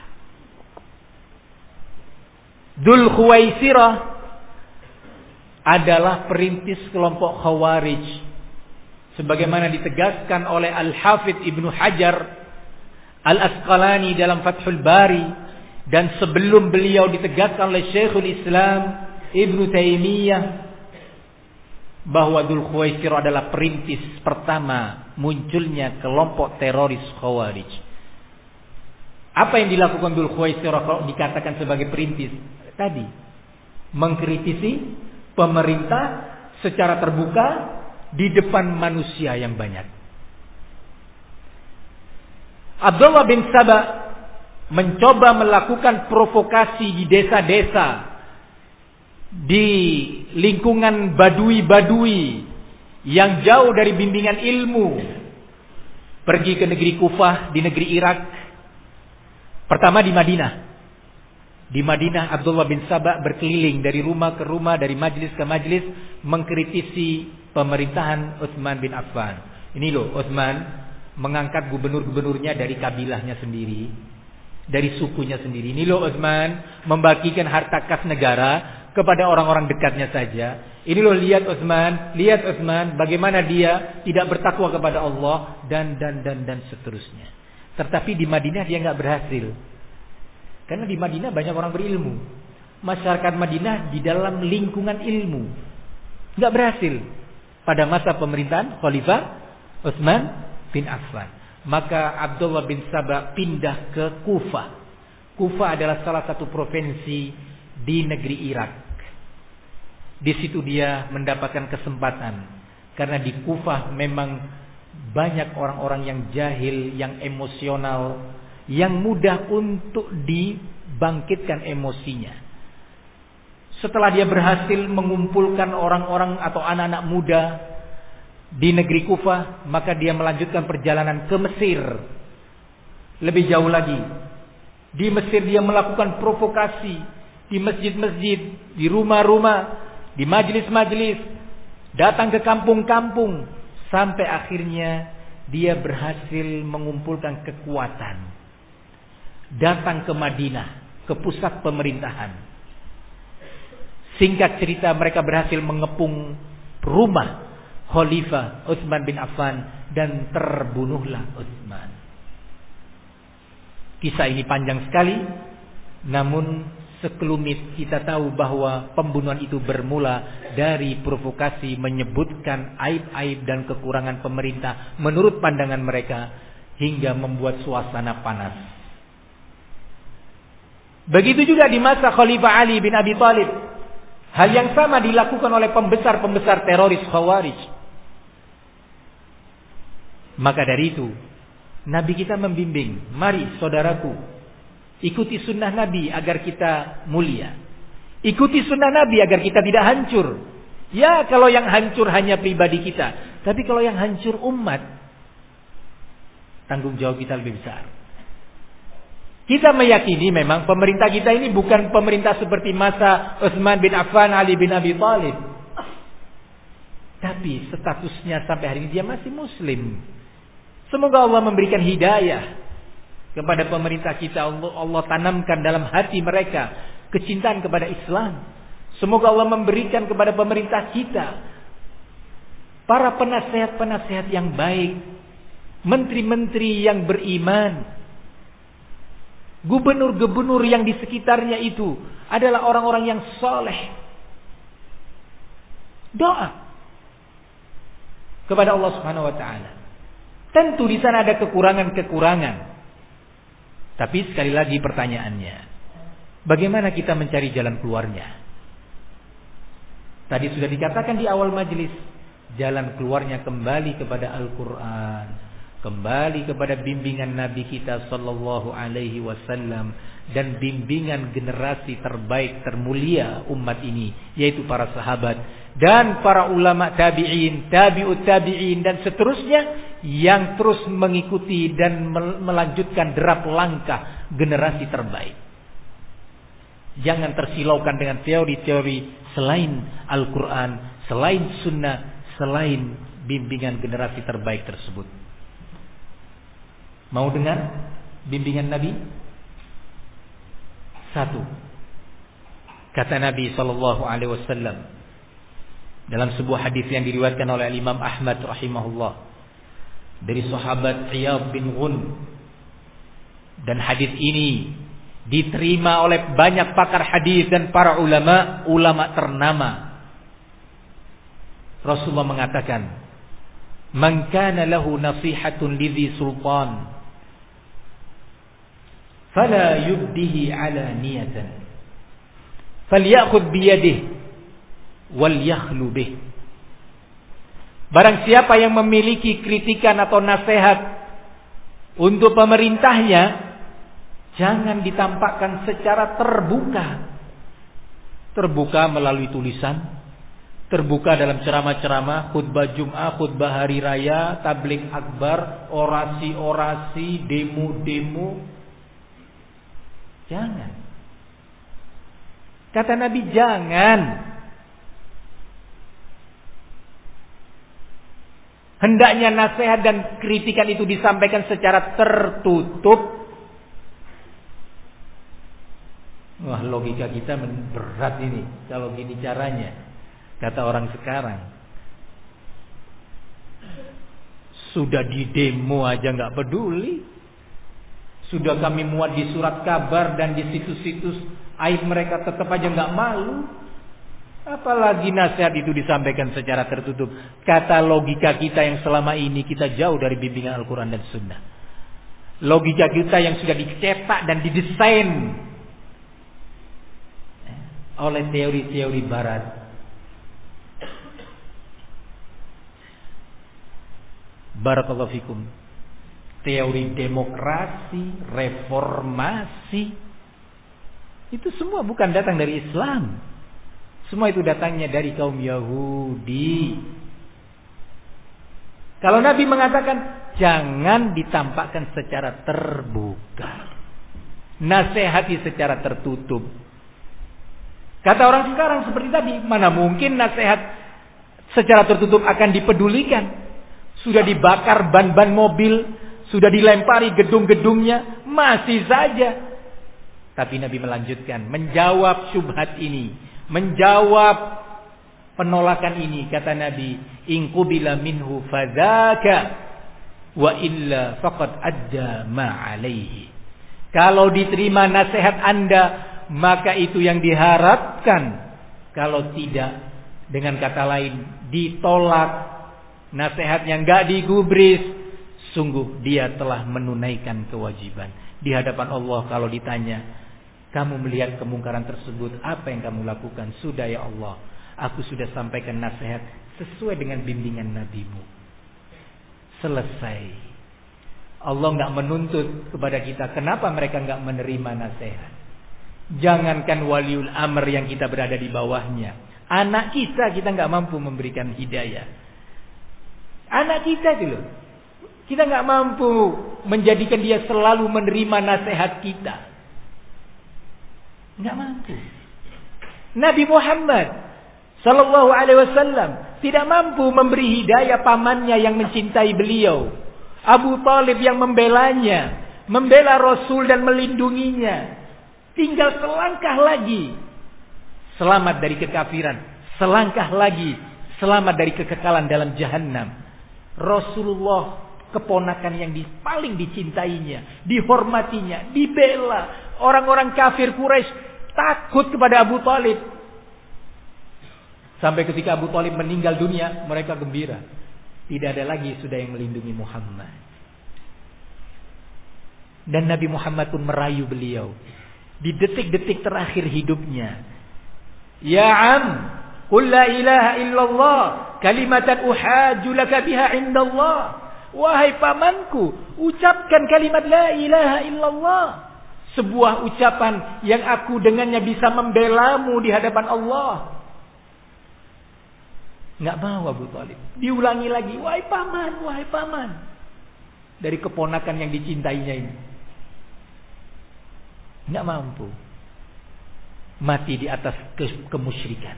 Dul Khuwaisirah adalah perintis kelompok Khawarij. Sebagaimana ditegaskan oleh Al-Hafidh Ibnu Hajar Al-Asqalani dalam Fathul Bari dan sebelum beliau ditegaskan oleh Syekhul Islam Ibnu Taimiyah bahwa Dhul Khuwaisir adalah perintis pertama munculnya kelompok teroris Khawarij. Apa yang dilakukan Dul Khuwaisirah kalau dikatakan sebagai perintis? Tadi. Mengkritisi pemerintah secara terbuka di depan manusia yang banyak. Abdullah bin Sabah mencoba melakukan provokasi di desa-desa di lingkungan badui-badui yang jauh dari bimbingan ilmu pergi ke negeri Kufah di negeri Irak Pertama di Madinah. Di Madinah Abdullah bin Sabah berkeliling dari rumah ke rumah, dari majelis ke majelis mengkritisi pemerintahan Utsman bin Affan. Ini loh Utsman mengangkat gubernur-gubernurnya dari kabilahnya sendiri, dari sukunya sendiri. Ini loh Utsman membagikan harta kas negara kepada orang-orang dekatnya saja. Ini loh lihat Utsman, lihat Utsman bagaimana dia tidak bertakwa kepada Allah dan dan dan dan seterusnya. Tetapi di Madinah dia nggak berhasil. Karena di Madinah banyak orang berilmu. Masyarakat Madinah di dalam lingkungan ilmu. nggak berhasil. Pada masa pemerintahan Khalifah Utsman bin Affan. Maka Abdullah bin Sabah pindah ke Kufah. Kufah adalah salah satu provinsi di negeri Irak. Di situ dia mendapatkan kesempatan. Karena di Kufah memang banyak orang-orang yang jahil, yang emosional, yang mudah untuk dibangkitkan emosinya. Setelah dia berhasil mengumpulkan orang-orang atau anak-anak muda di negeri Kufah, maka dia melanjutkan perjalanan ke Mesir. Lebih jauh lagi, di Mesir dia melakukan provokasi di masjid-masjid, di rumah-rumah, di majelis-majelis, datang ke kampung-kampung, Sampai akhirnya dia berhasil mengumpulkan kekuatan. Datang ke Madinah, ke pusat pemerintahan. Singkat cerita mereka berhasil mengepung rumah Khalifah Utsman bin Affan dan terbunuhlah Utsman. Kisah ini panjang sekali namun sekelumit kita tahu bahwa pembunuhan itu bermula dari provokasi menyebutkan aib-aib dan kekurangan pemerintah menurut pandangan mereka hingga membuat suasana panas. Begitu juga di masa Khalifah Ali bin Abi Thalib. Hal yang sama dilakukan oleh pembesar-pembesar teroris Khawarij. Maka dari itu, Nabi kita membimbing, mari saudaraku, Ikuti sunnah Nabi agar kita mulia. Ikuti sunnah Nabi agar kita tidak hancur. Ya kalau yang hancur hanya pribadi kita. Tapi kalau yang hancur umat. Tanggung jawab kita lebih besar. Kita meyakini memang pemerintah kita ini bukan pemerintah seperti masa Utsman bin Affan, Ali bin Abi Thalib. Tapi statusnya sampai hari ini dia masih muslim. Semoga Allah memberikan hidayah kepada pemerintah kita Allah, Allah tanamkan dalam hati mereka kecintaan kepada Islam. Semoga Allah memberikan kepada pemerintah kita para penasehat-penasehat yang baik, menteri-menteri yang beriman, gubernur-gubernur yang di sekitarnya itu adalah orang-orang yang soleh. Doa kepada Allah Subhanahu wa taala. Tentu di sana ada kekurangan-kekurangan. Tapi sekali lagi pertanyaannya, bagaimana kita mencari jalan keluarnya? Tadi sudah dikatakan di awal majelis, jalan keluarnya kembali kepada Al-Qur'an, kembali kepada bimbingan Nabi kita sallallahu alaihi wasallam dan bimbingan generasi terbaik termulia umat ini yaitu para sahabat dan para ulama tabi'in, tabi'ut tabi'in dan seterusnya yang terus mengikuti dan melanjutkan derap langkah generasi terbaik. Jangan tersilaukan dengan teori-teori selain Al-Quran, selain Sunnah, selain bimbingan generasi terbaik tersebut. Mau dengar bimbingan Nabi? Satu. Kata Nabi Sallallahu Alaihi Wasallam dalam sebuah hadis yang diriwayatkan oleh Imam Ahmad rahimahullah dari sahabat Iyad bin Ghun. Dan hadis ini diterima oleh banyak pakar hadis dan para ulama ulama ternama. Rasulullah mengatakan man kana lahu nasihatun lidhi fala yubdihi ala niyatan falyakhud biyadihi wal bih Barang siapa yang memiliki kritikan atau nasihat untuk pemerintahnya jangan ditampakkan secara terbuka. Terbuka melalui tulisan, terbuka dalam ceramah-ceramah, khutbah Jum'ah, khutbah hari raya, tablik akbar, orasi-orasi, demo-demo. Jangan. Kata Nabi jangan. Hendaknya nasihat dan kritikan itu disampaikan secara tertutup. Wah logika kita berat ini kalau gini caranya. Kata orang sekarang. Sudah di demo aja nggak peduli. Sudah kami muat di surat kabar dan di situs-situs aib mereka tetap aja nggak malu. Apalagi nasihat itu disampaikan secara tertutup. Kata logika kita yang selama ini kita jauh dari bimbingan Al-Quran dan Sunnah. Logika kita yang sudah dicetak dan didesain oleh teori-teori barat Barakallahu fikum. Teori demokrasi, reformasi itu semua bukan datang dari Islam. Semua itu datangnya dari kaum Yahudi. Kalau Nabi mengatakan jangan ditampakkan secara terbuka. Nasihati secara tertutup. Kata orang sekarang seperti tadi, mana mungkin nasihat secara tertutup akan dipedulikan? Sudah dibakar ban-ban mobil, sudah dilempari gedung-gedungnya, masih saja. Tapi Nabi melanjutkan, menjawab syubhat ini, menjawab penolakan ini kata Nabi, "In qubila minhu fadzaka wa illa faqad adda ma alaihi." Kalau diterima nasihat Anda, maka itu yang diharapkan. Kalau tidak, dengan kata lain, ditolak nasihatnya nggak digubris, sungguh dia telah menunaikan kewajiban. Di hadapan Allah kalau ditanya, kamu melihat kemungkaran tersebut, apa yang kamu lakukan? Sudah ya Allah, aku sudah sampaikan nasihat sesuai dengan bimbingan nabimu. Selesai. Allah nggak menuntut kepada kita, kenapa mereka nggak menerima nasihat? Jangankan waliul amr yang kita berada di bawahnya, anak kita kita nggak mampu memberikan hidayah. Anak kita loh. Kita nggak mampu menjadikan dia selalu menerima nasihat kita. Nggak mampu. Nabi Muhammad Sallallahu Alaihi Wasallam tidak mampu memberi hidayah pamannya yang mencintai beliau. Abu Talib yang membelanya, membela Rasul dan melindunginya. Tinggal selangkah lagi selamat dari kekafiran, selangkah lagi selamat dari kekekalan dalam jahanam. Rasulullah keponakan yang di, paling dicintainya, dihormatinya, dibela. Orang-orang kafir Quraisy takut kepada Abu Talib. Sampai ketika Abu Talib meninggal dunia, mereka gembira. Tidak ada lagi sudah yang melindungi Muhammad. Dan Nabi Muhammad pun merayu beliau. Di detik-detik terakhir hidupnya. Ya Am, Qul la ilaha illallah kalimatan uhaju laka biha indallah. Wahai pamanku, ucapkan kalimat la ilaha illallah. Sebuah ucapan yang aku dengannya bisa membelamu di hadapan Allah. Nggak mau Abu Talib. Diulangi lagi, wahai paman, wahai paman. Dari keponakan yang dicintainya ini. Nggak mampu. Mati di atas kemusyrikan.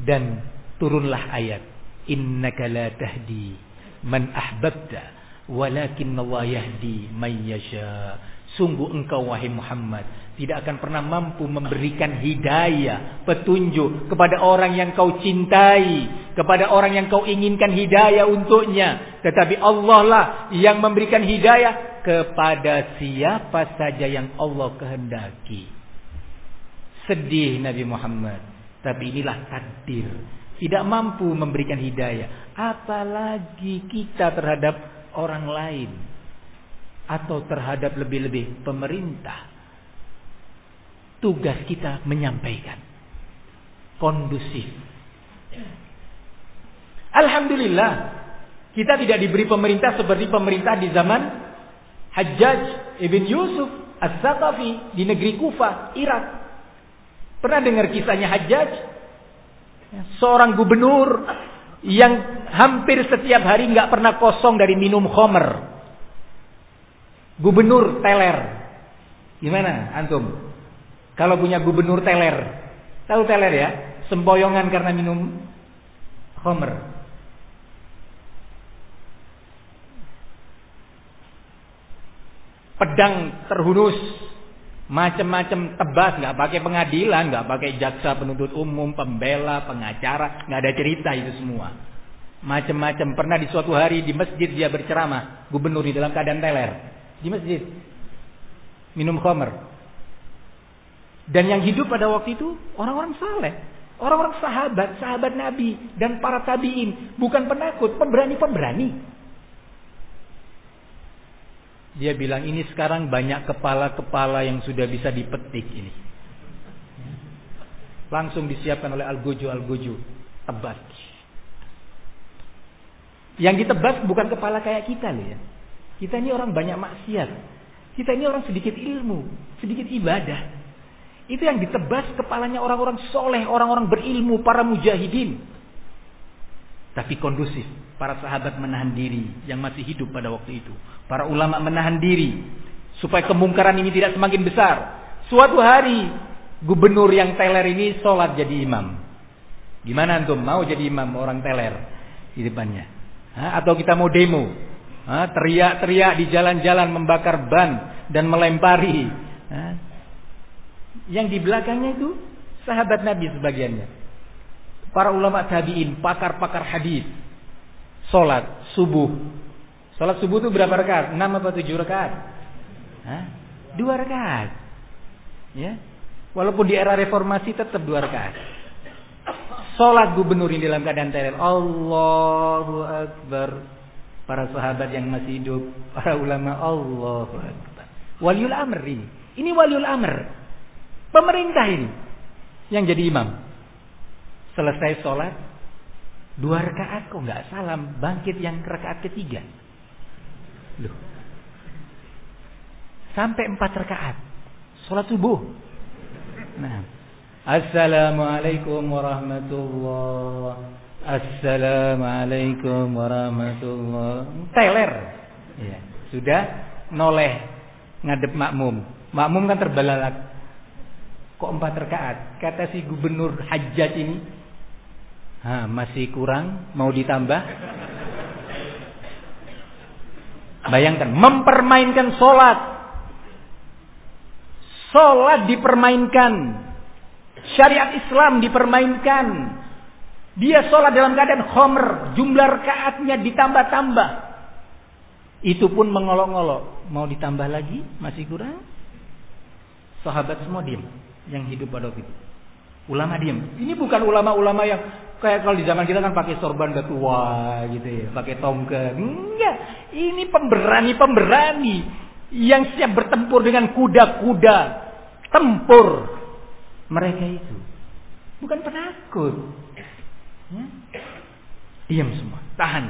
Dan turunlah ayat innaka la tahdi man ahbabta walakin Allah yahdi man yasha. Sungguh engkau wahai Muhammad tidak akan pernah mampu memberikan hidayah, petunjuk kepada orang yang kau cintai, kepada orang yang kau inginkan hidayah untuknya. Tetapi Allah lah yang memberikan hidayah kepada siapa saja yang Allah kehendaki. Sedih Nabi Muhammad. Tapi inilah takdir. Tidak mampu memberikan hidayah. Apalagi kita terhadap orang lain. atau terhadap lebih-lebih pemerintah. Tugas kita menyampaikan kondusif. Alhamdulillah, kita tidak diberi pemerintah seperti pemerintah di zaman Hajjaj ibn Yusuf As-Saqafi di negeri Kufa, Irak. Pernah dengar kisahnya Hajjaj? Seorang gubernur yang hampir setiap hari nggak pernah kosong dari minum homer. Gubernur teler. Gimana antum? Kalau punya gubernur teler. Tahu teler ya? Sempoyongan karena minum homer. pedang terhunus, macam-macam tebas, nggak pakai pengadilan, nggak pakai jaksa penuntut umum, pembela, pengacara, nggak ada cerita itu semua. Macam-macam pernah di suatu hari di masjid dia berceramah, gubernur di dalam keadaan teler di masjid, minum khamer. Dan yang hidup pada waktu itu orang-orang saleh, orang-orang sahabat, sahabat Nabi dan para tabiin, bukan penakut, pemberani-pemberani. Dia bilang ini sekarang banyak kepala-kepala yang sudah bisa dipetik ini. Langsung disiapkan oleh Al-Gojo, Al-Gojo. Tebas. Yang ditebas bukan kepala kayak kita loh ya. Kita ini orang banyak maksiat. Kita ini orang sedikit ilmu, sedikit ibadah. Itu yang ditebas kepalanya orang-orang soleh, orang-orang berilmu, para mujahidin. Tapi kondusif. Para sahabat menahan diri yang masih hidup pada waktu itu. Para ulama menahan diri. Supaya kemungkaran ini tidak semakin besar. Suatu hari gubernur yang teler ini sholat jadi imam. Gimana antum mau jadi imam orang teler di depannya? Ha? Atau kita mau demo? Teriak-teriak di jalan-jalan membakar ban dan melempari. Ha? Yang di belakangnya itu sahabat Nabi sebagiannya. Para ulama tabi'in, pakar-pakar hadis. Salat subuh. Salat subuh itu berapa rakaat? 6 atau 7 rakaat? Hah? 2 rakaat. Ya. Walaupun di era reformasi tetap 2 rakaat. Salat gubernur ini dalam keadaan terel. Allahu Akbar. Para sahabat yang masih hidup, para ulama Allahu Akbar. Waliul amr ini. Ini waliul amr. Pemerintah ini yang jadi imam. Selesai sholat, dua rakaat kok nggak salam, bangkit yang rakaat ketiga. Loh. Sampai empat rakaat. Sholat subuh. Nah. Assalamualaikum warahmatullah. Assalamualaikum warahmatullah. Teler. Ya. Sudah noleh ngadep makmum. Makmum kan terbelalak. Kok empat rakaat? Kata si gubernur hajat ini, Ha, masih kurang, mau ditambah? Bayangkan, mempermainkan sholat. Sholat dipermainkan. Syariat Islam dipermainkan. Dia sholat dalam keadaan khomer. Jumlah rakaatnya ditambah-tambah. Itu pun mengolok-olok. Mau ditambah lagi? Masih kurang? Sahabat semua diam. Yang hidup pada waktu itu. Ulama diam. Ini bukan ulama-ulama yang Kayak kalau di zaman kita kan pakai sorban udah tua gitu ya, pakai tongkat. Enggak, ini pemberani-pemberani yang siap bertempur dengan kuda-kuda tempur. Mereka itu bukan penakut. Ya? Diam semua, tahan,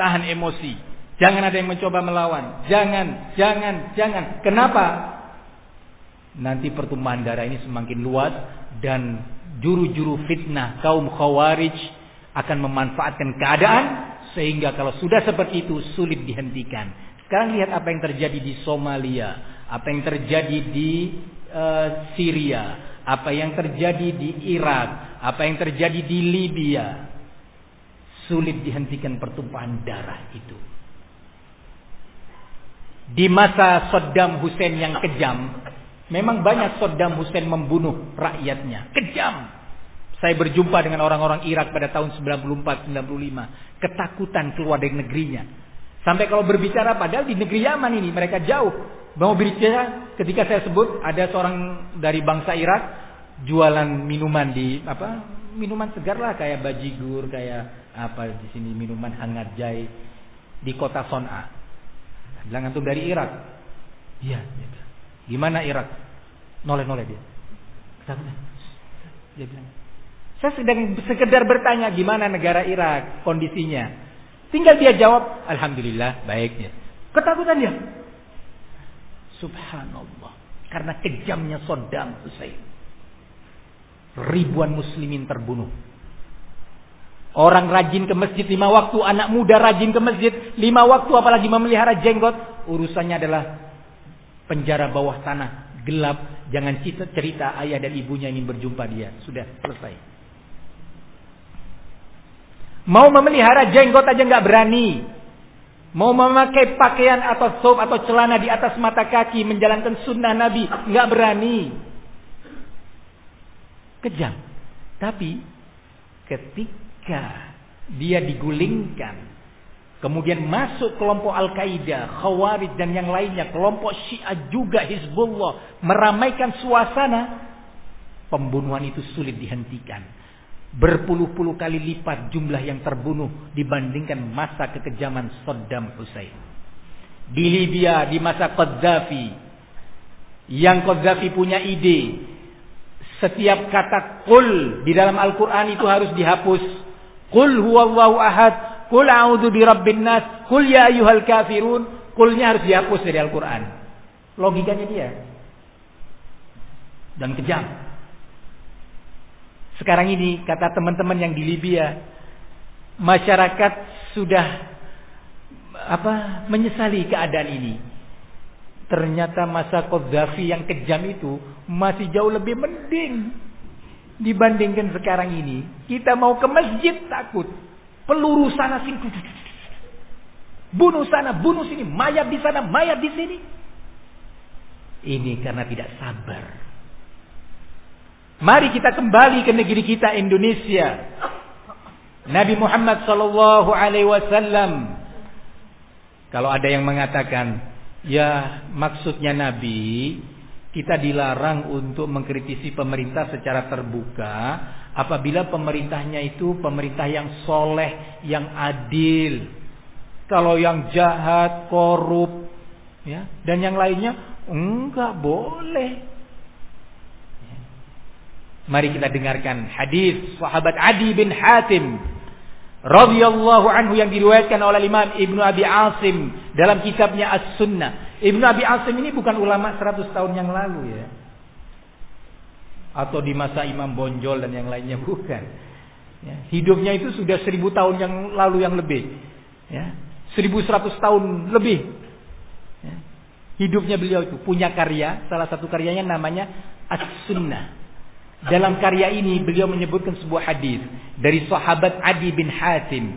tahan emosi. Jangan ada yang mencoba melawan. Jangan, jangan, jangan. Kenapa? Nanti pertumbuhan darah ini semakin luas dan juru-juru fitnah kaum khawarij akan memanfaatkan keadaan sehingga kalau sudah seperti itu sulit dihentikan. Sekarang lihat apa yang terjadi di Somalia, apa yang terjadi di uh, Syria, apa yang terjadi di Irak, apa yang terjadi di Libya. Sulit dihentikan pertumpahan darah itu. Di masa Saddam Hussein yang kejam, Memang banyak Saddam Hussein membunuh rakyatnya. Kejam. Saya berjumpa dengan orang-orang Irak pada tahun 94-95. Ketakutan keluar dari negerinya. Sampai kalau berbicara padahal di negeri Yaman ini mereka jauh. Mau berbicara ketika saya sebut ada seorang dari bangsa Irak jualan minuman di apa minuman segar lah kayak bajigur kayak apa di sini minuman hangat jai di kota Son'a. Bilang antum dari Irak. Iya. Gimana Irak? Noleh-noleh dia. Dia bilang, saya sedang sekedar bertanya gimana negara Irak kondisinya. Tinggal dia jawab, Alhamdulillah baiknya. Ketakutan dia. Subhanallah. Karena kejamnya Saddam Hussein. Ribuan muslimin terbunuh. Orang rajin ke masjid lima waktu, anak muda rajin ke masjid lima waktu, apalagi memelihara jenggot, urusannya adalah penjara bawah tanah, gelap, jangan cerita ayah dan ibunya ingin berjumpa dia, sudah selesai. Mau memelihara jenggot aja nggak berani, mau memakai pakaian atau sop atau celana di atas mata kaki menjalankan sunnah Nabi nggak berani, kejam. Tapi ketika dia digulingkan kemudian masuk kelompok Al-Qaeda, Khawarij dan yang lainnya, kelompok Syiah juga Hizbullah meramaikan suasana, pembunuhan itu sulit dihentikan. Berpuluh-puluh kali lipat jumlah yang terbunuh dibandingkan masa kekejaman Saddam Hussein. Di Libya di masa Qaddafi yang Qaddafi punya ide setiap kata kul di dalam Al-Quran itu harus dihapus Qul huwallahu ahad, qul a'udzu birabbin nas, qul ya ayyuhal kafirun. Qulnya harus dihapus dari Al-Qur'an. Logikanya dia. Dan kejam. Sekarang ini kata teman-teman yang di Libya, masyarakat sudah apa menyesali keadaan ini. Ternyata masa Qaddafi yang kejam itu masih jauh lebih mending dibandingkan sekarang ini. Kita mau ke masjid takut. Peluru sana sini. Bunuh sana, bunuh sini. Mayat di sana, mayat di sini. Ini karena tidak sabar. Mari kita kembali ke negeri kita Indonesia. Nabi Muhammad sallallahu alaihi wasallam kalau ada yang mengatakan, ya maksudnya Nabi kita dilarang untuk mengkritisi pemerintah secara terbuka apabila pemerintahnya itu pemerintah yang soleh, yang adil. Kalau yang jahat, korup, ya, dan yang lainnya enggak boleh. Mari kita dengarkan hadis sahabat Adi bin Hatim radhiyallahu anhu yang diriwayatkan oleh Imam Ibnu Abi Asim dalam kitabnya As-Sunnah Ibnu Abi Asim ini bukan ulama 100 tahun yang lalu ya. Atau di masa Imam Bonjol dan yang lainnya bukan. Ya, hidupnya itu sudah 1000 tahun yang lalu yang lebih. Ya, 1100 tahun lebih. Ya, hidupnya beliau itu punya karya, salah satu karyanya namanya As-Sunnah. Dalam karya ini beliau menyebutkan sebuah hadis dari sahabat Adi bin Hatim.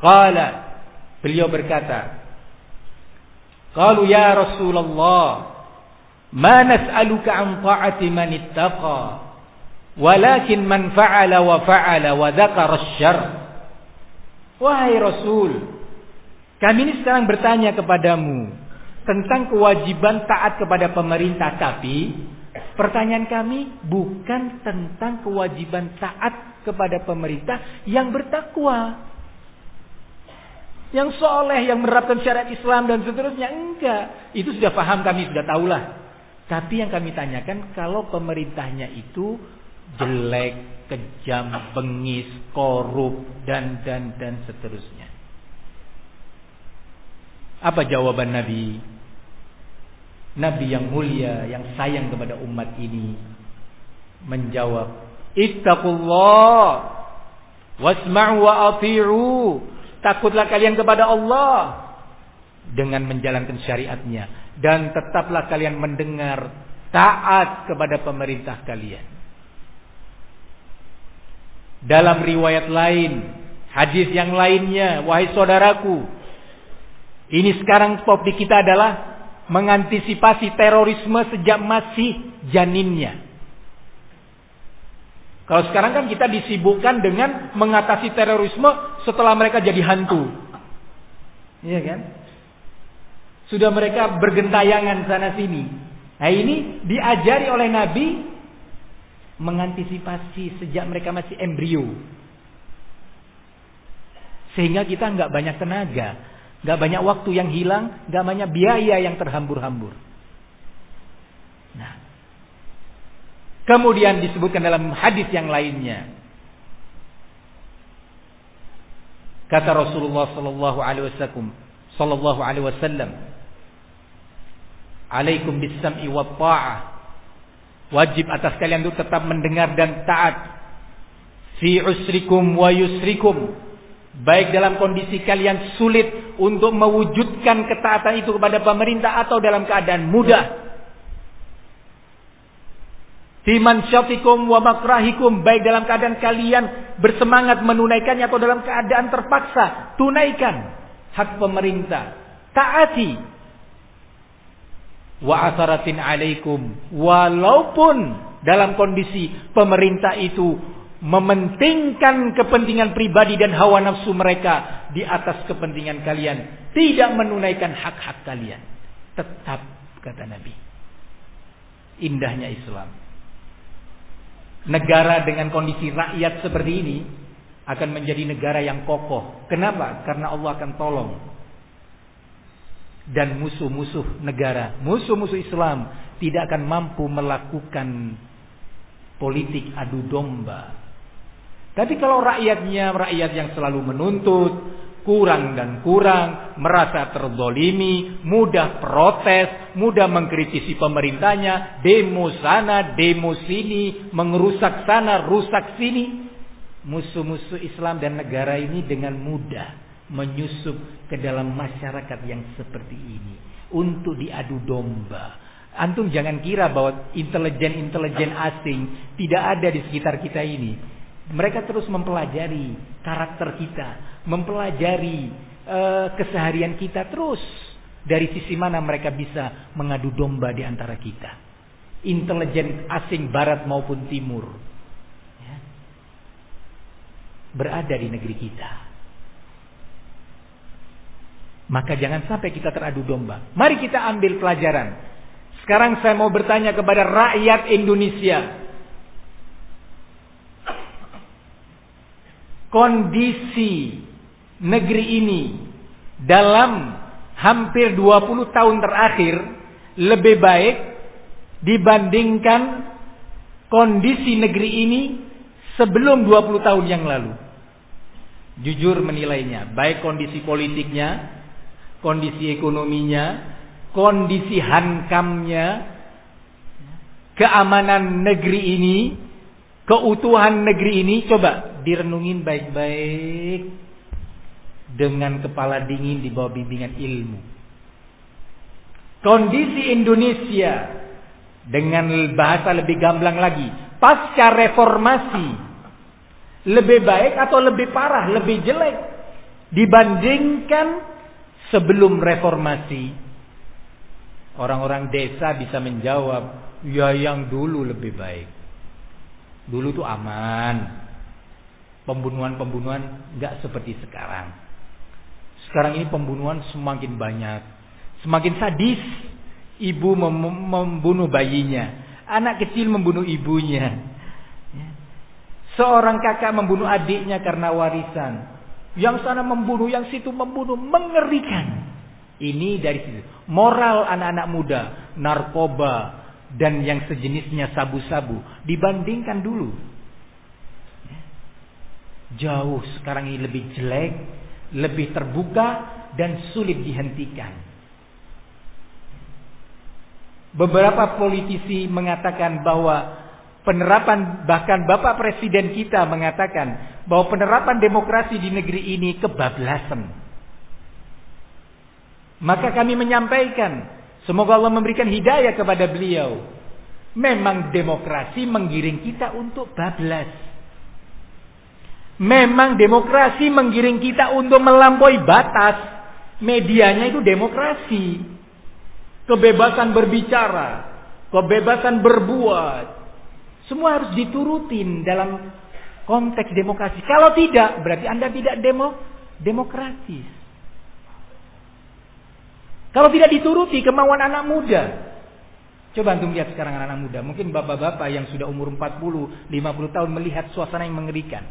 Qala beliau berkata, Qalu ya Rasulullah, ma nas'aluka an ta'ati man ittaqa, walakin man fa'ala wa fa'ala wa dzakara asy-syarr. Wahai Rasul, kami ini sekarang bertanya kepadamu tentang kewajiban taat kepada pemerintah, tapi pertanyaan kami bukan tentang kewajiban taat kepada pemerintah yang bertakwa yang soleh, yang menerapkan syariat Islam dan seterusnya. Enggak. Itu sudah paham kami, sudah tahulah. Tapi yang kami tanyakan, kalau pemerintahnya itu jelek, kejam, bengis, korup, dan, dan, dan seterusnya. Apa jawaban Nabi? Nabi yang mulia, yang sayang kepada umat ini. Menjawab, Ittaqullah, wasma'u wa ati'u. Takutlah kalian kepada Allah dengan menjalankan syariatnya dan tetaplah kalian mendengar taat kepada pemerintah kalian. Dalam riwayat lain, hadis yang lainnya, wahai saudaraku, ini sekarang topik kita adalah mengantisipasi terorisme sejak masih janinnya. Kalau sekarang kan kita disibukkan dengan mengatasi terorisme setelah mereka jadi hantu. Iya kan? Sudah mereka bergentayangan sana sini. Nah ini diajari oleh Nabi mengantisipasi sejak mereka masih embrio. Sehingga kita nggak banyak tenaga, nggak banyak waktu yang hilang, nggak banyak biaya yang terhambur-hambur. Nah. Kemudian disebutkan dalam hadis yang lainnya. Kata Rasulullah sallallahu alaihi wasallam, sallallahu alaihi wasallam, "Alaikum bis-sam'i wat ta'ah." Wajib atas kalian untuk tetap mendengar dan taat. Fi usrikum wa yusrikum. Baik dalam kondisi kalian sulit untuk mewujudkan ketaatan itu kepada pemerintah atau dalam keadaan mudah. Timan syafikum wa makrahikum. Baik dalam keadaan kalian bersemangat menunaikannya atau dalam keadaan terpaksa tunaikan. Hak pemerintah. Taati wa asaratin alaikum walaupun dalam kondisi pemerintah itu mementingkan kepentingan pribadi dan hawa nafsu mereka di atas kepentingan kalian tidak menunaikan hak-hak kalian tetap kata Nabi indahnya Islam negara dengan kondisi rakyat seperti ini akan menjadi negara yang kokoh. Kenapa? Karena Allah akan tolong. Dan musuh-musuh negara, musuh-musuh Islam tidak akan mampu melakukan politik adu domba. Tapi kalau rakyatnya rakyat yang selalu menuntut, kurang dan kurang, merasa terdolimi, mudah protes, mudah mengkritisi pemerintahnya, demo sana, demo sini, mengerusak sana, rusak sini. Musuh-musuh Islam dan negara ini dengan mudah menyusup ke dalam masyarakat yang seperti ini untuk diadu domba. Antum jangan kira bahwa intelijen-intelijen asing tidak ada di sekitar kita ini. Mereka terus mempelajari karakter kita, mempelajari uh, keseharian kita terus dari sisi mana mereka bisa mengadu domba di antara kita. Intelijen asing barat maupun timur ya, berada di negeri kita. Maka jangan sampai kita teradu domba. Mari kita ambil pelajaran. Sekarang saya mau bertanya kepada rakyat Indonesia. kondisi negeri ini dalam hampir 20 tahun terakhir lebih baik dibandingkan kondisi negeri ini sebelum 20 tahun yang lalu. Jujur menilainya, baik kondisi politiknya, kondisi ekonominya, kondisi hankamnya, keamanan negeri ini, keutuhan negeri ini coba direnungin baik-baik dengan kepala dingin di bawah bimbingan ilmu. Kondisi Indonesia dengan bahasa lebih gamblang lagi, pasca reformasi lebih baik atau lebih parah, lebih jelek dibandingkan sebelum reformasi. Orang-orang desa bisa menjawab, ya yang dulu lebih baik. Dulu tuh aman, Pembunuhan-pembunuhan nggak seperti sekarang. Sekarang ini pembunuhan semakin banyak, semakin sadis. Ibu mem membunuh bayinya, anak kecil membunuh ibunya. Ya. Seorang kakak membunuh adiknya karena warisan. Yang sana membunuh, yang situ membunuh, mengerikan. Ini dari situ. Moral anak-anak muda, narkoba, dan yang sejenisnya sabu-sabu dibandingkan dulu Jauh sekarang ini lebih jelek, lebih terbuka dan sulit dihentikan. Beberapa politisi mengatakan bahwa penerapan bahkan Bapak Presiden kita mengatakan bahwa penerapan demokrasi di negeri ini kebablasan. Maka kami menyampaikan semoga Allah memberikan hidayah kepada beliau. Memang demokrasi menggiring kita untuk bablas. Memang demokrasi menggiring kita untuk melampaui batas. Medianya itu demokrasi. Kebebasan berbicara. Kebebasan berbuat. Semua harus diturutin dalam konteks demokrasi. Kalau tidak, berarti Anda tidak demo, demokratis. Kalau tidak dituruti kemauan anak muda. Coba antum lihat sekarang anak-anak muda. Mungkin bapak-bapak yang sudah umur 40, 50 tahun melihat suasana yang mengerikan.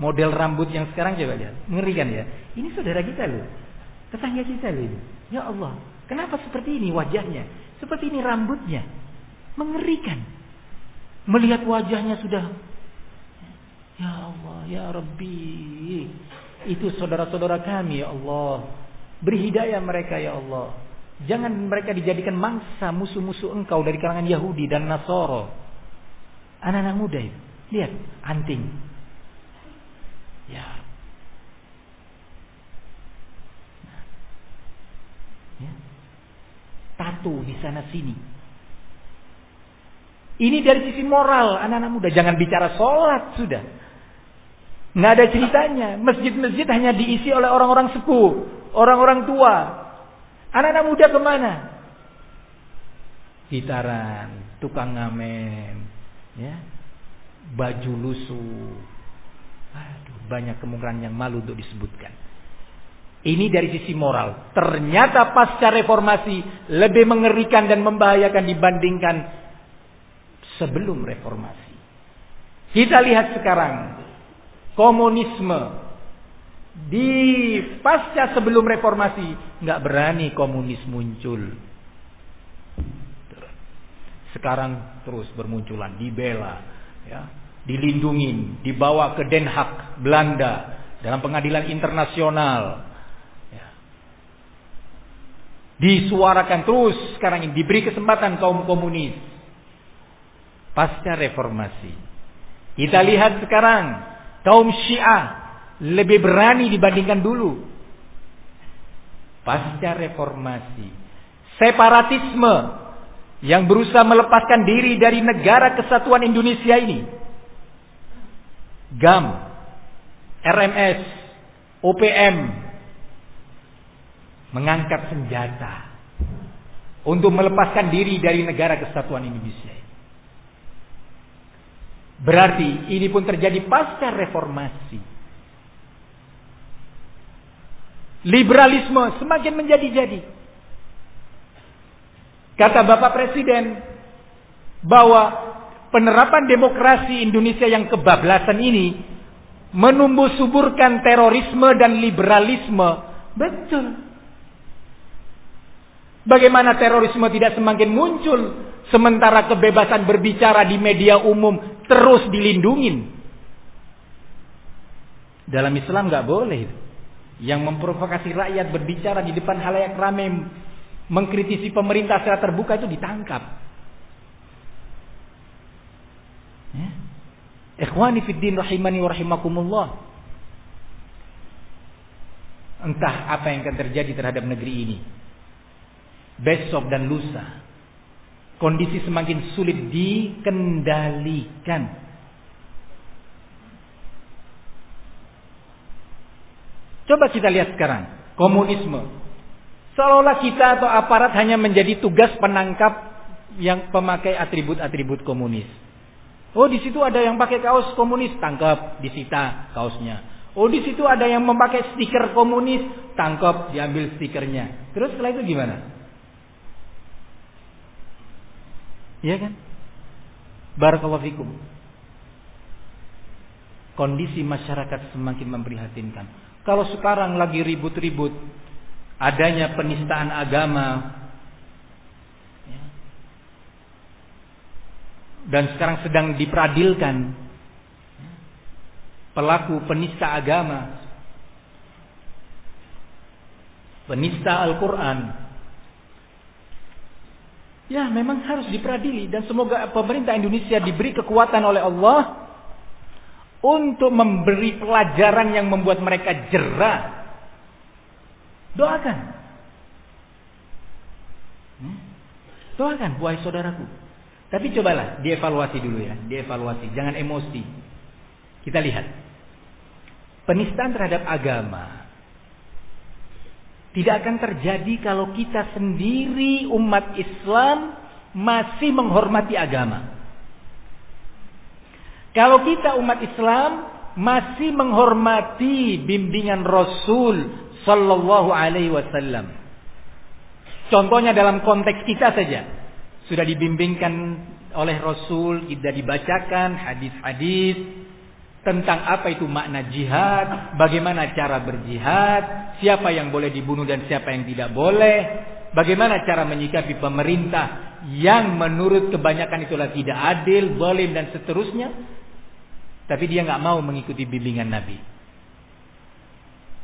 Model rambut yang sekarang coba lihat. Mengerikan ya. Ini saudara kita loh. Tetangga kita loh ini. Ya Allah. Kenapa seperti ini wajahnya? Seperti ini rambutnya. Mengerikan. Melihat wajahnya sudah Ya Allah, ya Rabbi. Itu saudara-saudara kami ya Allah. Beri hidayah mereka ya Allah. Jangan mereka dijadikan mangsa musuh-musuh engkau dari kalangan Yahudi dan Nasoro. Anak-anak muda itu. Lihat, anting. Ya. ya. Tato di sana sini. Ini dari sisi moral anak-anak muda. Jangan bicara sholat sudah. Nggak ada ceritanya. Masjid-masjid hanya diisi oleh orang-orang sepuh. Orang-orang tua. Anak-anak muda ke mana? Gitaran. Tukang ngamen. Ya. Baju lusuh. Aduh, banyak kemungkinan yang malu untuk disebutkan. Ini dari sisi moral. Ternyata pasca reformasi lebih mengerikan dan membahayakan dibandingkan sebelum reformasi. Kita lihat sekarang komunisme di pasca sebelum reformasi nggak berani komunis muncul. Sekarang terus bermunculan, dibela, ya, dilindungi, dibawa ke Den Haag, Belanda dalam pengadilan internasional. Ya. Disuarakan terus sekarang ini diberi kesempatan kaum komunis pasca reformasi. Kita lihat sekarang kaum Syiah lebih berani dibandingkan dulu. Pasca reformasi, separatisme yang berusaha melepaskan diri dari negara kesatuan Indonesia ini. GAM, RMS, OPM mengangkat senjata untuk melepaskan diri dari negara kesatuan Indonesia. Berarti ini pun terjadi pasca reformasi. Liberalisme semakin menjadi-jadi. Kata Bapak Presiden bahwa penerapan demokrasi Indonesia yang kebablasan ini menumbuh suburkan terorisme dan liberalisme. Betul. Bagaimana terorisme tidak semakin muncul sementara kebebasan berbicara di media umum terus dilindungin. Dalam Islam nggak boleh. Yang memprovokasi rakyat berbicara di depan halayak ramai mengkritisi pemerintah secara terbuka itu ditangkap. Ya. Ikhwani fiddin rahimani wa rahimakumullah. Entah apa yang akan terjadi terhadap negeri ini. Besok dan lusa kondisi semakin sulit dikendalikan. Coba kita lihat sekarang, komunisme. Seolah-olah kita atau aparat hanya menjadi tugas penangkap yang pemakai atribut-atribut komunis. Oh, di situ ada yang pakai kaos komunis, tangkap, disita kaosnya. Oh, di situ ada yang memakai stiker komunis, tangkap, diambil stikernya. Terus setelah itu gimana? Iya kan? Barakallahu fikum. Kondisi masyarakat semakin memprihatinkan. Kalau sekarang lagi ribut-ribut adanya penistaan agama ya, dan sekarang sedang diperadilkan pelaku penista agama penista Al-Quran Ya memang harus diperadili dan semoga pemerintah Indonesia diberi kekuatan oleh Allah untuk memberi pelajaran yang membuat mereka jerah. Doakan. Hmm? Doakan wahai saudaraku. Tapi cobalah dievaluasi dulu ya, dievaluasi, jangan emosi. Kita lihat. Penistaan terhadap agama tidak akan terjadi kalau kita sendiri umat Islam masih menghormati agama. Kalau kita umat Islam masih menghormati bimbingan Rasul sallallahu alaihi wasallam. Contohnya dalam konteks kita saja. Sudah dibimbingkan oleh Rasul, kita dibacakan hadis-hadis tentang apa itu makna jihad, bagaimana cara berjihad, siapa yang boleh dibunuh dan siapa yang tidak boleh, bagaimana cara menyikapi pemerintah yang menurut kebanyakan itulah tidak adil, zalim dan seterusnya, tapi dia nggak mau mengikuti bimbingan Nabi.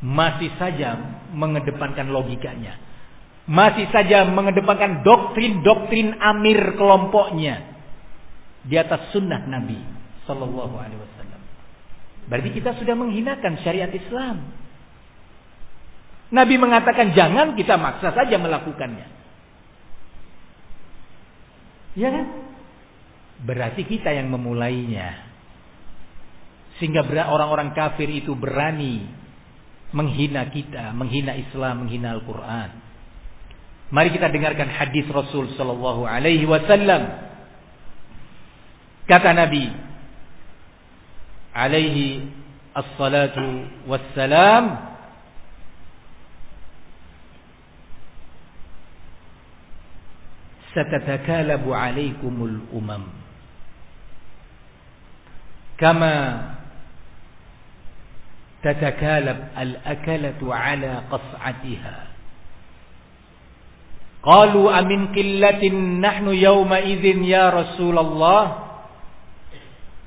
Masih saja mengedepankan logikanya. Masih saja mengedepankan doktrin-doktrin amir kelompoknya di atas sunnah Nabi Sallallahu Alaihi Wasallam. Berarti kita sudah menghinakan syariat Islam. Nabi mengatakan jangan kita maksa saja melakukannya. Ya kan? Berarti kita yang memulainya. Sehingga orang-orang kafir itu berani menghina kita, menghina Islam, menghina Al-Quran. Mari kita dengarkan hadis Rasul Sallallahu Alaihi Wasallam. Kata Nabi, عليه الصلاة والسلام. ستتكالب عليكم الأمم. كما تتكالب الأكلة على قصعتها. قالوا أمن قلة نحن يومئذ يا رسول الله؟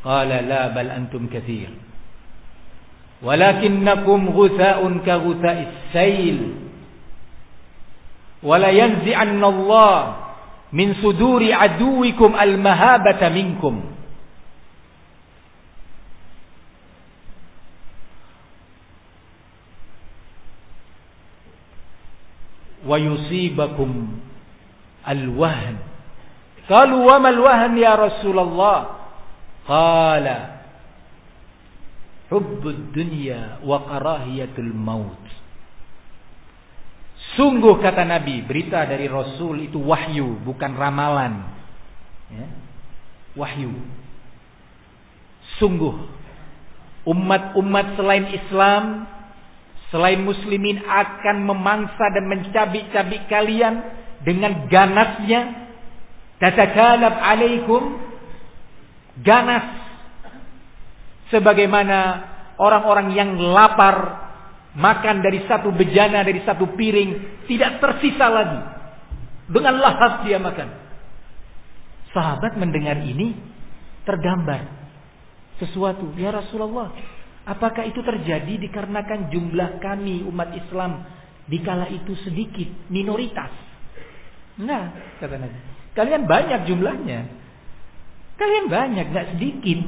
قال لا بل أنتم كثير ولكنكم غثاء كغثاء السيل ولينزعن الله من صدور عدوكم المهابة منكم ويصيبكم الوهن قالوا وما الوهن يا رسول الله Qala hubbud dunya wa karahiyatul maut. Sungguh kata Nabi, berita dari Rasul itu wahyu, bukan ramalan. Ya. Wahyu. Sungguh umat-umat selain Islam Selain muslimin akan memangsa dan mencabik-cabik kalian dengan ganasnya. Tatakalab alaikum. Ganas. Sebagaimana orang-orang yang lapar. Makan dari satu bejana, dari satu piring. Tidak tersisa lagi. Dengan lahap dia makan. Sahabat mendengar ini. Tergambar. Sesuatu. Ya Rasulullah. Apakah itu terjadi dikarenakan jumlah kami umat Islam dikala itu sedikit, minoritas? Nah, kata Nabi. Kalian banyak jumlahnya. Kalian banyak, nggak sedikit.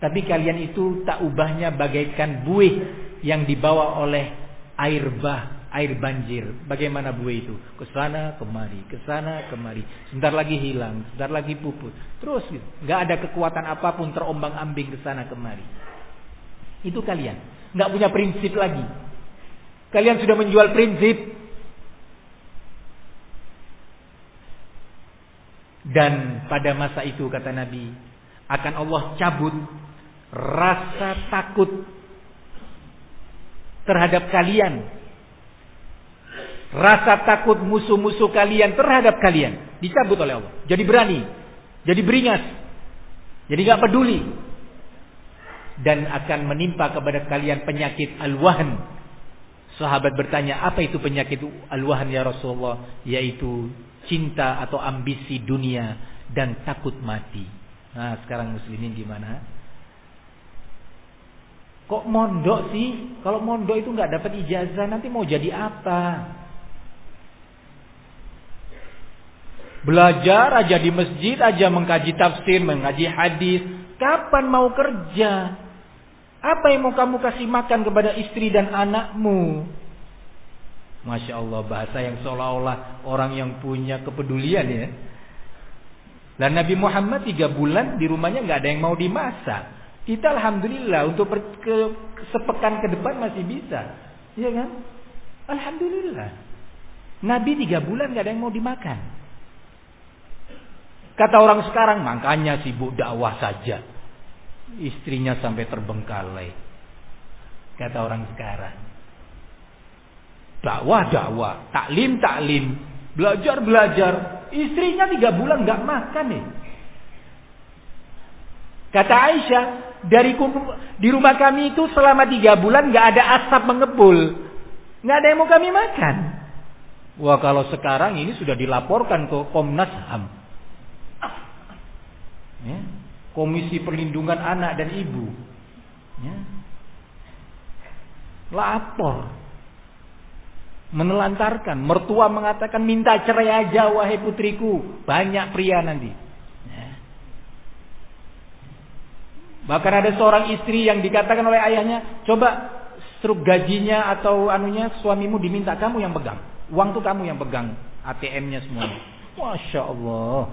Tapi kalian itu tak ubahnya bagaikan buih yang dibawa oleh air bah, air banjir. Bagaimana buih itu? Ke sana kemari, ke sana kemari. Sebentar lagi hilang, sebentar lagi puput. Terus gitu. Nggak ada kekuatan apa pun terombang-ambing ke sana kemari. Itu kalian. Nggak punya prinsip lagi. Kalian sudah menjual prinsip. Dan pada masa itu kata Nabi. Akan Allah cabut rasa takut terhadap kalian. Rasa takut musuh-musuh kalian terhadap kalian. Dicabut oleh Allah. Jadi berani. Jadi beringas. Jadi nggak peduli dan akan menimpa kepada kalian penyakit al-wahn. Sahabat bertanya, apa itu penyakit al-wahn ya Rasulullah? Yaitu cinta atau ambisi dunia dan takut mati. Nah, sekarang muslimin gimana? Kok mondok sih? Kalau mondok itu nggak dapat ijazah, nanti mau jadi apa? Belajar aja di masjid aja mengkaji tafsir, mengaji hadis. Kapan mau kerja? Apa yang mau kamu kasih makan kepada istri dan anakmu? Masya Allah bahasa yang seolah-olah orang yang punya kepedulian ya. Dan Nabi Muhammad tiga bulan di rumahnya nggak ada yang mau dimasak. Kita alhamdulillah untuk ke, sepekan ke depan masih bisa, ya kan? Alhamdulillah. Nabi tiga bulan nggak ada yang mau dimakan. Kata orang sekarang makanya sibuk dakwah saja. Istrinya sampai terbengkalai. Kata orang sekarang. Dakwah, dakwah. Taklim, taklim. Belajar, belajar. Istrinya tiga bulan nggak makan nih. Kata Aisyah, dari di rumah kami itu selama tiga bulan nggak ada asap mengepul, nggak ada yang mau kami makan. Wah kalau sekarang ini sudah dilaporkan ke Komnas HAM. Ya. Komisi Perlindungan Anak dan Ibu. Ya. Lapor. Menelantarkan. Mertua mengatakan minta cerai aja wahai putriku. Banyak pria nanti. Bahkan ada seorang istri yang dikatakan oleh ayahnya. Coba struk gajinya atau anunya suamimu diminta kamu yang pegang. Uang tuh kamu yang pegang. ATM-nya semuanya. Masya Allah.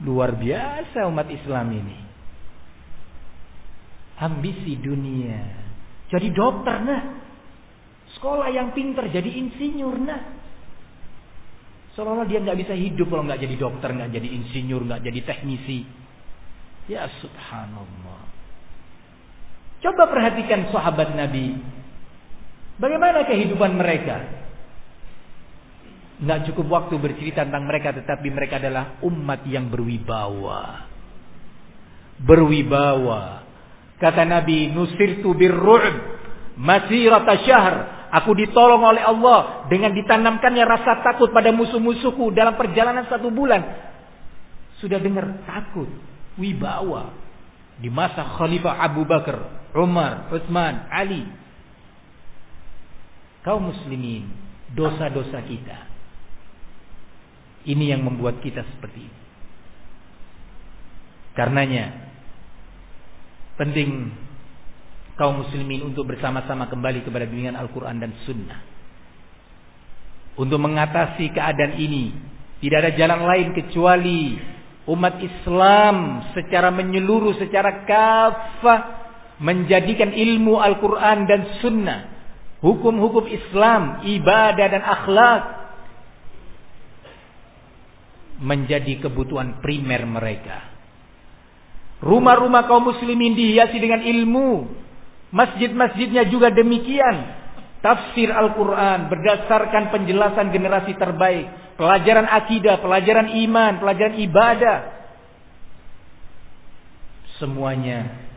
Luar biasa umat Islam ini. Ambisi dunia. Jadi dokter nah. Sekolah yang pinter jadi insinyur nah. Seolah-olah dia nggak bisa hidup kalau nggak jadi dokter, nggak jadi insinyur, nggak jadi teknisi. Ya subhanallah. Coba perhatikan sahabat Nabi. Bagaimana kehidupan mereka? Nggak cukup waktu bercerita tentang mereka, tetapi mereka adalah umat yang berwibawa. Berwibawa. Kata Nabi, nusirtu birru'b masirata syahr. Aku ditolong oleh Allah dengan ditanamkannya rasa takut pada musuh-musuhku dalam perjalanan satu bulan. Sudah dengar takut, wibawa. Di masa Khalifah Abu Bakar, Umar, Utsman, Ali. Kaum muslimin, dosa-dosa kita. Ini yang membuat kita seperti ini. Karenanya penting kaum muslimin untuk bersama-sama kembali kepada bimbingan Al-Quran dan Sunnah. Untuk mengatasi keadaan ini, tidak ada jalan lain kecuali umat Islam secara menyeluruh, secara kafah menjadikan ilmu Al-Quran dan Sunnah, hukum-hukum Islam, ibadah dan akhlak menjadi kebutuhan primer mereka. Rumah-rumah kaum muslimin dihiasi dengan ilmu. Masjid-masjidnya juga demikian. Tafsir Al-Quran berdasarkan penjelasan generasi terbaik. Pelajaran akidah, pelajaran iman, pelajaran ibadah. Semuanya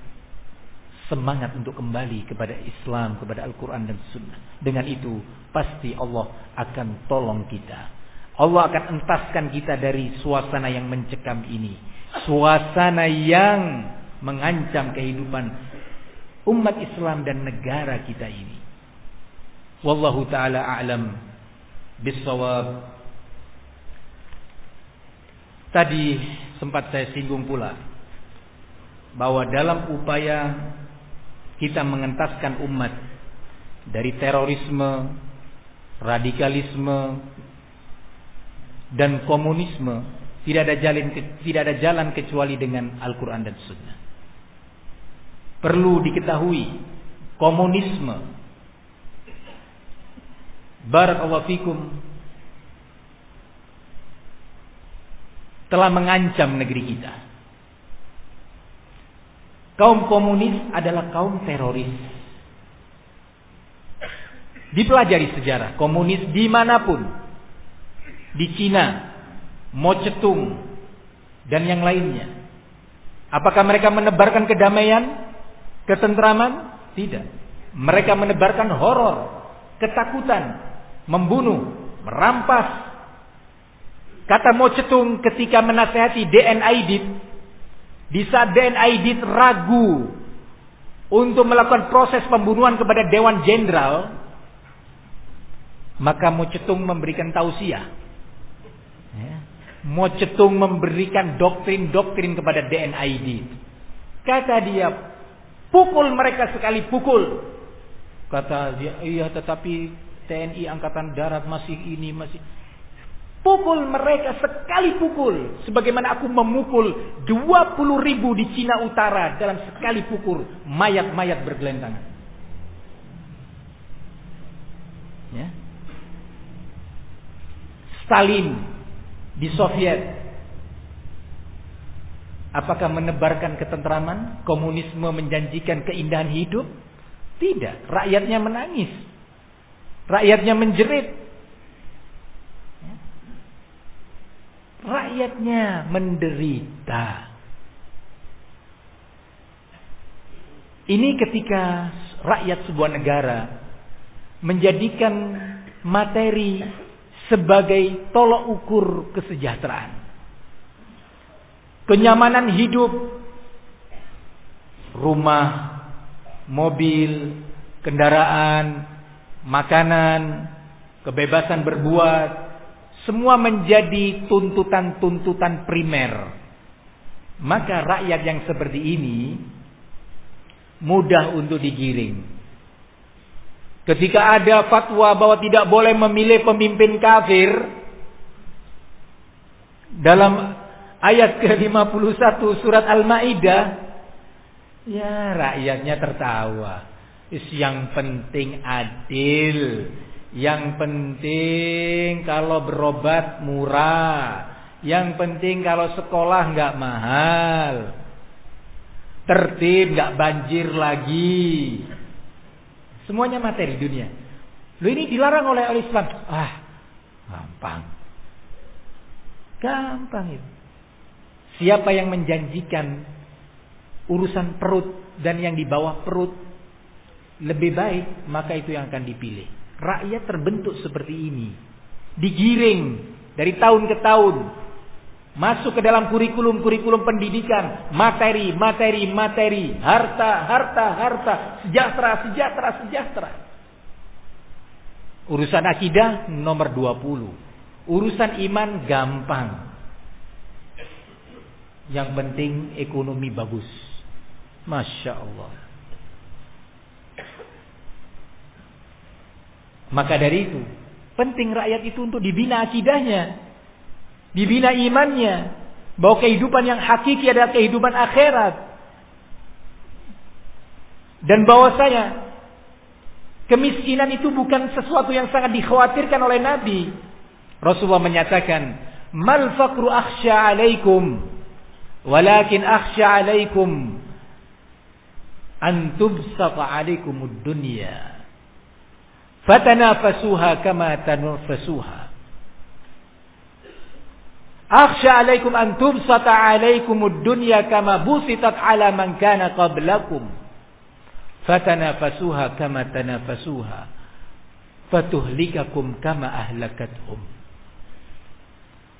semangat untuk kembali kepada Islam, kepada Al-Quran dan Sunnah. Dengan itu pasti Allah akan tolong kita. Allah akan entaskan kita dari suasana yang mencekam ini suasana yang mengancam kehidupan umat Islam dan negara kita ini. Wallahu taala a'lam bisawab. Tadi sempat saya singgung pula bahwa dalam upaya kita mengentaskan umat dari terorisme, radikalisme dan komunisme tidak ada jalan tidak ada jalan kecuali dengan Al-Qur'an dan Sunnah. Perlu diketahui komunisme Barakallahu fikum telah mengancam negeri kita. Kaum komunis adalah kaum teroris. Dipelajari sejarah komunis di mana pun, di Cina, Mo Cetung dan yang lainnya. Apakah mereka menebarkan kedamaian, ketentraman? Tidak. Mereka menebarkan horor, ketakutan, membunuh, merampas. Kata Mo Cetung ketika menasehati DN Aidit, di saat DN Aidit ragu untuk melakukan proses pembunuhan kepada Dewan Jenderal, maka Mo Cetung memberikan tausiah. Ya. Mo Cetung memberikan doktrin-doktrin kepada DNID. Kata dia, pukul mereka sekali pukul. Kata dia, iya tetapi TNI Angkatan Darat masih ini, masih... Pukul mereka sekali pukul. Sebagaimana aku memukul 20 ribu di Cina Utara dalam sekali pukul. Mayat-mayat bergelentangan. Ya. Stalin di Soviet. Apakah menebarkan ketentraman? Komunisme menjanjikan keindahan hidup? Tidak. Rakyatnya menangis. Rakyatnya menjerit. Rakyatnya menderita. Ini ketika rakyat sebuah negara menjadikan materi sebagai tolok ukur kesejahteraan. Kenyamanan hidup, rumah, mobil, kendaraan, makanan, kebebasan berbuat, semua menjadi tuntutan-tuntutan primer. Maka rakyat yang seperti ini mudah untuk digiring. Ketika ada fatwa bahwa tidak boleh memilih pemimpin kafir dalam ayat ke-51 surat Al-Maidah ya rakyatnya tertawa. Yang penting adil, yang penting kalau berobat murah. Yang penting kalau sekolah nggak mahal. Tertib nggak banjir lagi. Semuanya materi dunia. Lu ini dilarang oleh Islam. Ah, gampang. Gampang itu. Siapa yang menjanjikan urusan perut dan yang di bawah perut lebih baik, maka itu yang akan dipilih. Rakyat terbentuk seperti ini. Digiring dari tahun ke tahun. Masuk ke dalam kurikulum-kurikulum pendidikan. Materi, materi, materi. Harta, harta, harta. Sejahtera, sejahtera, sejahtera. Urusan akidah nomor 20. Urusan iman gampang. Yang penting ekonomi bagus. Masya Allah. Maka dari itu, penting rakyat itu untuk dibina akidahnya, dibina imannya, bahwa kehidupan yang hakiki adalah kehidupan akhirat. Dan bahwasanya kemiskinan itu bukan sesuatu yang sangat dikhawatirkan oleh Nabi. Rasulullah menyatakan, "Mal faqru akhsha 'alaikum, walakin akhsha 'alaikum an tubsata 'alaikumud dunya." Fatanafasuha kama tanafasuha. Akhsha alaikum an tubsata alaikumud dunya kama busitat ala man kana qablakum. Fatanafasuha kama tanafasuha. Fatuhlikakum kama ahlakathum.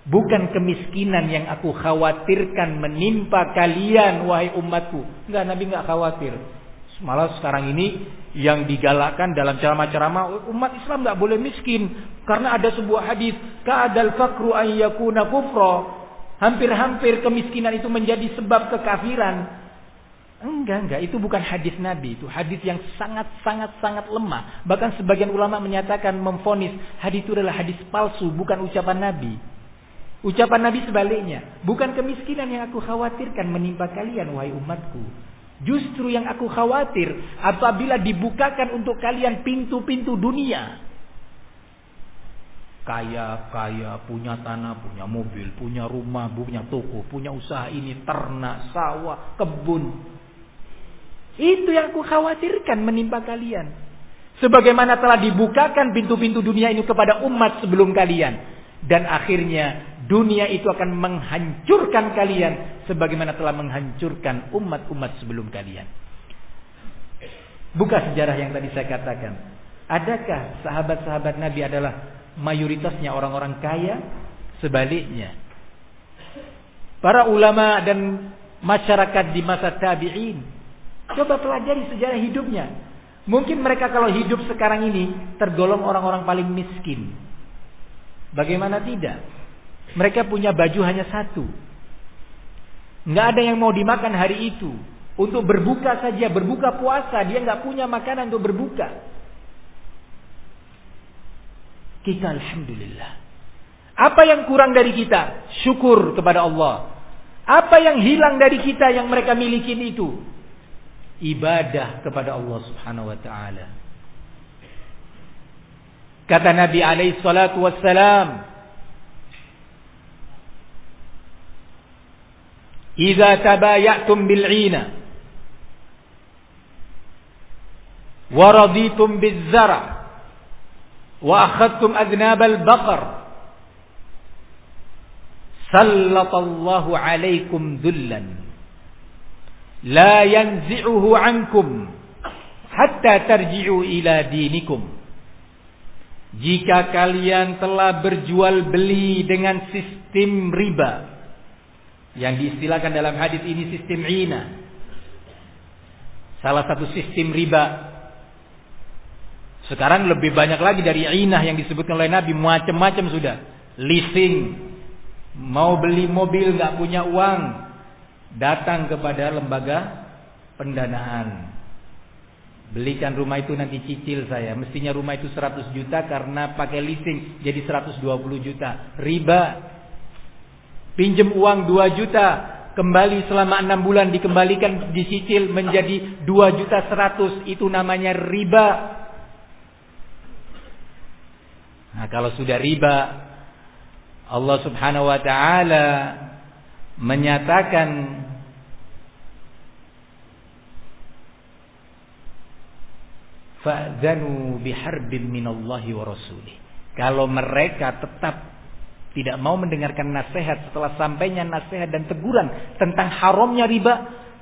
Bukan kemiskinan yang aku khawatirkan menimpa kalian wahai umatku. Enggak Nabi enggak khawatir. Malah sekarang ini yang digalakkan dalam ceramah-ceramah umat Islam nggak boleh miskin. Karena ada sebuah hadis kadal fakru ayyakuna kufro hampir-hampir kemiskinan itu menjadi sebab kekafiran. Enggak enggak. Itu bukan hadis Nabi. Itu hadis yang sangat sangat sangat lemah. Bahkan sebagian ulama menyatakan memfonis. Hadis itu adalah hadis palsu bukan ucapan Nabi ucapan Nabi sebaliknya bukan kemiskinan yang aku khawatirkan menimpa kalian wahai umatku Justru yang aku khawatir apabila dibukakan untuk kalian pintu-pintu dunia. Kaya, kaya, punya tanah, punya mobil, punya rumah, punya toko, punya usaha ini, ternak, sawah, kebun. Itu yang aku khawatirkan menimpa kalian. Sebagaimana telah dibukakan pintu-pintu dunia ini kepada umat sebelum kalian. Dan akhirnya dunia itu akan menghancurkan kalian sebagaimana telah menghancurkan umat-umat sebelum kalian. Buka sejarah yang tadi saya katakan. Adakah sahabat-sahabat Nabi adalah mayoritasnya orang-orang kaya? Sebaliknya. Para ulama dan masyarakat di masa tabi'in. Coba pelajari sejarah hidupnya. Mungkin mereka kalau hidup sekarang ini tergolong orang-orang paling miskin. Bagaimana tidak? Mereka punya baju hanya satu. Nggak ada yang mau dimakan hari itu. Untuk berbuka saja, berbuka puasa, dia nggak punya makanan untuk berbuka. Kita alhamdulillah. Apa yang kurang dari kita? Syukur kepada Allah. Apa yang hilang dari kita yang mereka miliki itu? Ibadah kepada Allah Subhanahu wa taala. Kata Nabi alaihi salatu wassalam, إذا تبايعتم بالعينة ورضيتم بالزرع وأخذتم أذناب البقر سلط الله عليكم ذلا لا ينزعه عنكم حتى ترجعوا إلى دينكم. jika kalian telah berjual beli dengan sistem riba yang diistilahkan dalam hadis ini sistem ina salah satu sistem riba sekarang lebih banyak lagi dari inah yang disebutkan oleh Nabi macam-macam sudah leasing mau beli mobil nggak punya uang datang kepada lembaga pendanaan Belikan rumah itu nanti cicil saya. Mestinya rumah itu 100 juta karena pakai leasing jadi 120 juta. Riba. Pinjem uang 2 juta. Kembali selama 6 bulan dikembalikan dicicil menjadi 2 juta 100. Itu namanya riba. Nah kalau sudah riba. Allah subhanahu wa ta'ala menyatakan fa'zanu biharbin minallahi wa rasulih. Kalau mereka tetap tidak mau mendengarkan nasihat setelah sampainya nasihat dan teguran tentang haramnya riba,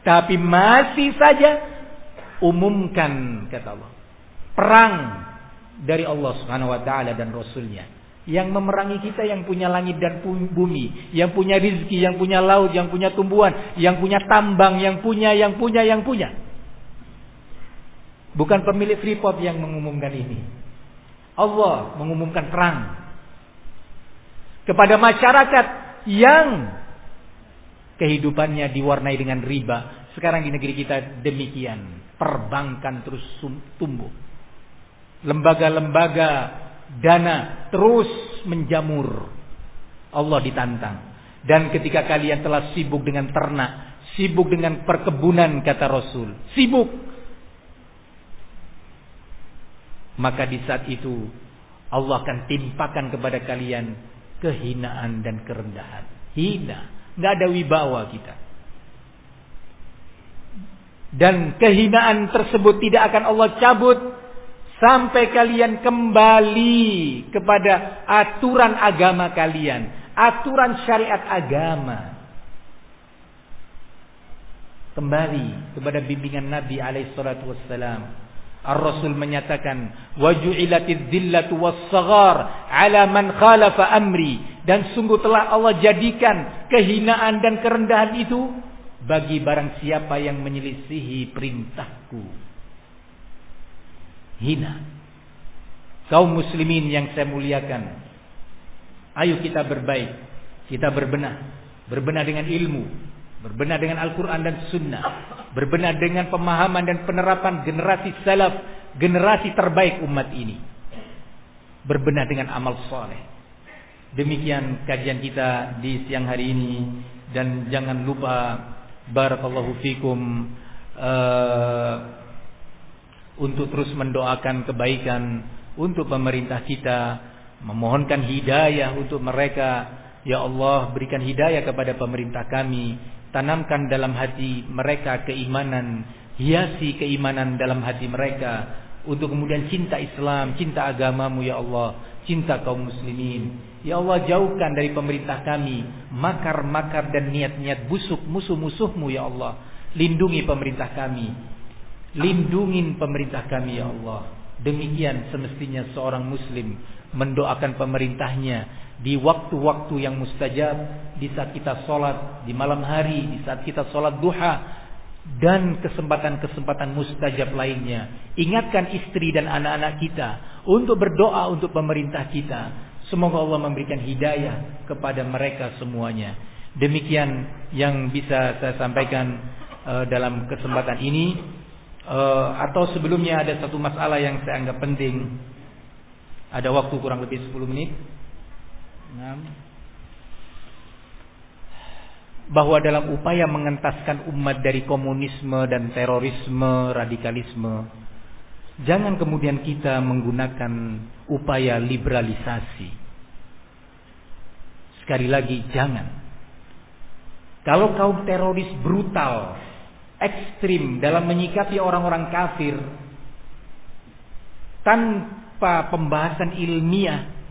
tapi masih saja umumkan kata Allah. Perang dari Allah Subhanahu wa taala dan rasulnya yang memerangi kita yang punya langit dan bumi, yang punya rizki, yang punya laut, yang punya tumbuhan, yang punya tambang, yang punya, yang punya, yang punya. Bukan pemilik Freeport yang mengumumkan ini. Allah mengumumkan perang kepada masyarakat yang kehidupannya diwarnai dengan riba. Sekarang di negeri kita demikian. Perbankan terus tumbuh. Lembaga-lembaga dana terus menjamur. Allah ditantang. Dan ketika kalian telah sibuk dengan ternak, sibuk dengan perkebunan kata Rasul, sibuk maka di saat itu Allah akan timpakan kepada kalian kehinaan dan kerendahan. Hina, nggak ada wibawa kita. Dan kehinaan tersebut tidak akan Allah cabut sampai kalian kembali kepada aturan agama kalian, aturan syariat agama. Kembali kepada bimbingan Nabi alaihi salatu wassalam Ar-Rasul menyatakan waju'ilatiz dzillatu was-saghar ala man khalafa amri dan sungguh telah Allah jadikan kehinaan dan kerendahan itu bagi barang siapa yang menyelisihi perintahku. Hina. Kaum muslimin yang saya muliakan. Ayo kita berbaik, kita berbenah, berbenah dengan ilmu, berbenah dengan Al-Quran dan Sunnah, berbenah dengan pemahaman dan penerapan generasi salaf, generasi terbaik umat ini, berbenah dengan amal soleh. Demikian kajian kita di siang hari ini. Dan jangan lupa barakallahu fikum uh, untuk terus mendoakan kebaikan untuk pemerintah kita, memohonkan hidayah untuk mereka. Ya Allah berikan hidayah kepada pemerintah kami Tanamkan dalam hati mereka keimanan, hiasi keimanan dalam hati mereka untuk kemudian cinta Islam, cinta agamamu ya Allah, cinta kaum muslimin. Ya Allah jauhkan dari pemerintah kami makar-makar dan niat-niat busuk musuh-musuhmu ya Allah. Lindungi pemerintah kami. Lindungin pemerintah kami ya Allah. Demikian semestinya seorang muslim mendoakan pemerintahnya di waktu-waktu yang mustajab, di saat kita sholat di malam hari, di saat kita sholat duha, dan kesempatan-kesempatan mustajab lainnya. Ingatkan istri dan anak-anak kita untuk berdoa untuk pemerintah kita. Semoga Allah memberikan hidayah kepada mereka semuanya. Demikian yang bisa saya sampaikan uh, dalam kesempatan ini. Uh, atau sebelumnya ada satu masalah yang saya anggap penting. Ada waktu kurang lebih 10 menit bahwa dalam upaya mengentaskan umat dari komunisme dan terorisme, radikalisme, jangan kemudian kita menggunakan upaya liberalisasi. Sekali lagi, jangan. Kalau kaum teroris brutal, ekstrim dalam menyikapi orang-orang kafir tanpa pembahasan ilmiah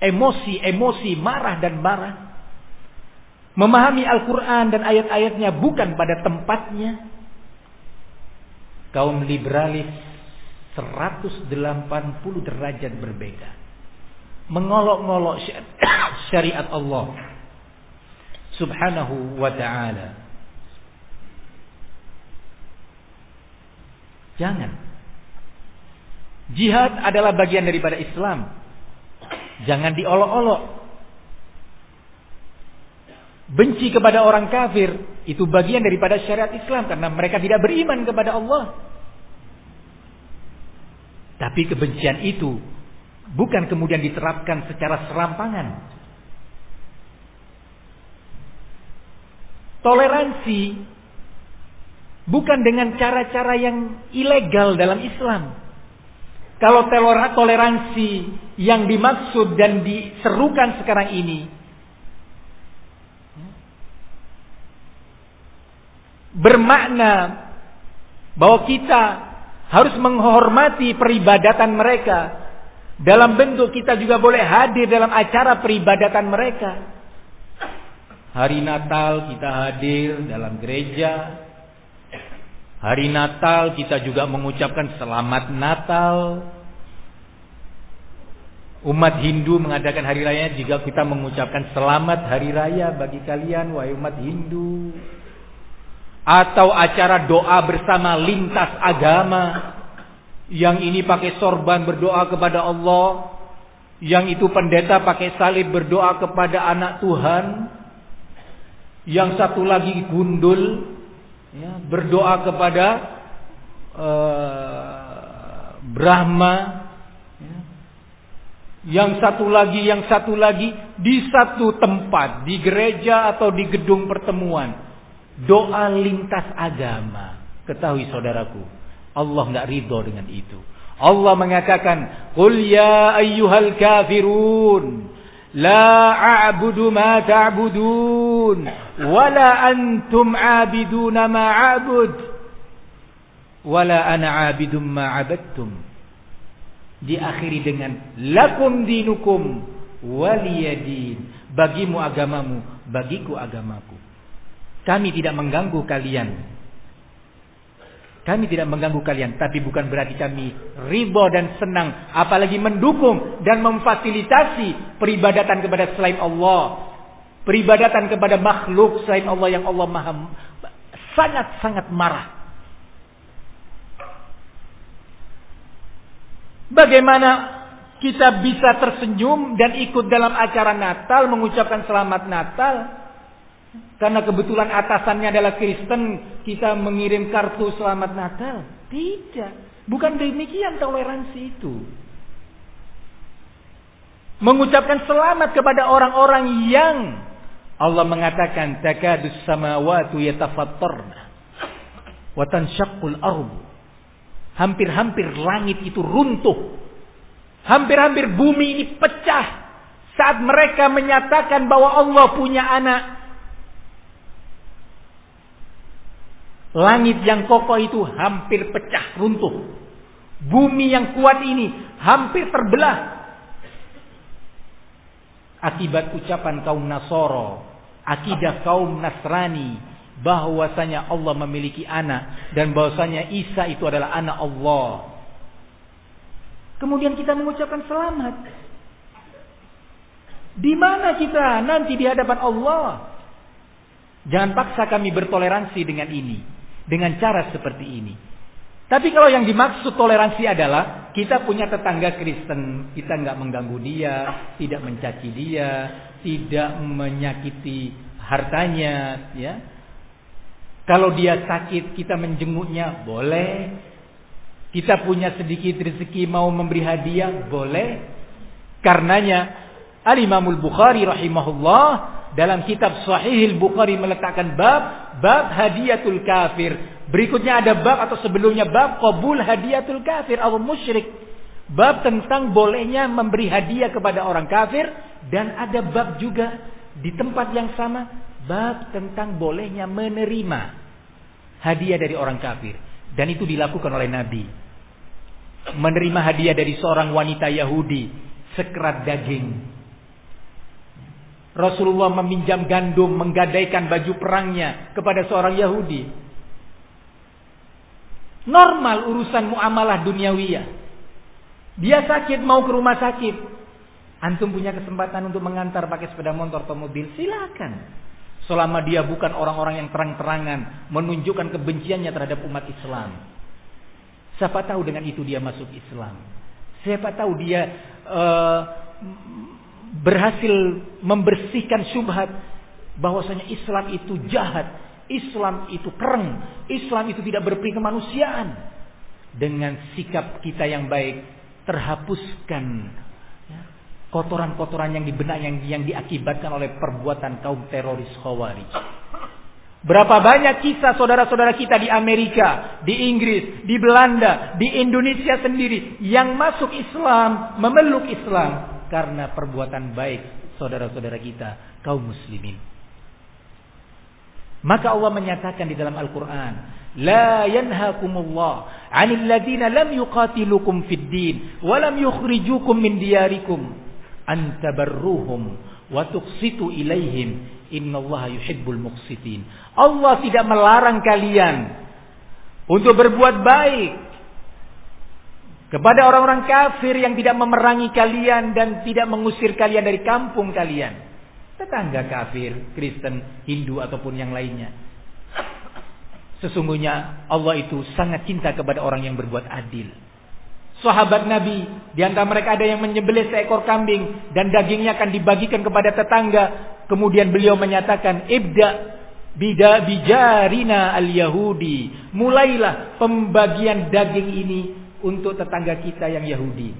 emosi-emosi marah dan marah. Memahami Al-Quran dan ayat-ayatnya bukan pada tempatnya. Kaum liberalis 180 derajat berbeda. mengolok-ngolok syariat Allah subhanahu wa ta'ala. Jangan. Jihad adalah bagian daripada Islam. Jangan diolok-olok. Benci kepada orang kafir itu bagian daripada syariat Islam karena mereka tidak beriman kepada Allah. Tapi kebencian itu bukan kemudian diterapkan secara serampangan. Toleransi bukan dengan cara-cara yang ilegal dalam Islam. Kalau toleransi yang dimaksud dan diserukan sekarang ini bermakna bahwa kita harus menghormati peribadatan mereka. Dalam bentuk kita juga boleh hadir dalam acara peribadatan mereka. Hari Natal kita hadir dalam gereja. Hari Natal kita juga mengucapkan selamat Natal. Umat Hindu mengadakan hari raya jika kita mengucapkan selamat hari raya bagi kalian wahai umat Hindu. Atau acara doa bersama lintas agama. Yang ini pakai sorban berdoa kepada Allah. Yang itu pendeta pakai salib berdoa kepada anak Tuhan. Yang satu lagi gundul ya, berdoa kepada uh, Brahma yang satu lagi, yang satu lagi di satu tempat, di gereja atau di gedung pertemuan. Doa lintas agama. Ketahui saudaraku, Allah nggak ridho dengan itu. Allah mengatakan, "Qul ya ayyuhal kafirun, la a'budu ma ta'budun, wala antum 'abiduna ma 'abud, wala ana 'abidum ma 'abadtum." diakhiri dengan lakum dinukum waliyadin. Bagimu agamamu, bagiku agamaku. Kami tidak mengganggu kalian. Kami tidak mengganggu kalian, tapi bukan berarti kami riba dan senang, apalagi mendukung dan memfasilitasi peribadatan kepada selain Allah, peribadatan kepada makhluk selain Allah yang Allah Maha sangat-sangat marah. Bagaimana kita bisa tersenyum dan ikut dalam acara Natal mengucapkan selamat Natal? Karena kebetulan atasannya adalah Kristen, kita mengirim kartu selamat Natal. Tidak. Bukan demikian toleransi itu. Mengucapkan selamat kepada orang-orang yang Allah mengatakan takadus samawati yatafattarna wa tanshaqqul ardu Hampir-hampir langit itu runtuh. Hampir-hampir bumi ini pecah. Saat mereka menyatakan bahwa Allah punya anak. Langit yang kokoh itu hampir pecah, runtuh. Bumi yang kuat ini hampir terbelah. Akibat ucapan kaum Nasoro. Akidah kaum Nasrani bahwasanya Allah memiliki anak dan bahwasanya Isa itu adalah anak Allah. Kemudian kita mengucapkan selamat. Di mana kita nanti di hadapan Allah? Jangan paksa kami bertoleransi dengan ini, dengan cara seperti ini. Tapi kalau yang dimaksud toleransi adalah kita punya tetangga Kristen, kita nggak mengganggu dia, tidak mencaci dia, tidak menyakiti hartanya, ya, kalau dia sakit kita menjenguknya boleh. Kita punya sedikit rezeki mau memberi hadiah boleh. Karenanya Al-Imamul Bukhari rahimahullah dalam kitab Sahihil Bukhari meletakkan bab bab hadiatul kafir. Berikutnya ada bab atau sebelumnya bab qabul hadiatul kafir atau musyrik. Bab tentang bolehnya memberi hadiah kepada orang kafir dan ada bab juga di tempat yang sama bab tentang bolehnya menerima hadiah dari orang kafir. Dan itu dilakukan oleh Nabi. Menerima hadiah dari seorang wanita Yahudi. Sekerat daging. Rasulullah meminjam gandum, menggadaikan baju perangnya kepada seorang Yahudi. Normal urusan muamalah duniawiyah. Dia sakit mau ke rumah sakit. Antum punya kesempatan untuk mengantar pakai sepeda motor atau mobil, silakan. Selama dia bukan orang-orang yang terang-terangan menunjukkan kebenciannya terhadap umat Islam. Siapa tahu dengan itu dia masuk Islam. Siapa tahu dia uh, berhasil membersihkan syubhat bahwasanya Islam itu jahat, Islam itu kereng, Islam itu tidak berperi kemanusiaan. Dengan sikap kita yang baik terhapuskan kotoran-kotoran yang dibenak yang yang diakibatkan oleh perbuatan kaum teroris Khawarij. Berapa banyak kisah saudara-saudara kita di Amerika, di Inggris, di Belanda, di Indonesia sendiri yang masuk Islam, memeluk Islam karena perbuatan baik saudara-saudara kita kaum muslimin. Maka Allah menyatakan di dalam Al-Quran, لا ينهاكم الله عن الذين لم يقاتلوكم في الدين ولم يخرجوكم من دياركم antabarruhum wa tuqsitu ilaihim innallaha yuhibbul muqsitin. Allah tidak melarang kalian untuk berbuat baik kepada orang-orang kafir yang tidak memerangi kalian dan tidak mengusir kalian dari kampung kalian. Tetangga kafir, Kristen, Hindu ataupun yang lainnya. Sesungguhnya Allah itu sangat cinta kepada orang yang berbuat adil sahabat Nabi. Di antara mereka ada yang menyembelih seekor kambing dan dagingnya akan dibagikan kepada tetangga. Kemudian beliau menyatakan, "Ibda bida bijarina al-Yahudi." Mulailah pembagian daging ini untuk tetangga kita yang Yahudi.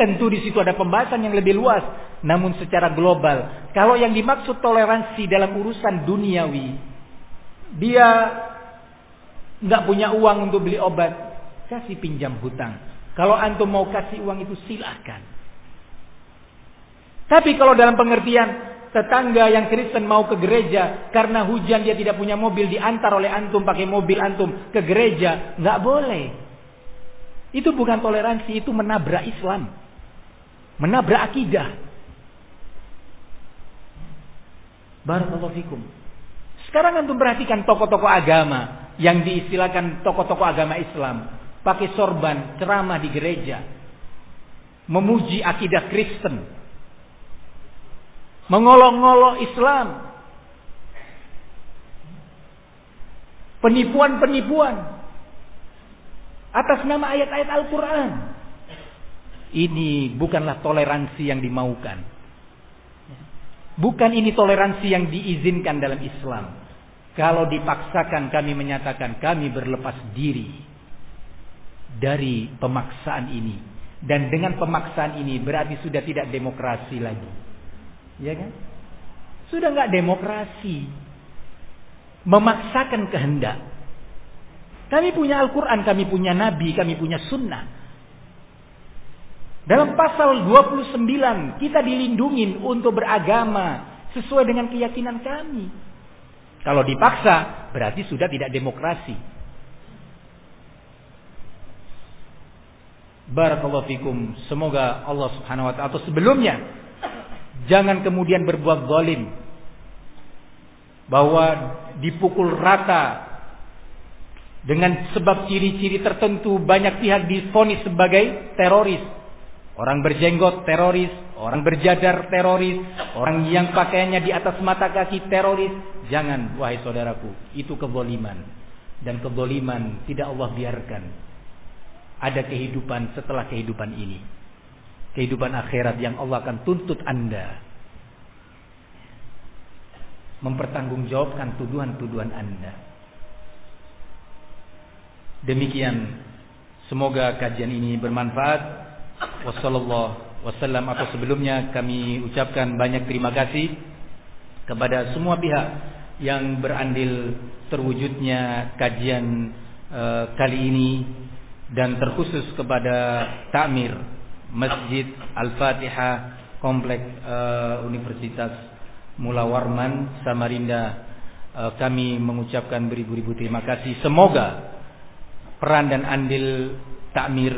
Tentu di situ ada pembahasan yang lebih luas, namun secara global. Kalau yang dimaksud toleransi dalam urusan duniawi, dia nggak punya uang untuk beli obat, kasih pinjam hutang. Kalau antum mau kasih uang itu silahkan. Tapi kalau dalam pengertian tetangga yang Kristen mau ke gereja karena hujan dia tidak punya mobil diantar oleh antum pakai mobil antum ke gereja, nggak boleh. Itu bukan toleransi, itu menabrak Islam. Menabrak akidah. Barakallahu fikum. Sekarang antum perhatikan tokoh-tokoh agama yang diistilahkan tokoh-tokoh agama Islam pakai sorban, ceramah di gereja, memuji akidah Kristen, mengolok-ngolok Islam, penipuan-penipuan atas nama ayat-ayat Al-Quran. Ini bukanlah toleransi yang dimaukan. Bukan ini toleransi yang diizinkan dalam Islam. Kalau dipaksakan kami menyatakan kami berlepas diri dari pemaksaan ini. Dan dengan pemaksaan ini berarti sudah tidak demokrasi lagi. Ya kan? Sudah nggak demokrasi. Memaksakan kehendak. Kami punya Al-Quran, kami punya Nabi, kami punya Sunnah. Dalam pasal 29 kita dilindungi untuk beragama sesuai dengan keyakinan kami. Kalau dipaksa berarti sudah tidak demokrasi. Barakallahu fikum. Semoga Allah Subhanahu wa taala atau sebelumnya jangan kemudian berbuat zalim bahwa dipukul rata dengan sebab ciri-ciri tertentu banyak pihak difonis sebagai teroris. Orang berjenggot teroris, orang berjadar teroris, orang yang pakaiannya di atas mata kaki teroris. Jangan wahai saudaraku, itu kezaliman. Dan kezaliman tidak Allah biarkan ada kehidupan setelah kehidupan ini. Kehidupan akhirat yang Allah akan tuntut Anda. Mempertanggungjawabkan tuduhan-tuduhan Anda. Demikian semoga kajian ini bermanfaat. Wassallallahu wasallam atau sebelumnya kami ucapkan banyak terima kasih kepada semua pihak yang berandil terwujudnya kajian uh, kali ini dan terkhusus kepada takmir Masjid Al-Fatihah Komplek uh, Universitas Mula Warman Samarinda uh, kami mengucapkan beribu-ribu terima kasih semoga peran dan andil takmir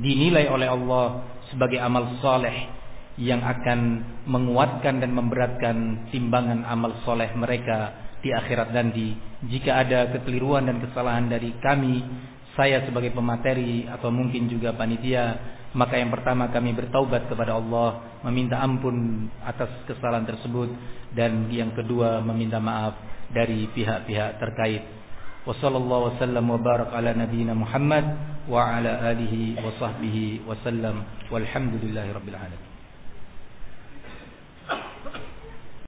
dinilai oleh Allah sebagai amal soleh yang akan menguatkan dan memberatkan timbangan amal soleh mereka di akhirat nanti. Jika ada kekeliruan dan kesalahan dari kami saya sebagai pemateri atau mungkin juga panitia maka yang pertama kami bertaubat kepada Allah meminta ampun atas kesalahan tersebut dan yang kedua meminta maaf dari pihak-pihak terkait. Wasallallahu wasallam wa barak ala nabiyyina Muhammad wa ala alihi wa sahbihi wasallam walhamdulillahi alamin